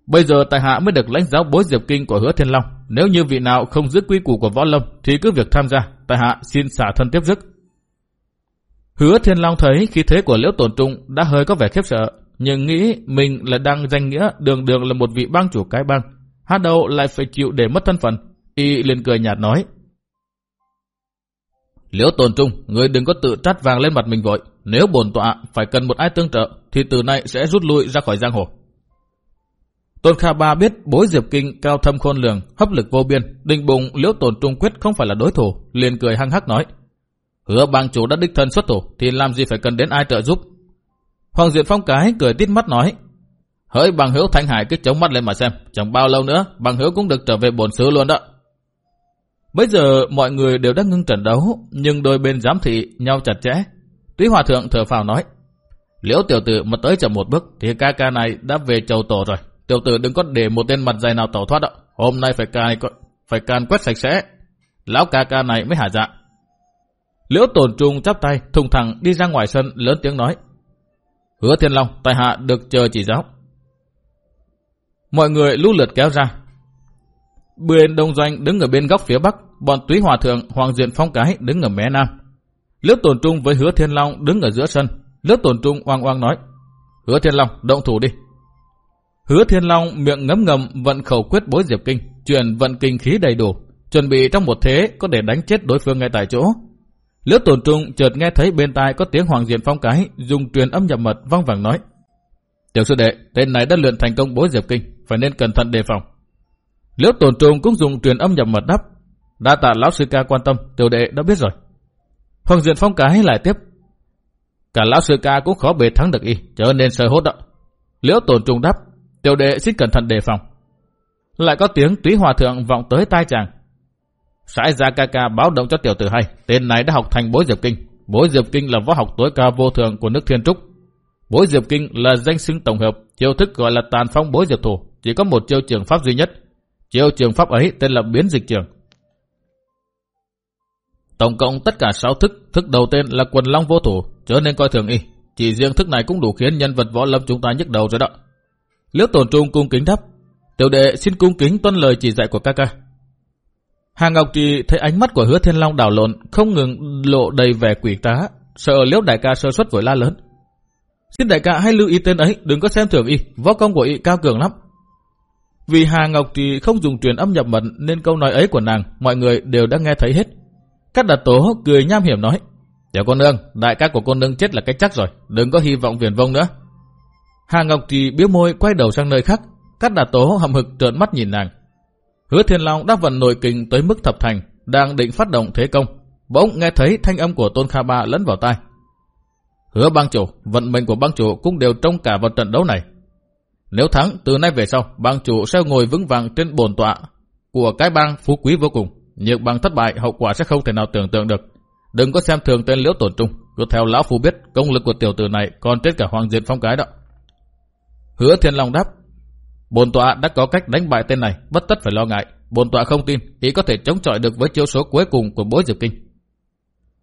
Bây giờ tài hạ mới được lãnh giáo bối diệp kinh của hứa thiên long. Nếu như vị nào không giữ quy củ của võ lâm thì cứ việc tham gia. tài hạ xin xả thân tiếp dứt. Hứa thiên long thấy khí thế của liễu tổn trung đã hơi có vẻ khiếp sợ. Nhưng nghĩ mình là đang danh nghĩa đường đường là một vị bang chủ cái bang. Hát đầu lại phải chịu để mất thân phận. Y liền cười nhạt nói. Liễu tổn trung, người đừng có tự trát vàng lên mặt mình vội. Nếu bổn tọa phải cần một ai tương trợ thì từ nay sẽ rút lui ra khỏi giang hồ. Tôn Kha Ba biết bối Diệp Kinh cao thâm khôn lường, hấp lực vô biên, định bụng liễu tổn trung quyết không phải là đối thủ, liền cười hăng hắc nói. Hứa bang chủ đã đích thân xuất thủ, thì làm gì phải cần đến ai trợ giúp. Hoàng Diện Phong cái cười tít mắt nói. Hỡi bằng hữu Thanh Hải cứ chống mắt lên mà xem, chẳng bao lâu nữa bằng hữu cũng được trở về bổn xứ luôn đó. Bây giờ mọi người đều đã ngưng trận đấu, nhưng đôi bên giám thị nhau chặt chẽ. Túy Hòa Thượng thở phào nói. Liễu tiểu tử mà tới chậm một bước thì ca ca này đã về chầu tổ rồi. Tiểu tử đừng có để một tên mặt dày nào tẩu thoát đó. Hôm nay phải cài phải can quét sạch sẽ. Lão ca ca này mới hả dạ. Liễu tổn trung chắp tay, thùng thẳng đi ra ngoài sân lớn tiếng nói. Hứa thiên long, tài hạ được chờ chỉ giáo. Mọi người lũ lượt kéo ra. Bên đông doanh đứng ở bên góc phía bắc, bọn túy hòa thượng Hoàng Diện Phong Cái đứng ở mé nam. Liễu tổn trung với hứa thiên long đứng ở giữa sân. Liễu tổn trung oang oang nói. Hứa thiên long, động thủ đi. Hứa Thiên Long miệng ngấm ngầm vận khẩu quyết bối diệp kinh, chuyển vận kinh khí đầy đủ, chuẩn bị trong một thế có thể đánh chết đối phương ngay tại chỗ. Lữ tổn trung chợt nghe thấy bên tai có tiếng Hoàng Diện Phong cái dùng truyền âm nhập mật vang vẳng nói. Tiểu sư đệ, tên này đã luyện thành công bối diệp kinh, phải nên cẩn thận đề phòng. Liễu tổn trung cũng dùng truyền âm nhập mật đáp. Đa tạ lão sư ca quan tâm, tiểu đệ đã biết rồi. Hoàng Diện Phong cái lại tiếp. Cả lão sư ca cũng khó bề thắng được y, trở nên sơ hốt đó. Liễu tổn trung đáp. Tiểu đệ xin cẩn thận đề phòng. Lại có tiếng túy hòa thượng vọng tới tai chàng. Sãi ra ca ca báo động cho tiểu tử hay, tên này đã học thành bối diệp kinh. Bối diệp kinh là võ học tối cao vô thường của nước thiên trúc. Bối diệp kinh là danh xưng tổng hợp, chiêu thức gọi là tàn phong bối diệp thủ, chỉ có một chiêu trường pháp duy nhất. Chiêu trường pháp ấy tên là biến dịch trường. Tổng cộng tất cả 6 thức, thức đầu tên là quần long vô thủ, trở nên coi thường y. Chỉ riêng thức này cũng đủ khiến nhân vật võ lâm chúng ta nhức đầu rồi đó. Liễu tổn trung cung kính thấp. Tiểu đệ xin cung kính tuân lời chỉ dạy của ca ca. Hà Ngọc Trì thấy ánh mắt của hứa thiên long đảo lộn, không ngừng lộ đầy vẻ quỷ tá, sợ liễu đại ca sơ suất vội la lớn. Xin đại ca hãy lưu ý tên ấy, đừng có xem thường y, võ công của y cao cường lắm. Vì Hà Ngọc Trì không dùng truyền âm nhập mật nên câu nói ấy của nàng, mọi người đều đã nghe thấy hết. Các đặt tố cười nham hiểm nói, Tiểu cô nương, đại ca của cô nương chết là cái chắc rồi, đừng có hy vọng viền vông nữa. Hà Ngọc Trì biếu môi quay đầu sang nơi khác, Cát Đà Tố hậm hực trợn mắt nhìn nàng. Hứa Thiên Long đã vận nội kình tới mức thập thành, đang định phát động thế công, bỗng nghe thấy thanh âm của Tôn Kha Ba lẫn vào tai. Hứa bang chủ, vận mệnh của bang chủ cũng đều trông cả vào trận đấu này. Nếu thắng, từ nay về sau, bang chủ sẽ ngồi vững vàng trên bồn tọa của cái bang phú quý vô cùng. Nhưng bằng thất bại, hậu quả sẽ không thể nào tưởng tượng được. Đừng có xem thường tên liễu tổn trung, cứ theo lão phu biết công lực của tiểu tử này còn trên cả hoàng diện phong cái đó. Hứa Thiên Long đáp, bồn tọa đã có cách đánh bại tên này, bất tất phải lo ngại. Bồn tọa không tin, ý có thể chống chọi được với chiêu số cuối cùng của bối Diệp Kinh.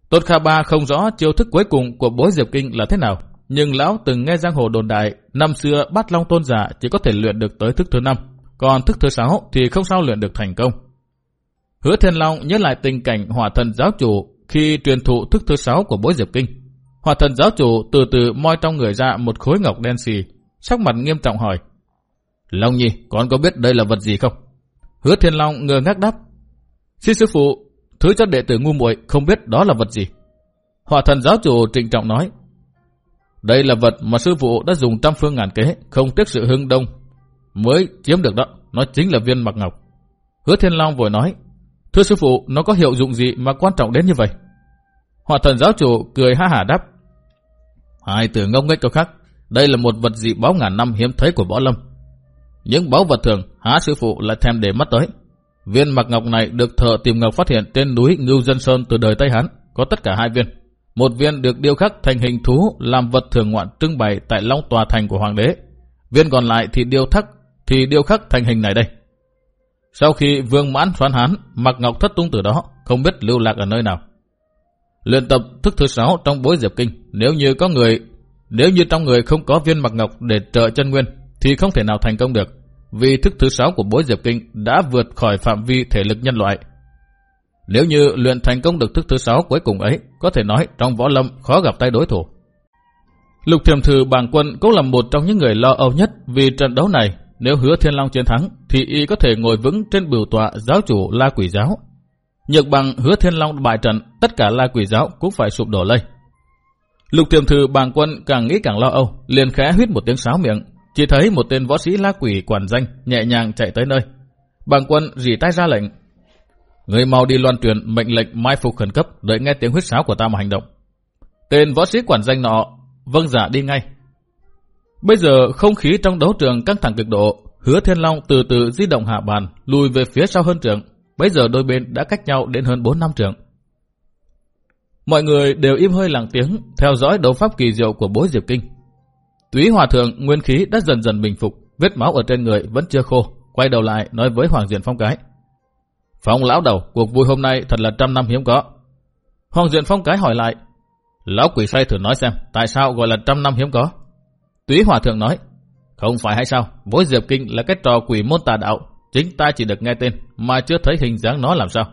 Tôn Kha Ba không rõ chiêu thức cuối cùng của bối Diệp Kinh là thế nào, nhưng lão từng nghe giang hồ đồn đại, năm xưa Bát Long Tôn giả chỉ có thể luyện được tới thức thứ năm, còn thức thứ sáu thì không sao luyện được thành công. Hứa Thiên Long nhớ lại tình cảnh hỏa thần giáo chủ khi truyền thụ thức thứ sáu của bối Diệp Kinh. Hỏa thần giáo chủ từ từ moi trong người ra một khối ngọc đen xì, sắc mặt nghiêm trọng hỏi. Long Nhi, con có biết đây là vật gì không? Hứa Thiên Long ngơ ngác đáp. Xin sư phụ, thứ cho đệ tử ngu muội không biết đó là vật gì. Hỏa thần giáo chủ trịnh trọng nói. Đây là vật mà sư phụ đã dùng trăm phương ngàn kế, không tiếc sự hưng đông, mới chiếm được đó. Nó chính là viên mặc ngọc. Hứa Thiên Long vội nói. Thưa sư phụ, nó có hiệu dụng gì mà quan trọng đến như vậy? Hỏa thần giáo chủ cười ha hả đáp. Hai từ ngông nghếch có khác. Đây là một vật dị báo ngàn năm hiếm thấy của võ lâm. Những báu vật thường há sư phụ lại thèm để mắt tới. Viên mặc ngọc này được thợ tìm ngọc phát hiện trên núi Ngưu Dân Sơn từ đời Tây Hán, có tất cả hai viên. Một viên được điêu khắc thành hình thú làm vật thường ngoạn trưng bày tại Long Tòa Thành của Hoàng đế. Viên còn lại thì điêu khắc thì điêu khắc thành hình này đây. Sau khi vương mãn phán hán, mặc ngọc thất tung từ đó, không biết lưu lạc ở nơi nào. Luyện tập thức thứ sáu trong bối diệp kinh, nếu như có người, nếu như trong người không có viên mặc ngọc để trợ chân nguyên, thì không thể nào thành công được, vì thức thứ sáu của bối diệp kinh đã vượt khỏi phạm vi thể lực nhân loại. Nếu như luyện thành công được thức thứ sáu cuối cùng ấy, có thể nói trong võ lâm khó gặp tay đối thủ. Lục thiềm Thư bàng quân cũng là một trong những người lo âu nhất vì trận đấu này nếu hứa thiên long chiến thắng thì y có thể ngồi vững trên bửu tọa giáo chủ la quỷ giáo. Nhược bằng hứa thiên long bại trận, tất cả la quỷ giáo cũng phải sụp đổ lây. Lục tiềm thư bàng quân càng nghĩ càng lo âu, liền khẽ huyết một tiếng sáo miệng, chỉ thấy một tên võ sĩ la quỷ quản danh nhẹ nhàng chạy tới nơi. Bàng quân rỉ tay ra lệnh. Người mau đi loan truyền mệnh lệnh mai phục khẩn cấp đợi nghe tiếng huyết sáo của ta mà hành động. Tên võ sĩ quản danh nọ vâng giả đi ngay. Bây giờ không khí trong đấu trường căng thẳng cực độ, hứa thiên long từ từ di động hạ bàn, lùi về phía sau hơn trường. Bây giờ đôi bên đã cách nhau đến hơn 4 năm trường. Mọi người đều im hơi lặng tiếng, theo dõi đấu pháp kỳ diệu của bối Diệp Kinh. Túy Hòa Thượng nguyên khí đã dần dần bình phục, vết máu ở trên người vẫn chưa khô, quay đầu lại nói với Hoàng Diện Phong cái. Phong lão đầu, cuộc vui hôm nay thật là trăm năm hiếm có. Hoàng Diện Phong cái hỏi lại, lão quỷ say thử nói xem, tại sao gọi là trăm năm hiếm có? Túy Hòa Thượng nói, không phải hay sao, vối Diệp Kinh là cái trò quỷ môn tà đạo, chính ta chỉ được nghe tên, mà chưa thấy hình dáng nó làm sao.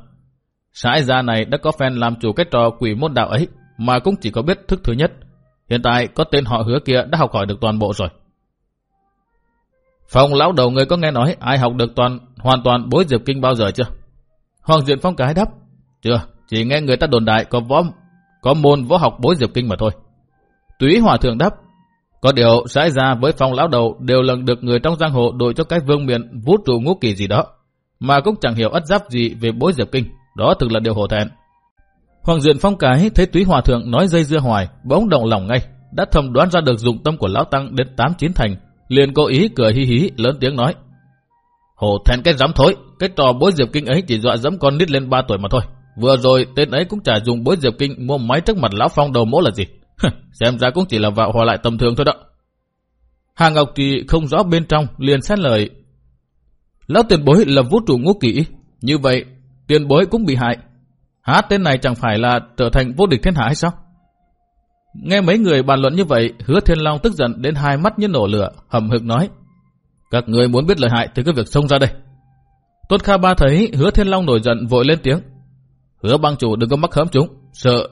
Sãi gia này đã có fan làm chủ cái trò quỷ môn đạo ấy, mà cũng chỉ có biết thức thứ nhất, Hiện tại có tên họ hứa kia đã học hỏi được toàn bộ rồi. Phong lão đầu người có nghe nói ai học được toàn hoàn toàn bối diệp kinh bao giờ chưa? Hoàng Diện Phong cái đáp. Chưa, chỉ nghe người ta đồn đại có võ có môn võ học bối diệp kinh mà thôi. Túy Hòa Thượng đáp. Có điều xảy ra với phong lão đầu đều lần được người trong giang hồ đội cho cái vương miện vũ trụ ngũ kỳ gì đó. Mà cũng chẳng hiểu ất giáp gì về bối diệp kinh. Đó thực là điều hổ thẹn. Hoàng Diện Phong cái thấy Túy Hòa Thượng nói dây dưa hoài, bỗng động lòng ngay, đã thầm đoán ra được dụng tâm của Lão Tăng đến tám chín thành, liền cố ý cười hí hí lớn tiếng nói. Hồ thẹn cái dám thối, cái trò bối diệp kinh ấy chỉ dọa dẫm con nít lên 3 tuổi mà thôi. Vừa rồi tên ấy cũng chả dùng bối diệp kinh mua máy trước mặt Lão Phong đầu mỗ là gì. Xem ra cũng chỉ là vạo hòa lại tầm thường thôi đó. Hà Ngọc thì không rõ bên trong, liền xét lời. Lão tiền bối là vũ trụ ngũ kỷ, như vậy tiền bối cũng bị hại, Hát tên này chẳng phải là trở thành vô địch thiên hạ hay sao? Nghe mấy người bàn luận như vậy, hứa thiên long tức giận đến hai mắt như nổ lửa, hầm hực nói. Các người muốn biết lợi hại thì cứ việc xông ra đây. Tôn Kha Ba thấy hứa thiên long nổi giận vội lên tiếng. Hứa bang chủ đừng có mắc hớm chúng, sợ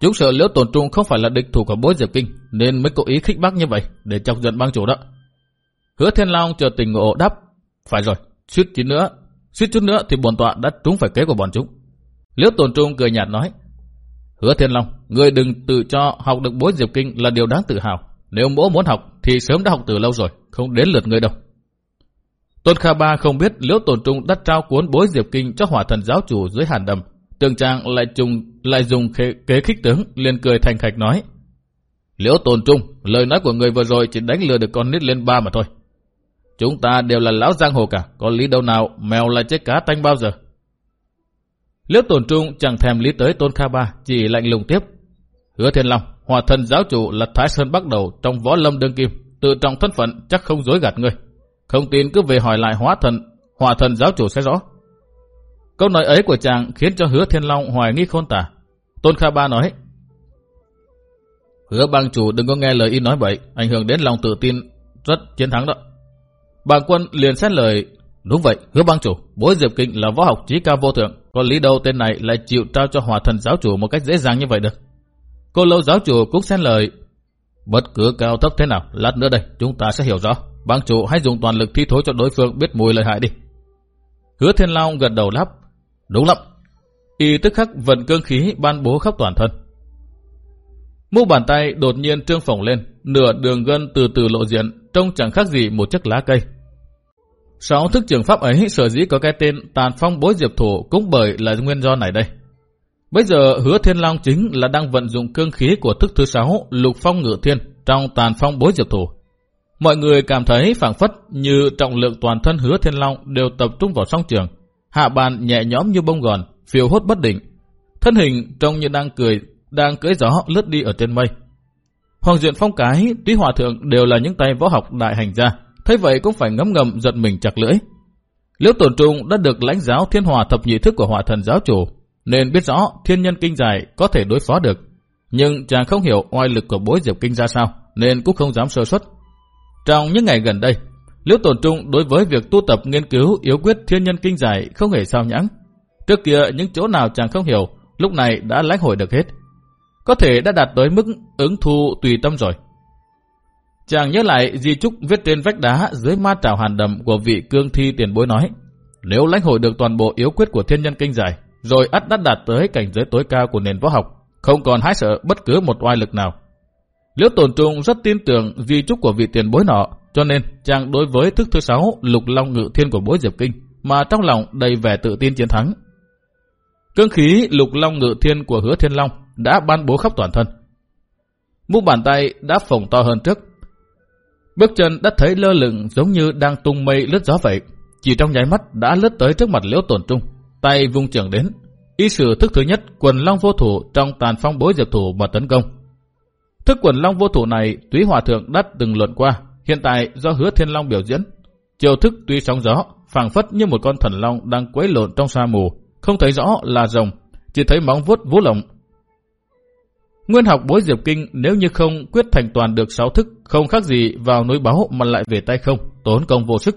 Chúng sợ liễu tổn trung không phải là địch thủ của bối diệp kinh, nên mới cố ý khích bác như vậy, để chọc giận bang chủ đó. Hứa Thiên Long chờ tình ngộ đáp, phải rồi, suýt chút nữa, suýt chút nữa thì bổn tọa đã trúng phải kế của bọn chúng. Liễu Tồn Trung cười nhạt nói, Hứa Thiên Long, ngươi đừng tự cho học được bối diệp kinh là điều đáng tự hào. Nếu mỗ muốn học thì sớm đã học từ lâu rồi, không đến lượt ngươi đâu. Tôn Kha Ba không biết Liễu Tồn Trung đã trao cuốn bối diệp kinh cho hỏa thần giáo chủ dưới hàn đầm. Tường Trang lại trùng lại dùng kế, kế khích tướng, liền cười thành khạch nói. Liễu Tồn Trung, lời nói của người vừa rồi chỉ đánh lừa được con nít lên ba mà thôi. Chúng ta đều là lão giang hồ cả, có lý đâu nào mèo lại chết cá tanh bao giờ. Liễu tổn trung chẳng thèm lý tới Tôn Kha Ba, chỉ lạnh lùng tiếp. Hứa Thiên Long, hòa thần giáo chủ là Thái Sơn bắt đầu trong võ lâm đương kim, tự trọng thân phận chắc không dối gạt ngươi. Không tin cứ về hỏi lại hóa thần, hòa thần giáo chủ sẽ rõ. Câu nói ấy của chàng khiến cho hứa Thiên Long hoài nghi khôn tả. Tôn Kha Ba nói, Hứa bang chủ đừng có nghe lời y nói vậy, ảnh hưởng đến lòng tự tin rất chiến thắng đó. Bàng quân liền xét lời, đúng vậy, hứa bang chủ, bối diệp kinh là võ học trí cao vô thượng, có lý đâu tên này lại chịu trao cho hòa thần giáo chủ một cách dễ dàng như vậy được. Cô lâu giáo chủ cũng xen lời. Bất cứ cao thấp thế nào, lát nữa đây chúng ta sẽ hiểu rõ. bang chủ hãy dùng toàn lực thi thố cho đối phương biết mùi lợi hại đi. Hứa Thiên Long gật đầu lắp. Đúng lắm. Y tức khắc vận cương khí ban bố khắp toàn thân. Mu bàn tay đột nhiên trương phồng lên, nửa đường gân từ từ lộ diện, trông chẳng khác gì một chiếc lá cây. Sáu thức trường pháp ấy sở dĩ có cái tên tàn phong bối diệp thủ cũng bởi là nguyên do này đây. Bây giờ hứa thiên long chính là đang vận dụng cương khí của thức thứ sáu lục phong ngự thiên trong tàn phong bối diệp thủ. Mọi người cảm thấy phảng phất như trọng lượng toàn thân hứa thiên long đều tập trung vào song trường. Hạ bàn nhẹ nhõm như bông gòn, phiêu hốt bất định. Thân hình trông như đang cười, đang cưỡi gió lướt đi ở trên mây. Hoàng diện Phong Cái, Túy Hòa Thượng đều là những tay võ học đại hành gia, thấy vậy cũng phải ngấm ngầm giật mình chặt lưỡi. Liễu Tổn Trung đã được lãnh giáo thiên hòa thập nhị thức của hỏa thần giáo chủ, nên biết rõ thiên nhân kinh dài có thể đối phó được. Nhưng chàng không hiểu oai lực của bối diệp kinh ra sao, nên cũng không dám sơ xuất. Trong những ngày gần đây, Liễu Tổn Trung đối với việc tu tập nghiên cứu yếu quyết thiên nhân kinh dài không hề sao nhãng. Trước kia những chỗ nào chàng không hiểu, lúc này đã lãnh hồi được hết. Có thể đã đạt tới mức ứng thu tùy tâm rồi. Chàng nhớ lại di trúc viết trên vách đá dưới ma trào hàn đầm của vị cương thi tiền bối nói. Nếu lãnh hội được toàn bộ yếu quyết của thiên nhân kinh giải, rồi ắt đã đạt tới cảnh giới tối cao của nền võ học, không còn hái sợ bất cứ một oai lực nào. Liễu tổn trung rất tin tưởng di trúc của vị tiền bối nọ, cho nên chàng đối với thức thứ sáu lục long ngự thiên của bối diệp kinh, mà trong lòng đầy vẻ tự tin chiến thắng. Cương khí lục long ngự thiên của hứa thiên long đã ban bố khắp toàn thân. Mu bàn tay đã phồng to hơn trước, Bước chân đã thấy lơ lửng giống như đang tung mây lướt gió vậy. Chỉ trong nháy mắt đã lướt tới trước mặt liễu tổn trung. Tay vung trưởng đến. ý sử thức thứ nhất quần long vô thủ trong tàn phong bối diệp thủ mà tấn công. Thức quần long vô thủ này túy hòa thượng đã từng luận qua. Hiện tại do hứa thiên long biểu diễn. Chiều thức tuy sóng gió, phảng phất như một con thần long đang quấy lộn trong sa mù. Không thấy rõ là rồng, chỉ thấy móng vuốt vũ lộng Nguyên học bối diệp kinh nếu như không quyết thành toàn được sáu thức, không khác gì vào núi báo mà lại về tay không, tốn công vô sức.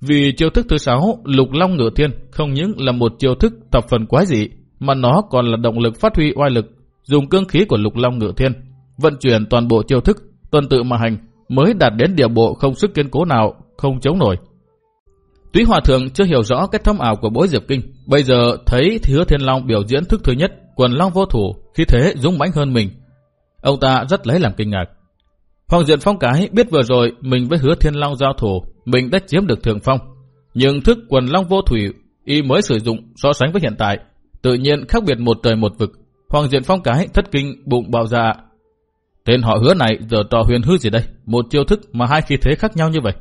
Vì chiêu thức thứ sáu, lục long ngựa thiên, không những là một chiêu thức tập phần quái dị, mà nó còn là động lực phát huy oai lực, dùng cương khí của lục long ngựa thiên, vận chuyển toàn bộ chiêu thức, tuần tự mà hành, mới đạt đến địa bộ không sức kiên cố nào, không chống nổi. Túy Hòa Thượng chưa hiểu rõ cách thâm ảo của bối diệp kinh, bây giờ thấy Hứa Thiên Long biểu diễn thức thứ nhất, quần long vô thủ, khi thế dũng mãnh hơn mình. Ông ta rất lấy làm kinh ngạc. Hoàng Diện Phong Cái biết vừa rồi mình với hứa thiên long giao thủ, mình đã chiếm được thường phong. Nhưng thức quần long vô thủy y mới sử dụng so sánh với hiện tại, tự nhiên khác biệt một trời một vực. Hoàng Diện Phong Cái thất kinh bụng bạo dạ. Tên họ hứa này giờ trò huyền hư gì đây? Một chiêu thức mà hai khí thế khác nhau như vậy.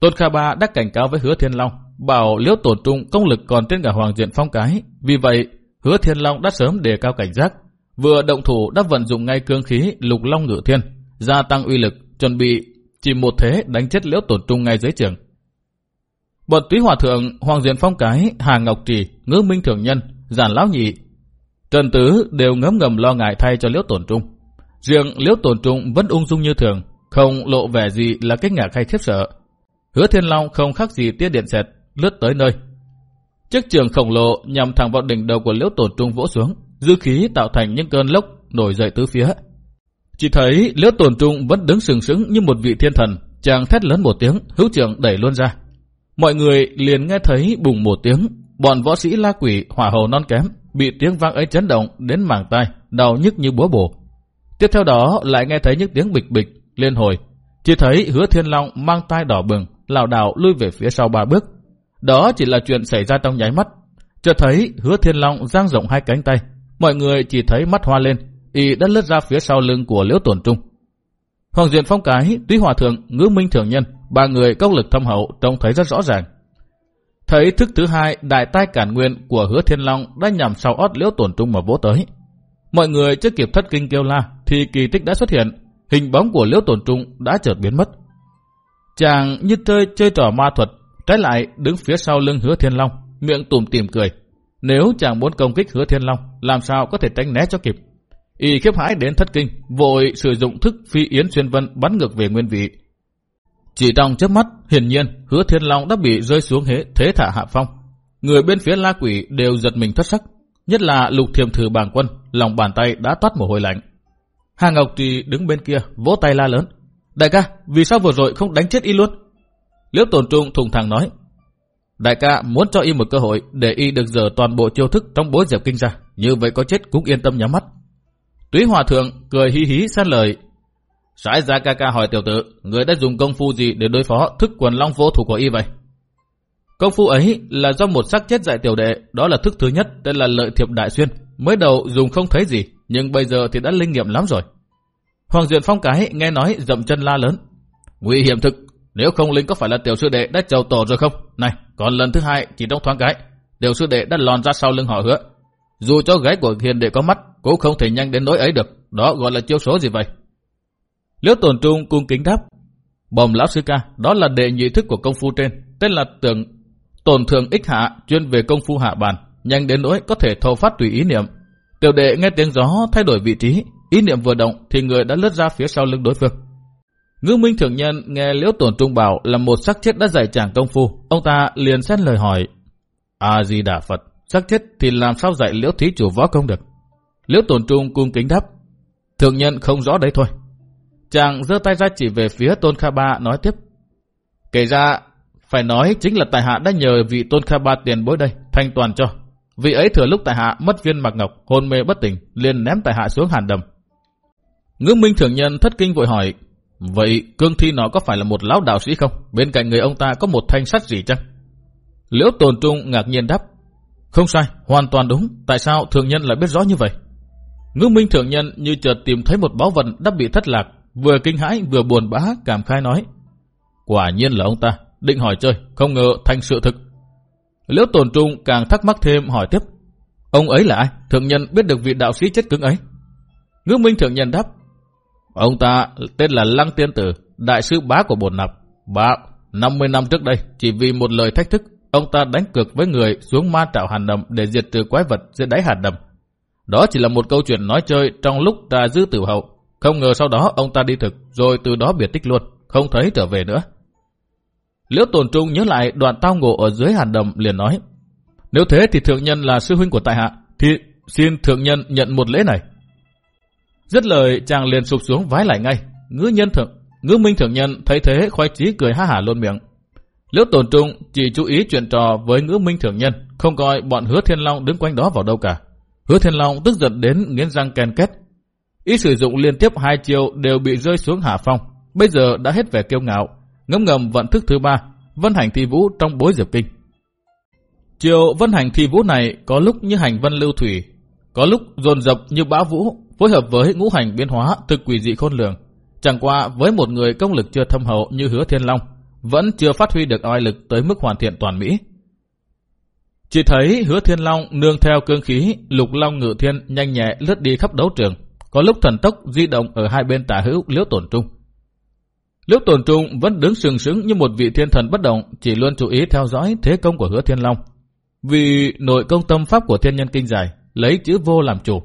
Tôn Kha Ba đã cảnh cáo với hứa thiên long, bảo liễu tổ trung công lực còn trên cả Hoàng Diện Phong Cái. Vì vậy, Hứa Thiên Long đã sớm đề cao cảnh giác, vừa động thủ đã vận dụng ngay cương khí lục long ngự thiên, gia tăng uy lực, chuẩn bị chỉ một thế đánh chết liễu tổn trung ngay dưới trường. Bọn túy hòa thượng, Hoàng Diện Phong Cái, Hà Ngọc Trì, Ngư Minh Thường Nhân, Giản Lão Nhị, Trần Tứ đều ngấm ngầm lo ngại thay cho liễu tổn trung. Riêng liễu tổn trung vẫn ung dung như thường, không lộ vẻ gì là kinh ngạc hay khiếp sợ. Hứa Thiên Long không khác gì tia điện xẹt, lướt tới nơi, Chiếc trường khổng lồ nhằm thẳng vào đỉnh đầu của liễu tổ trung vỗ xuống, dư khí tạo thành những cơn lốc nổi dậy tứ phía. Chỉ thấy liễu tổn trung vẫn đứng sừng sững như một vị thiên thần, chàng thét lớn một tiếng, hữu trường đẩy luôn ra. Mọi người liền nghe thấy bùng một tiếng, bọn võ sĩ la quỷ hỏa hầu non kém, bị tiếng vang ấy chấn động đến màng tai, đau nhức như búa bổ. Tiếp theo đó lại nghe thấy những tiếng bịch bịch, liên hồi. Chỉ thấy hứa thiên long mang tai đỏ bừng, lảo đảo lui về phía sau ba bước, đó chỉ là chuyện xảy ra trong nháy mắt. Chợt thấy hứa thiên long giang rộng hai cánh tay. Mọi người chỉ thấy mắt hoa lên, y đã lướt ra phía sau lưng của liễu tổn trung. Hoàng Diện Phong Cái, Túy Hòa Thượng, Ngữ Minh Thường Nhân, ba người công lực thâm hậu trông thấy rất rõ ràng. Thấy thức thứ hai đại tai cản nguyên của hứa thiên long đã nhằm sau ót liễu tổn trung mà vỗ tới. Mọi người chưa kịp thất kinh kêu la thì kỳ tích đã xuất hiện, hình bóng của liễu tổn trung đã chợt biến mất. Chàng như chơi chơi trò ma thuật Trái lại đứng phía sau lưng hứa thiên long, miệng tùm tìm cười. Nếu chàng muốn công kích hứa thiên long, làm sao có thể tránh né cho kịp. Y khiếp hãi đến thất kinh, vội sử dụng thức phi yến xuyên vân bắn ngược về nguyên vị. Chỉ trong chớp mắt, hiển nhiên, hứa thiên long đã bị rơi xuống hế thế thả hạ phong. Người bên phía la quỷ đều giật mình thất sắc, nhất là lục thiềm thử bàng quân, lòng bàn tay đã toát mồ hôi lạnh. Hà Ngọc Trì đứng bên kia, vỗ tay la lớn. Đại ca, vì sao vừa rồi không đánh chết y luôn? Liễu tổn trung thùng thẳng nói. Đại ca muốn cho y một cơ hội để y được dở toàn bộ chiêu thức trong bối diệp kinh ra. Như vậy có chết cũng yên tâm nhắm mắt. Túy hòa thượng cười hí hí sát lời. Sái ra ca ca hỏi tiểu tử, người đã dùng công phu gì để đối phó thức quần long vô thủ của y vậy? Công phu ấy là do một sắc chết dạy tiểu đệ, đó là thức thứ nhất, tên là lợi thiệp đại xuyên. Mới đầu dùng không thấy gì, nhưng bây giờ thì đã linh nghiệm lắm rồi. Hoàng Duyện Phong cái nghe nói dậm chân la lớn. Nguy hiểm thực, nếu không linh có phải là tiểu sư đệ đã trầu tổ rồi không? Này, còn lần thứ hai chỉ trong thoáng cái, tiểu sư đệ đã lòn ra sau lưng họ hứa. Dù cho gái của hiền đệ có mắt, cũng không thể nhanh đến nỗi ấy được. Đó gọi là chiêu số gì vậy? Liễu tổn trung cung kính đáp. Bồng lão sư ca, đó là đệ nhị thức của công phu trên, tên là tưởng tổn thường ích hạ, chuyên về công phu hạ bàn, nhanh đến nỗi có thể thâu phát tùy ý niệm. Tiểu đệ nghe tiếng gió thay đổi vị trí, ý niệm vừa động thì người đã lướt ra phía sau lưng đối phương. Ngư Minh Thượng Nhân nghe Liễu Tổn Trung bảo là một sắc chết đã dạy chàng công phu, ông ta liền xét lời hỏi. A Di Đà Phật, sắc chết thì làm sao dạy Liễu Thí Chủ võ công được? Liễu Tổn Trung cung kính đáp. Thượng Nhân không rõ đấy thôi. Chàng giơ tay ra chỉ về phía Tôn Kha Ba nói tiếp. Kể ra, phải nói chính là Tài Hạ đã nhờ vị Tôn Kha Ba tiền bối đây, thanh toàn cho. Vị ấy thừa lúc Tài Hạ mất viên mạc ngọc, hôn mê bất tỉnh, liền ném Tài Hạ xuống hàn đầm. Ngư Minh Thượng Nhân thất kinh vội hỏi, Vậy cương thi nó có phải là một lão đạo sĩ không? Bên cạnh người ông ta có một thanh sắt gì chăng? Liễu tồn trung ngạc nhiên đáp. Không sai, hoàn toàn đúng. Tại sao thượng nhân lại biết rõ như vậy? Ngư minh thượng nhân như chợt tìm thấy một báu vật đã bị thất lạc. Vừa kinh hãi vừa buồn bã cảm khai nói. Quả nhiên là ông ta. Định hỏi chơi, không ngờ thành sự thực. Liễu tồn trung càng thắc mắc thêm hỏi tiếp. Ông ấy là ai? Thượng nhân biết được vị đạo sĩ chết cứng ấy. Ngư minh thượng nhân đáp. Ông ta tên là Lăng Tiên Tử, đại sư bá của bồn nạp. Bá, 50 năm trước đây, chỉ vì một lời thách thức, ông ta đánh cược với người xuống ma trạo hàn đầm để diệt trừ quái vật dưới đáy hàn đầm. Đó chỉ là một câu chuyện nói chơi trong lúc ta giữ tử hậu. Không ngờ sau đó ông ta đi thực, rồi từ đó biệt tích luôn, không thấy trở về nữa. Liễu Tồn Trung nhớ lại đoạn tao ngộ ở dưới hàn đầm liền nói, nếu thế thì thượng nhân là sư huynh của tại hạ, thì xin thượng nhân nhận một lễ này. Dứt lời chàng liền sụp xuống vái lại ngay. Ngư nhân thượng, ngư minh thượng nhân thấy thế khoái chí cười ha hả luôn miệng. Liễu tổn trung chỉ chú ý chuyện trò với ngữ minh thượng nhân, không coi bọn hứa thiên long đứng quanh đó vào đâu cả. Hứa thiên long tức giận đến nghiến răng ken kết. Ý sử dụng liên tiếp hai chiều đều bị rơi xuống hạ phong. Bây giờ đã hết vẻ kiêu ngạo, ngấm ngầm vận thức thứ ba, vân hành thi vũ trong bối diệp kinh. Chiều vân hành thi vũ này có lúc như hành vân lưu thủy, có lúc dồn dập như bão vũ, phối hợp với ngũ hành biến hóa thực quỷ dị khôn lường. Chẳng qua với một người công lực chưa thâm hậu như hứa thiên long, vẫn chưa phát huy được oai lực tới mức hoàn thiện toàn mỹ. Chỉ thấy hứa thiên long nương theo cương khí, lục long ngự thiên nhanh nhẹ lướt đi khắp đấu trường, có lúc thần tốc di động ở hai bên tả hữu liễu tổn trung. Liễu tổn trung vẫn đứng sừng sững như một vị thiên thần bất động, chỉ luôn chú ý theo dõi thế công của hứa thiên long. Vì nội công tâm pháp của thiên nhân kinh dài, lấy chữ vô làm chủ,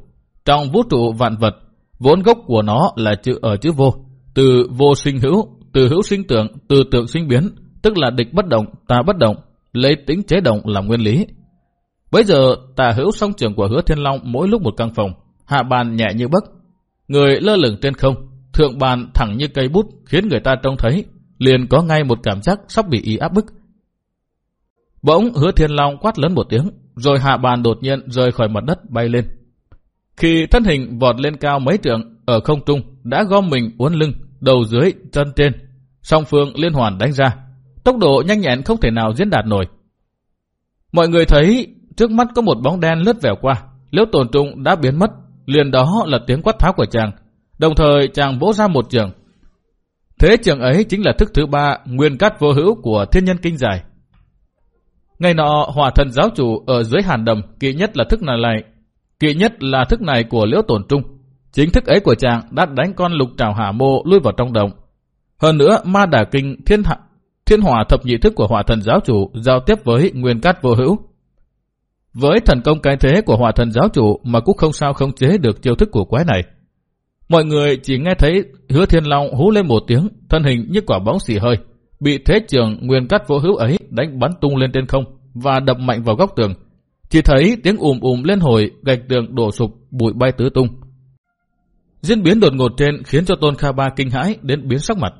trong vũ trụ vạn vật, vốn gốc của nó là chữ ở chữ vô. Từ vô sinh hữu, từ hữu sinh tượng, từ tượng sinh biến, tức là địch bất động, ta bất động, lấy tính chế động làm nguyên lý. Bây giờ, tà hữu song trường của hứa thiên long mỗi lúc một căn phòng, hạ bàn nhẹ như bấc Người lơ lửng trên không, thượng bàn thẳng như cây bút khiến người ta trông thấy, liền có ngay một cảm giác sắp bị ý áp bức. Bỗng hứa thiên long quát lớn một tiếng, rồi hạ bàn đột nhiên rời khỏi mặt đất bay lên. Khi thân hình vọt lên cao mấy trượng ở không trung đã gom mình uốn lưng, đầu dưới, chân trên. Song phương liên hoàn đánh ra. Tốc độ nhanh nhẹn không thể nào diễn đạt nổi. Mọi người thấy trước mắt có một bóng đen lướt vèo qua. Liễu tổn trung đã biến mất. Liền đó là tiếng quát tháo của chàng. Đồng thời chàng vỗ ra một trường. Thế trường ấy chính là thức thứ ba nguyên cát vô hữu của thiên nhân kinh giải. Ngày nọ, hỏa thần giáo chủ ở dưới hàn đầm kỳ nhất là thức này lại Kỵ nhất là thức này của Liễu Tổn Trung. Chính thức ấy của chàng đã đánh con lục trào hạ mô lui vào trong đồng. Hơn nữa, ma đà kinh thiên hạ, thiên hỏa thập nhị thức của hỏa thần giáo chủ giao tiếp với nguyên cát vô hữu. Với thần công cái thế của hỏa thần giáo chủ mà cũng không sao không chế được chiêu thức của quái này. Mọi người chỉ nghe thấy hứa thiên long hú lên một tiếng, thân hình như quả bóng xì hơi, bị thế trường nguyên cát vô hữu ấy đánh bắn tung lên trên không và đập mạnh vào góc tường, chỉ thấy tiếng ùm ùm lên hồi, gạch tường đổ sụp, bụi bay tứ tung. Diễn biến đột ngột trên khiến cho Tôn Kha Ba kinh hãi đến biến sắc mặt.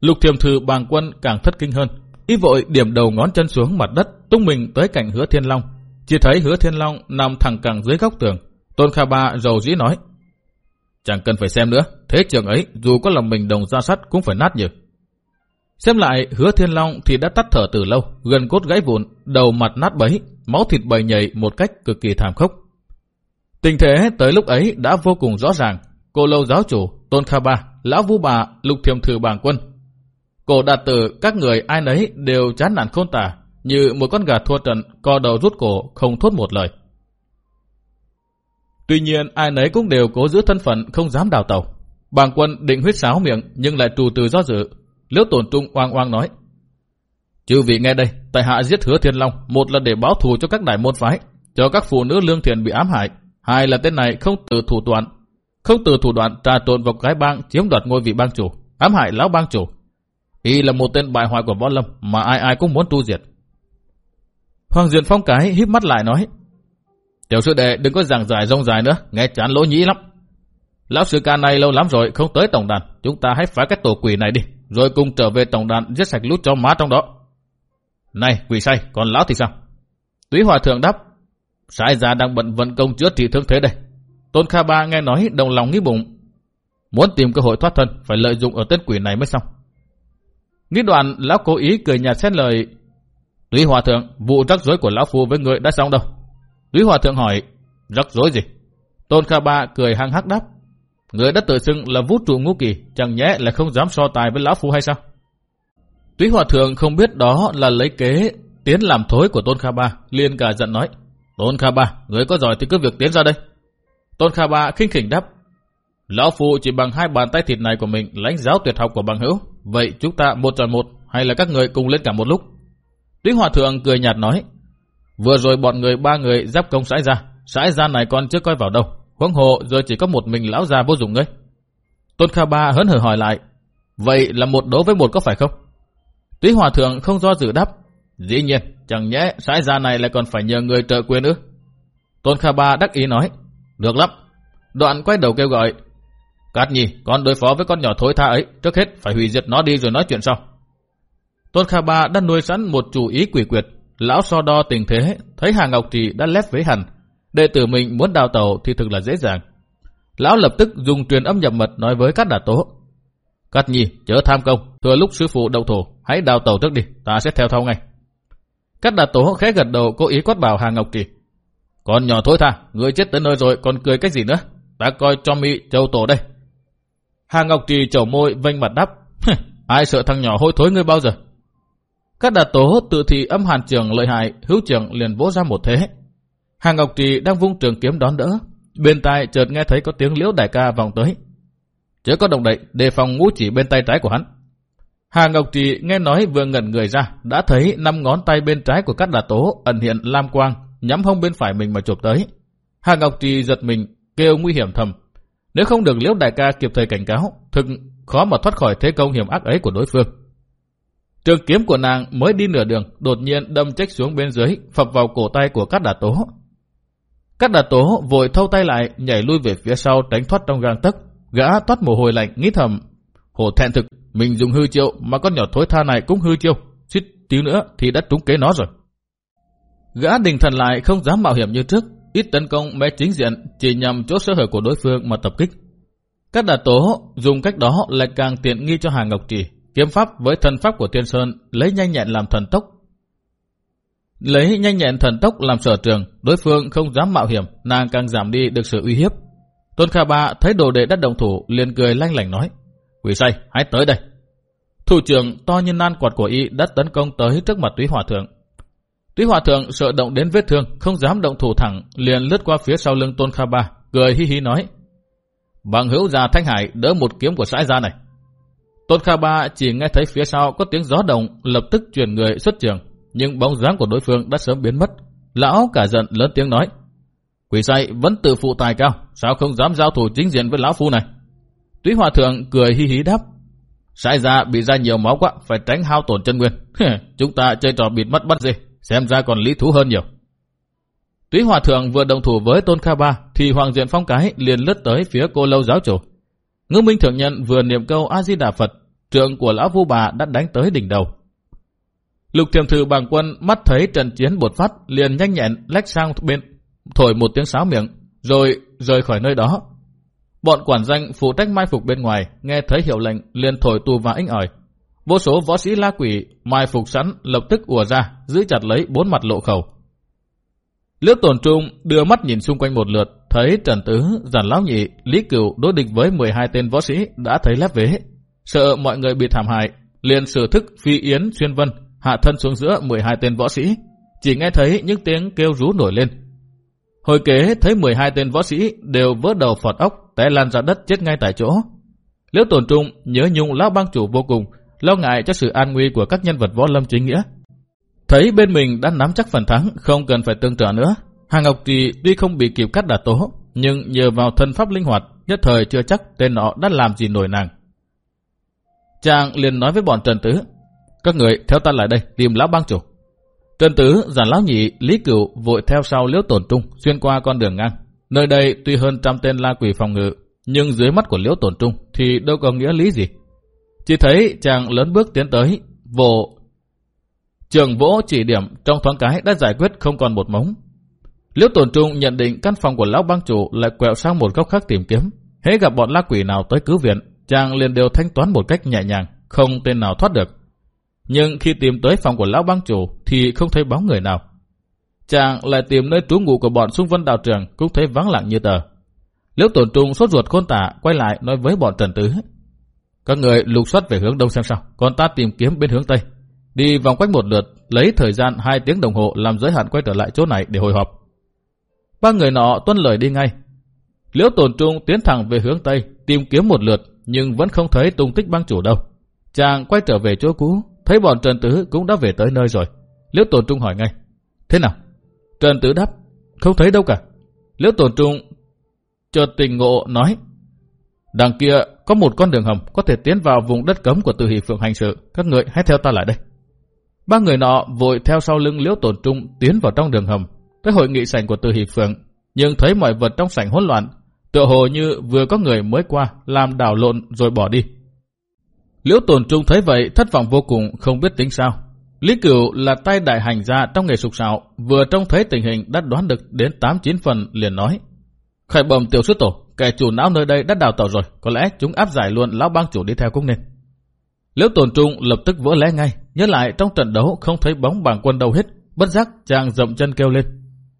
Lục thiềm thư bàng quân càng thất kinh hơn. Y vội điểm đầu ngón chân xuống mặt đất, tung mình tới cạnh hứa thiên long. Chỉ thấy hứa thiên long nằm thẳng cẳng dưới góc tường. Tôn Kha Ba rầu dĩ nói. Chẳng cần phải xem nữa, thế trường ấy dù có lòng mình đồng ra sắt cũng phải nát nhừ. Xem lại hứa thiên long thì đã tắt thở từ lâu, gần cốt gãy vụn, đầu mặt nát bấy, máu thịt bầy nhầy một cách cực kỳ thảm khốc. Tình thế tới lúc ấy đã vô cùng rõ ràng. Cô lâu giáo chủ, Tôn Kha Ba, Lão Vu Bà, Lục Thiềm Thử Bàng Quân. Cổ đạt tử các người ai nấy đều chán nản khôn tả, như một con gà thua trận, co đầu rút cổ, không thốt một lời. Tuy nhiên ai nấy cũng đều cố giữ thân phận không dám đào tàu. Bàng quân định huyết sáo miệng nhưng lại trù từ do dự. Liễu tổn trung oang oang nói. Chư vị nghe đây, tại hạ giết hứa thiên long, một là để báo thù cho các đại môn phái, cho các phụ nữ lương thiện bị ám hại, hai là tên này không từ thủ đoạn, không từ thủ đoạn trà trộn vào cái bang chiếm đoạt ngôi vị bang chủ, ám hại lão bang chủ. Y là một tên bại hoại của võ lâm mà ai ai cũng muốn tu diệt. Hoàng Duyện Phong cái híp mắt lại nói, Tiểu sư đệ đừng có giảng giải rông dài nữa, nghe chán lỗ nhĩ lắm. Lão sư ca này lâu lắm rồi không tới tổng đàn, chúng ta hãy phá cái tổ quỷ này đi, rồi cùng trở về tổng đàn giết sạch lút cho má trong đó. Này quỷ say, còn lão thì sao? Túy hòa thượng đáp, sai già đang bận vận công chữa trị thương thế đây. Tôn Kha Ba nghe nói đồng lòng nghĩ bụng, muốn tìm cơ hội thoát thân phải lợi dụng ở tên quỷ này mới xong. Nghĩ đoạn, lão cố ý cười nhạt xét lời, Túy hòa thượng, vụ rắc rối của lão phu với người đã xong đâu. Túy hòa thượng hỏi, rắc rối gì? Tôn Kha Ba cười hăng hắc đáp, người đã tự xưng là vũ trụ ngũ kỳ, chẳng nhẽ là không dám so tài với lão phu hay sao? Túy hòa thượng không biết đó là lấy kế tiến làm thối của Tôn Kha Ba, liền cả giận nói, Tôn Kha Ba, người có giỏi thì cứ việc tiến ra đây. Tôn Kha Ba khinh khỉnh đáp, Lão Phu chỉ bằng hai bàn tay thịt này của mình lãnh giáo tuyệt học của bằng hữu. Vậy chúng ta một tròn một hay là các người cùng lên cả một lúc? Túy Hòa Thượng cười nhạt nói, Vừa rồi bọn người ba người giáp công sãi ra, sãi ra này con chưa coi vào đâu. Huống hồ giờ chỉ có một mình lão già vô dụng ấy. Tôn Kha Ba hớn hở hỏi lại, Vậy là một đấu với một có phải không? Túy Hòa Thượng không do dự đáp, Dĩ nhiên, chẳng nhẽ sãi ra này lại còn phải nhờ người trợ quyền nữa. Tôn Kha Ba đắc ý nói, Được lắm. Đoạn quay đầu kêu gọi, Cát Nhi, con đối phó với con nhỏ thối tha ấy, trước hết phải hủy diệt nó đi rồi nói chuyện sau. Tôn Kha Ba đã nuôi sẵn một chủ ý quỷ quyệt, lão so đo tình thế, thấy Hà Ngọc Trì đã lép với hẳn, đệ tử mình muốn đào tàu thì thực là dễ dàng. Lão lập tức dùng truyền âm nhập mật nói với các đà tố. Cát Nhi, chớ tham công, thừa lúc sư phụ đậu thổ, hãy đào tàu trước đi, ta sẽ theo thâu ngay. cát đà tố khẽ gật đầu cố ý quát bảo Hà Ngọc kỳ: Con nhỏ thối tha, người chết tới nơi rồi còn cười cái gì nữa, ta coi cho mi châu tổ đây. Hà Ngọc Trì chầu môi vênh mặt đáp, ai sợ thằng nhỏ hôi thối ngươi bao giờ? Các đà tố tự thị âm hàn trường lợi hại, hữu trường liền vỗ ra một thế. Hà Ngọc Trì đang vung trường kiếm đón đỡ. Bên tai chợt nghe thấy có tiếng liễu đại ca vòng tới. Chớ có động đậy, đề phòng ngũ chỉ bên tay trái của hắn. Hà Ngọc Trì nghe nói vừa ngẩn người ra, đã thấy năm ngón tay bên trái của các đà tố ẩn hiện lam quang, nhắm hông bên phải mình mà chụp tới. Hà Ngọc Trì giật mình, kêu nguy hiểm thầm. Nếu không được liễu đại ca kịp thời cảnh cáo, thực khó mà thoát khỏi thế công hiểm ác ấy của đối phương. Trường kiếm của nàng mới đi nửa đường, đột nhiên đâm trách xuống bên dưới, phập vào cổ tay của các đà tố. Các đà tố vội thâu tay lại, nhảy lui về phía sau tránh thoát trong gang tấc. Gã toát mồ hôi lạnh, nghĩ thầm. Hồ thẹn thực, mình dùng hư chiêu mà con nhỏ thối tha này cũng hư chiêu. Xít tí nữa thì đã trúng kế nó rồi. Gã đình thần lại không dám mạo hiểm như trước, ít tấn công mé chính diện chỉ nhằm chỗ sơ hở của đối phương mà tập kích. Các đà tố dùng cách đó lại càng tiện nghi cho Hà Ngọc Trì, Kiếm pháp với thần pháp của Tiên Sơn lấy nhanh nhẹn làm thần tốc. Lấy nhanh nhẹn thần tốc làm sở trường, đối phương không dám mạo hiểm, nàng càng giảm đi được sự uy hiếp. Tôn Kha Ba thấy đồ đệ đất đồng thủ liền cười lanh lảnh nói, Quỷ say, hãy tới đây. Thủ trưởng to như nan quạt của y đã tấn công tới trước mặt túy hòa thượng. Túy hòa thượng sợ động đến vết thương, không dám động thủ thẳng, liền lướt qua phía sau lưng Tôn Kha Ba, cười hi hi nói, Bằng hữu già Thanh Hải đỡ một kiếm của sãi gia này. Tôn Kha Ba chỉ nghe thấy phía sau có tiếng gió động, lập tức chuyển người xuất trường, nhưng bóng dáng của đối phương đã sớm biến mất. Lão cả giận lớn tiếng nói, quỷ say vẫn tự phụ tài cao, sao không dám giao thủ chính diện với lão phu này? Túy Hòa Thượng cười hi hí đáp, sai ra bị ra nhiều máu quá, phải tránh hao tổn chân nguyên. Chúng ta chơi trò bịt mắt bắt gì, xem ra còn lý thú hơn nhiều. Túy Hòa Thượng vừa đồng thủ với Tôn Kha Ba, thì Hoàng Diện Phong Cái liền lướt tới phía cô lâu giáo chủ. Ngư Minh Thượng Nhân vừa niệm câu A-di-đà Phật, trường của lão vu bà đã đánh tới đỉnh đầu. Lục thiềm thư bằng quân mắt thấy trận chiến bột phát liền nhanh nhẹn lách sang bên thổi một tiếng sáo miệng rồi rời khỏi nơi đó. Bọn quản danh phụ trách mai phục bên ngoài nghe thấy hiệu lệnh liền thổi tù và inh ỏi. Vô số võ sĩ la quỷ mai phục sẵn lập tức ùa ra giữ chặt lấy bốn mặt lộ khẩu. Liễu tổn trung đưa mắt nhìn xung quanh một lượt thấy Trần Tứ, Giản Lão Nhị, Lý Cửu đối địch với 12 tên võ sĩ đã thấy lép vế. Sợ mọi người bị thảm hại, liền sử thức phi yến xuyên vân hạ thân xuống giữa 12 tên võ sĩ, chỉ nghe thấy những tiếng kêu rú nổi lên. Hồi kế thấy 12 tên võ sĩ đều vỡ đầu phọt ốc, té lan ra đất chết ngay tại chỗ. Liễu tổn trung nhớ nhung lão bang chủ vô cùng, lo ngại cho sự an nguy của các nhân vật võ lâm chính nghĩa. Thấy bên mình đã nắm chắc phần thắng, không cần phải tương trợ nữa. Hàng Ngọc Trì tuy không bị kịp cắt đả tố, nhưng nhờ vào thân pháp linh hoạt, nhất thời chưa chắc tên nó đã làm gì nổi nàng. Chàng liền nói với bọn Trần Tứ, các người theo ta lại đây tìm lão bang chủ. Trần Tứ, giản lão nhị, Lý Cửu vội theo sau liễu tổn trung xuyên qua con đường ngang. Nơi đây tuy hơn trăm tên la quỷ phòng ngự, nhưng dưới mắt của liễu tổn trung thì đâu có nghĩa lý gì. Chỉ thấy chàng lớn bước tiến tới, vỗ. Trường vỗ chỉ điểm trong thoáng cái đã giải quyết không còn một mống. Liễu tổn trung nhận định căn phòng của lão bang chủ lại quẹo sang một góc khác tìm kiếm. Hễ gặp bọn la quỷ nào tới cứu viện, chàng liền đều thanh toán một cách nhẹ nhàng, không tên nào thoát được. Nhưng khi tìm tới phòng của lão bang chủ thì không thấy bóng người nào. Chàng lại tìm nơi trú ngụ của bọn xung vân đạo trường cũng thấy vắng lặng như tờ. Liễu tổn trung sốt ruột khôn tả quay lại nói với bọn trần tứ. Các người lục soát về hướng đông xem sao, còn ta tìm kiếm bên hướng tây. Đi vòng quanh một lượt, lấy thời gian 2 tiếng đồng hồ làm giới hạn quay trở lại chỗ này để hồi họp. Ba người nọ tuân lời đi ngay. Liễu tổn trung tiến thẳng về hướng tây, tìm kiếm một lượt, nhưng vẫn không thấy tung tích băng chủ đâu. Chàng quay trở về chỗ cũ, thấy bọn Trần Tứ cũng đã về tới nơi rồi. Liễu tổn trung hỏi ngay, thế nào? Trần Tứ đáp, không thấy đâu cả. Liễu tổn trung chợt tình ngộ nói, đằng kia có một con đường hầm có thể tiến vào vùng đất cấm của Từ Hỷ Phượng hành sự, các người hãy theo ta lại đây. Ba người nọ vội theo sau lưng Liễu tổn trung tiến vào trong đường hầm, tới hội nghị sảnh của Từ Hỷ Phượng, nhưng thấy mọi vật trong sảnh hỗn loạn, tựa hồ như vừa có người mới qua làm đảo lộn rồi bỏ đi. Liễu Tồn Trung thấy vậy thất vọng vô cùng không biết tính sao. Lý Cửu là tay đại hành gia trong nghề sục sạo, vừa trông thấy tình hình đã đoán được đến 8-9 phần liền nói. Khải bẩm tiểu sư tổ, kẻ chủ não nơi đây đã đào tàu rồi, có lẽ chúng áp giải luôn lão bang chủ đi theo cũng nên. Liễu Tồn Trung lập tức vỡ lẽ ngay, nhớ lại trong trận đấu không thấy bóng bảng quân đâu hết, bất giác chàng dậm chân kêu lên.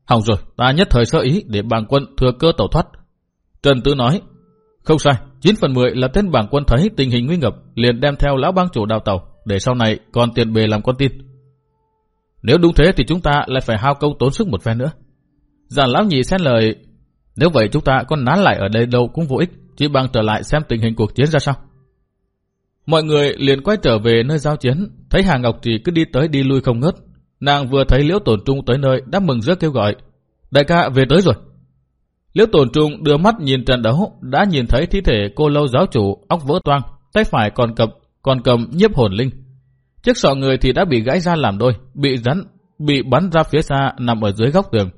Hỏng rồi, ta nhất thời sơ ý để bảng quân thừa cơ tẩu thoát. Trần Tứ nói, không sai, 9 phần 10 là tên bảng quân thấy tình hình nguy ngập, liền đem theo lão bang chủ đào tàu, để sau này còn tiền bề làm con tin. Nếu đúng thế thì chúng ta lại phải hao công tốn sức một phen nữa. Giản lão nhị xen lời, nếu vậy chúng ta còn nán lại ở đây đâu cũng vô ích, chỉ bằng trở lại xem tình hình cuộc chiến ra sao. Mọi người liền quay trở về nơi giao chiến, thấy Hà Ngọc Trì cứ đi tới đi lui không ngớt. Nàng vừa thấy Liễu Tổn Trung tới nơi đã mừng rỡ kêu gọi, đại ca về tới rồi. Liễu Tồn Trung đưa mắt nhìn trận đấu, đã nhìn thấy thi thể cô lâu giáo chủ óc vỡ toang, tay phải còn cầm còn cầm nhiếp hồn linh. Chiếc sọ người thì đã bị gãy ra làm đôi, bị rắn bị bắn ra phía xa nằm ở dưới góc tường.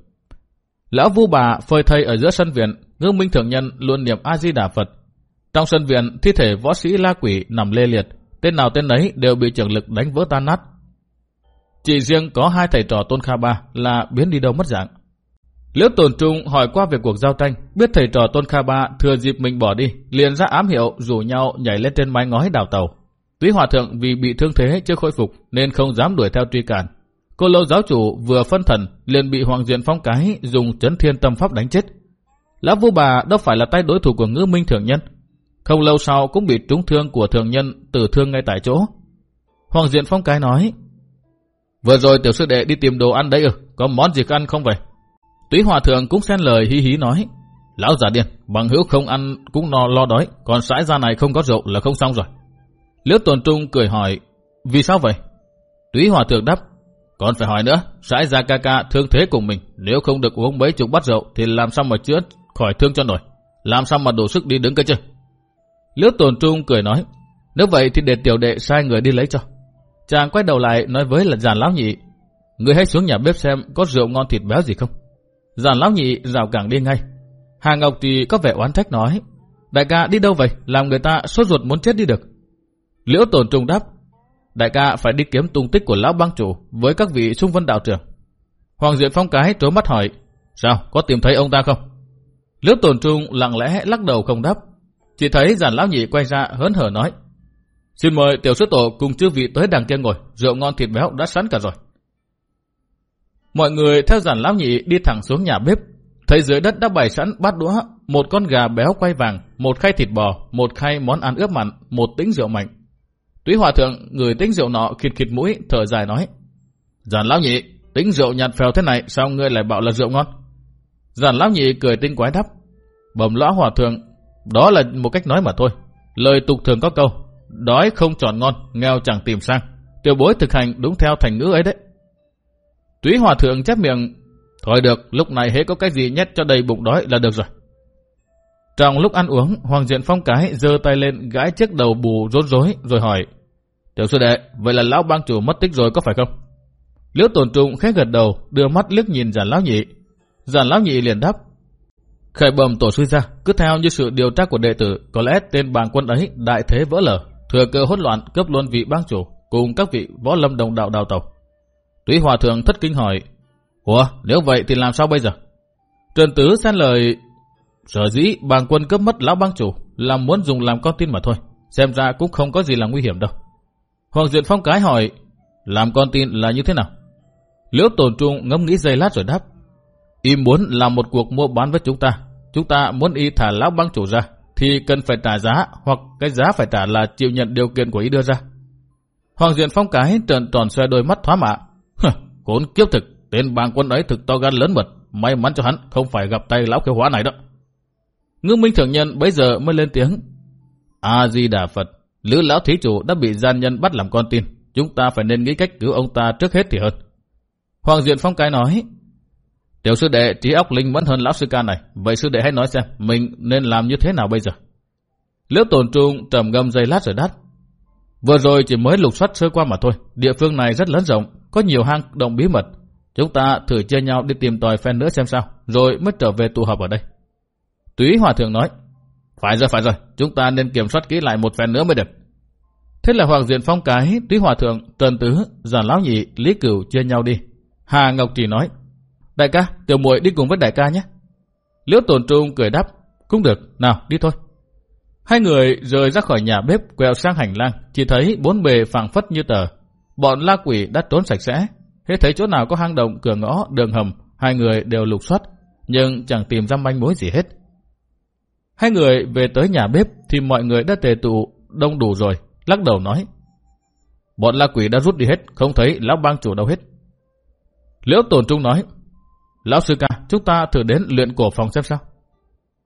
Lão Vu bà phơi thây ở giữa sân viện, Ngư Minh Thượng Nhân luôn niệm A Di Đà Phật. Trong sân viện, thi thể võ sĩ La Quỷ nằm lê liệt, tên nào tên ấy đều bị trưởng lực đánh vỡ tan nát. Chỉ riêng có hai thầy trò Tôn Kha Ba là biến đi đâu mất dạng. Liễu Tồn Trung hỏi qua về cuộc giao tranh, biết thầy trò Tôn Kha Ba thừa dịp mình bỏ đi, liền ra ám hiệu rủ nhau nhảy lên trên mái ngói đào tàu. Túy Hòa Thượng vì bị thương thế chưa khôi phục nên không dám đuổi theo truy cản. Cô lâu giáo chủ vừa phân thần liền bị Hoàng Diện Phong Cái dùng chấn thiên tâm pháp đánh chết. Lão Vu Bà đâu phải là tay đối thủ của ngư minh thượng nhân. Không lâu sau cũng bị trúng thương của thượng nhân tử thương ngay tại chỗ. Hoàng Diện Phong Cái nói Vừa rồi tiểu sư đệ đi tìm đồ ăn đấy ư, có món gì ăn không vậy? Túy Hòa Thượng cũng xen lời hí hí nói Lão giả điên, bằng hữu không ăn cũng no lo đói, còn sãi ra này không có rượu là không xong rồi. Liễu Tồn Trung cười hỏi, vì sao vậy? Túy Hòa Thượng đáp, còn phải hỏi nữa, sãi ra ca ca thương thế cùng mình, nếu không được uống mấy chục bát rượu thì làm sao mà chữa khỏi thương cho nổi, làm sao mà đủ sức đi đứng cơ chứ? Liễu Tồn Trung cười nói, nếu vậy thì để tiểu đệ sai người đi lấy cho. Chàng quay đầu lại nói với là giàn lão nhị, người hãy xuống nhà bếp xem có rượu ngon thịt béo gì không giản lão nhị rào cảng đi ngay. Hà Ngọc thì có vẻ oán trách nói, Đại ca đi đâu vậy? Làm người ta sốt ruột muốn chết đi được. Liễu tổn trung đáp. Đại ca phải đi kiếm tung tích của lão bang chủ với các vị xung vân đạo trưởng. Hoàng Diện Phong cái trố mắt hỏi. Sao? Có tìm thấy ông ta không? Liễu tổn trung lặng lẽ lắc đầu không đáp. Chỉ thấy giản lão nhị quay ra hớn hở nói. Xin mời tiểu sư tổ cùng chư vị tới đằng kia ngồi. Rượu ngon thịt béo đã sẵn cả rồi. Mọi người theo giản lão nhị đi thẳng xuống nhà bếp. Thấy dưới đất đã bày sẵn bát đũa, một con gà béo quay vàng, một khay thịt bò, một khay món ăn ướp mặn, một tĩnh rượu mạnh. Túy hòa thượng người tĩnh rượu nọ khịt khịt mũi, thở dài nói. Giản lão nhị, tĩnh rượu nhạt phèo thế này, sao ngươi lại bảo là rượu ngon? Giản lão nhị cười tinh quái thấp, Bẩm lão hòa thượng, đó là một cách nói mà thôi. Lời tục thường có câu, đói không tròn ngon, nghèo chẳng tìm sang. Tiểu bối thực hành đúng theo thành ngữ ấy đấy. Túy hòa thượng chép miệng, thôi được, lúc này hễ có cái gì nhét cho đầy bụng đói là được rồi. Trong lúc ăn uống, Hoàng Diện Phong cái giơ tay lên gãi chiếc đầu bù rốt rối rồi hỏi. Tiểu sư đệ, vậy là lão bang chủ mất tích rồi có phải không? Liễu tổn trung khẽ gật đầu, đưa mắt liếc nhìn giản lão nhị. Giản lão nhị liền đáp. Khởi bầm tổ sư ra, cứ theo như sự điều tra của đệ tử, có lẽ tên bàng quân ấy đại thế vỡ lở, thừa cơ hỗn loạn cướp luôn vị bang chủ cùng các vị võ lâm đồng đạo đào tộc. Túy Hòa Thượng thất kinh hỏi, Ủa, nếu vậy thì làm sao bây giờ? Trần Tứ xen lời, Sở dĩ bàng quân cướp mất lão bang chủ là muốn dùng làm con tin mà thôi. Xem ra cũng không có gì là nguy hiểm đâu. Hoàng Duyện Phong cái hỏi, làm con tin là như thế nào? Liễu Tồn Trung ngẫm nghĩ giây lát rồi đáp, y muốn làm một cuộc mua bán với chúng ta. Chúng ta muốn y thả lão bang chủ ra, thì cần phải trả giá, hoặc cái giá phải trả là chịu nhận điều kiện của y đưa ra. Hoàng Duyện Phong cái trợn tròn xoay đôi mắt thoá mạ. Khốn kiếp thực, tên bàng quân ấy thực to gan lớn mật, may mắn cho hắn không phải gặp tay lão kêu hóa này đó. Ngưng Minh Thượng Nhân bây giờ mới lên tiếng. A-di-đà Phật, Lữ Lão Thí Chủ đã bị gian nhân bắt làm con tin. Chúng ta phải nên nghĩ cách cứu ông ta trước hết thì hơn. Hoàng Diện Phong cái nói, Tiểu sư đệ trí óc linh vẫn hơn lão sư ca này. Vậy sư đệ hãy nói xem, mình nên làm như thế nào bây giờ? Liễu tồn trung trầm ngâm dây lát rồi đắt. Vừa rồi chỉ mới lục soát sơ qua mà thôi. Địa phương này rất lớn rộng, có nhiều hang động bí mật. Chúng ta thử chia nhau đi tìm tòi phen nữa xem sao, rồi mới trở về tụ họp ở đây. Túy Hòa Thượng nói, phải rồi, phải rồi, chúng ta nên kiểm soát kỹ lại một phen nữa mới được. Thế là Hoàng Diện Phong cái, Túy Hòa Thượng, Trần Tứ, Giản Lão Nhị, Lý Cửu chia nhau đi. Hà Ngọc Trì nói, đại ca, tiểu muội đi cùng với đại ca nhé. Liễu Tồn Trung cười đáp, cũng được, nào đi thôi. Hai người rời ra khỏi nhà bếp quẹo sang hành lang, chỉ thấy bốn bề phẳng phất như tờ. Bọn la quỷ đã trốn sạch sẽ, hết thấy chỗ nào có hang động, cửa ngõ, đường hầm, hai người đều lục soát, nhưng chẳng tìm ra manh mối gì hết. Hai người về tới nhà bếp thì mọi người đã tề tụ đông đủ rồi, lắc đầu nói. Bọn la quỷ đã rút đi hết, không thấy lão bang chủ đâu hết. Liễu tổn trung nói, Lão sư ca, chúng ta thử đến luyện cổ phòng xem sao.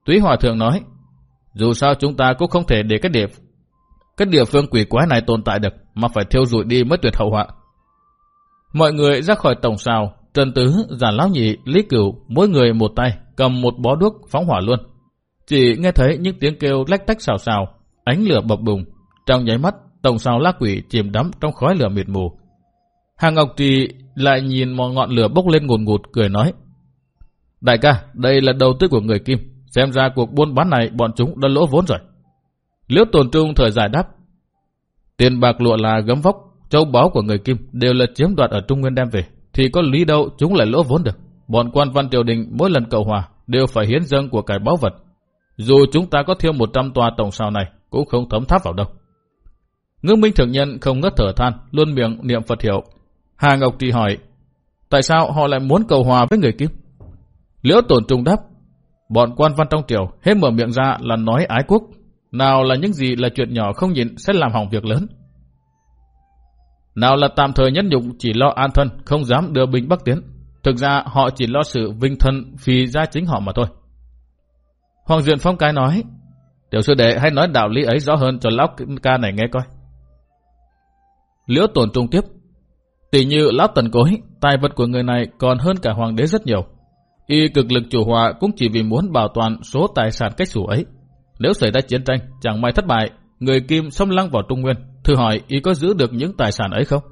Túy Hòa Thượng nói, dù sao chúng ta cũng không thể để cái địa cái địa phương quỷ quái này tồn tại được, mà phải thiêu rụi đi mới tuyệt hậu họa. Mọi người ra khỏi tổng sào, Trần Tứ, Giản Lão Nhị, Lý Cửu, mỗi người một tay, cầm một bó đuốc phóng hỏa luôn. Chỉ nghe thấy những tiếng kêu lách tách xào xào, ánh lửa bập bùng. Trong nháy mắt, tổng sào lá quỷ chìm đắm trong khói lửa mịt mù. Hàng Ngọc Trì lại nhìn một ngọn lửa bốc lên ngùn ngụt, cười nói. Đại ca, đây là đầu tư của người Kim. Xem ra cuộc buôn bán này bọn chúng đã lỗ vốn rồi. Liễu tồn trung thời giải đáp. Tiền bạc lụa là gấm vóc, châu báu của người Kim đều là chiếm đoạt ở Trung Nguyên đem về. Thì có lý đâu chúng lại lỗ vốn được. Bọn quan văn triều đình mỗi lần cầu hòa đều phải hiến dâng của cải báu vật dù chúng ta có thiêu 100 tòa tổng sao này, cũng không thấm tháp vào đâu. Ngưng Minh Thượng Nhân không ngất thở than, luôn miệng niệm Phật hiệu. Hà Ngọc Trì hỏi, tại sao họ lại muốn cầu hòa với người Kim? Liễu Tổn Trung đáp, bọn quan văn trong triều hết mở miệng ra là nói ái quốc. Nào là những gì là chuyện nhỏ không nhịn sẽ làm hỏng việc lớn. Nào là tạm thời nhân nhục chỉ lo an thân, không dám đưa binh bắc tiến. Thực ra họ chỉ lo sự vinh thân vì gia chính họ mà thôi. Hoàng Duyện Phong cái nói, tiểu sư đệ hãy nói đạo lý ấy rõ hơn cho lão ca này nghe coi. Liễu tổn trung tiếp, tỷ như lão tần cối, tài vật của người này còn hơn cả hoàng đế rất nhiều. Y cực lực chủ hòa cũng chỉ vì muốn bảo toàn số tài sản cách xù ấy. Nếu xảy ra chiến tranh, chẳng may thất bại, người Kim xâm lăng vào Trung Nguyên, thử hỏi y có giữ được những tài sản ấy không?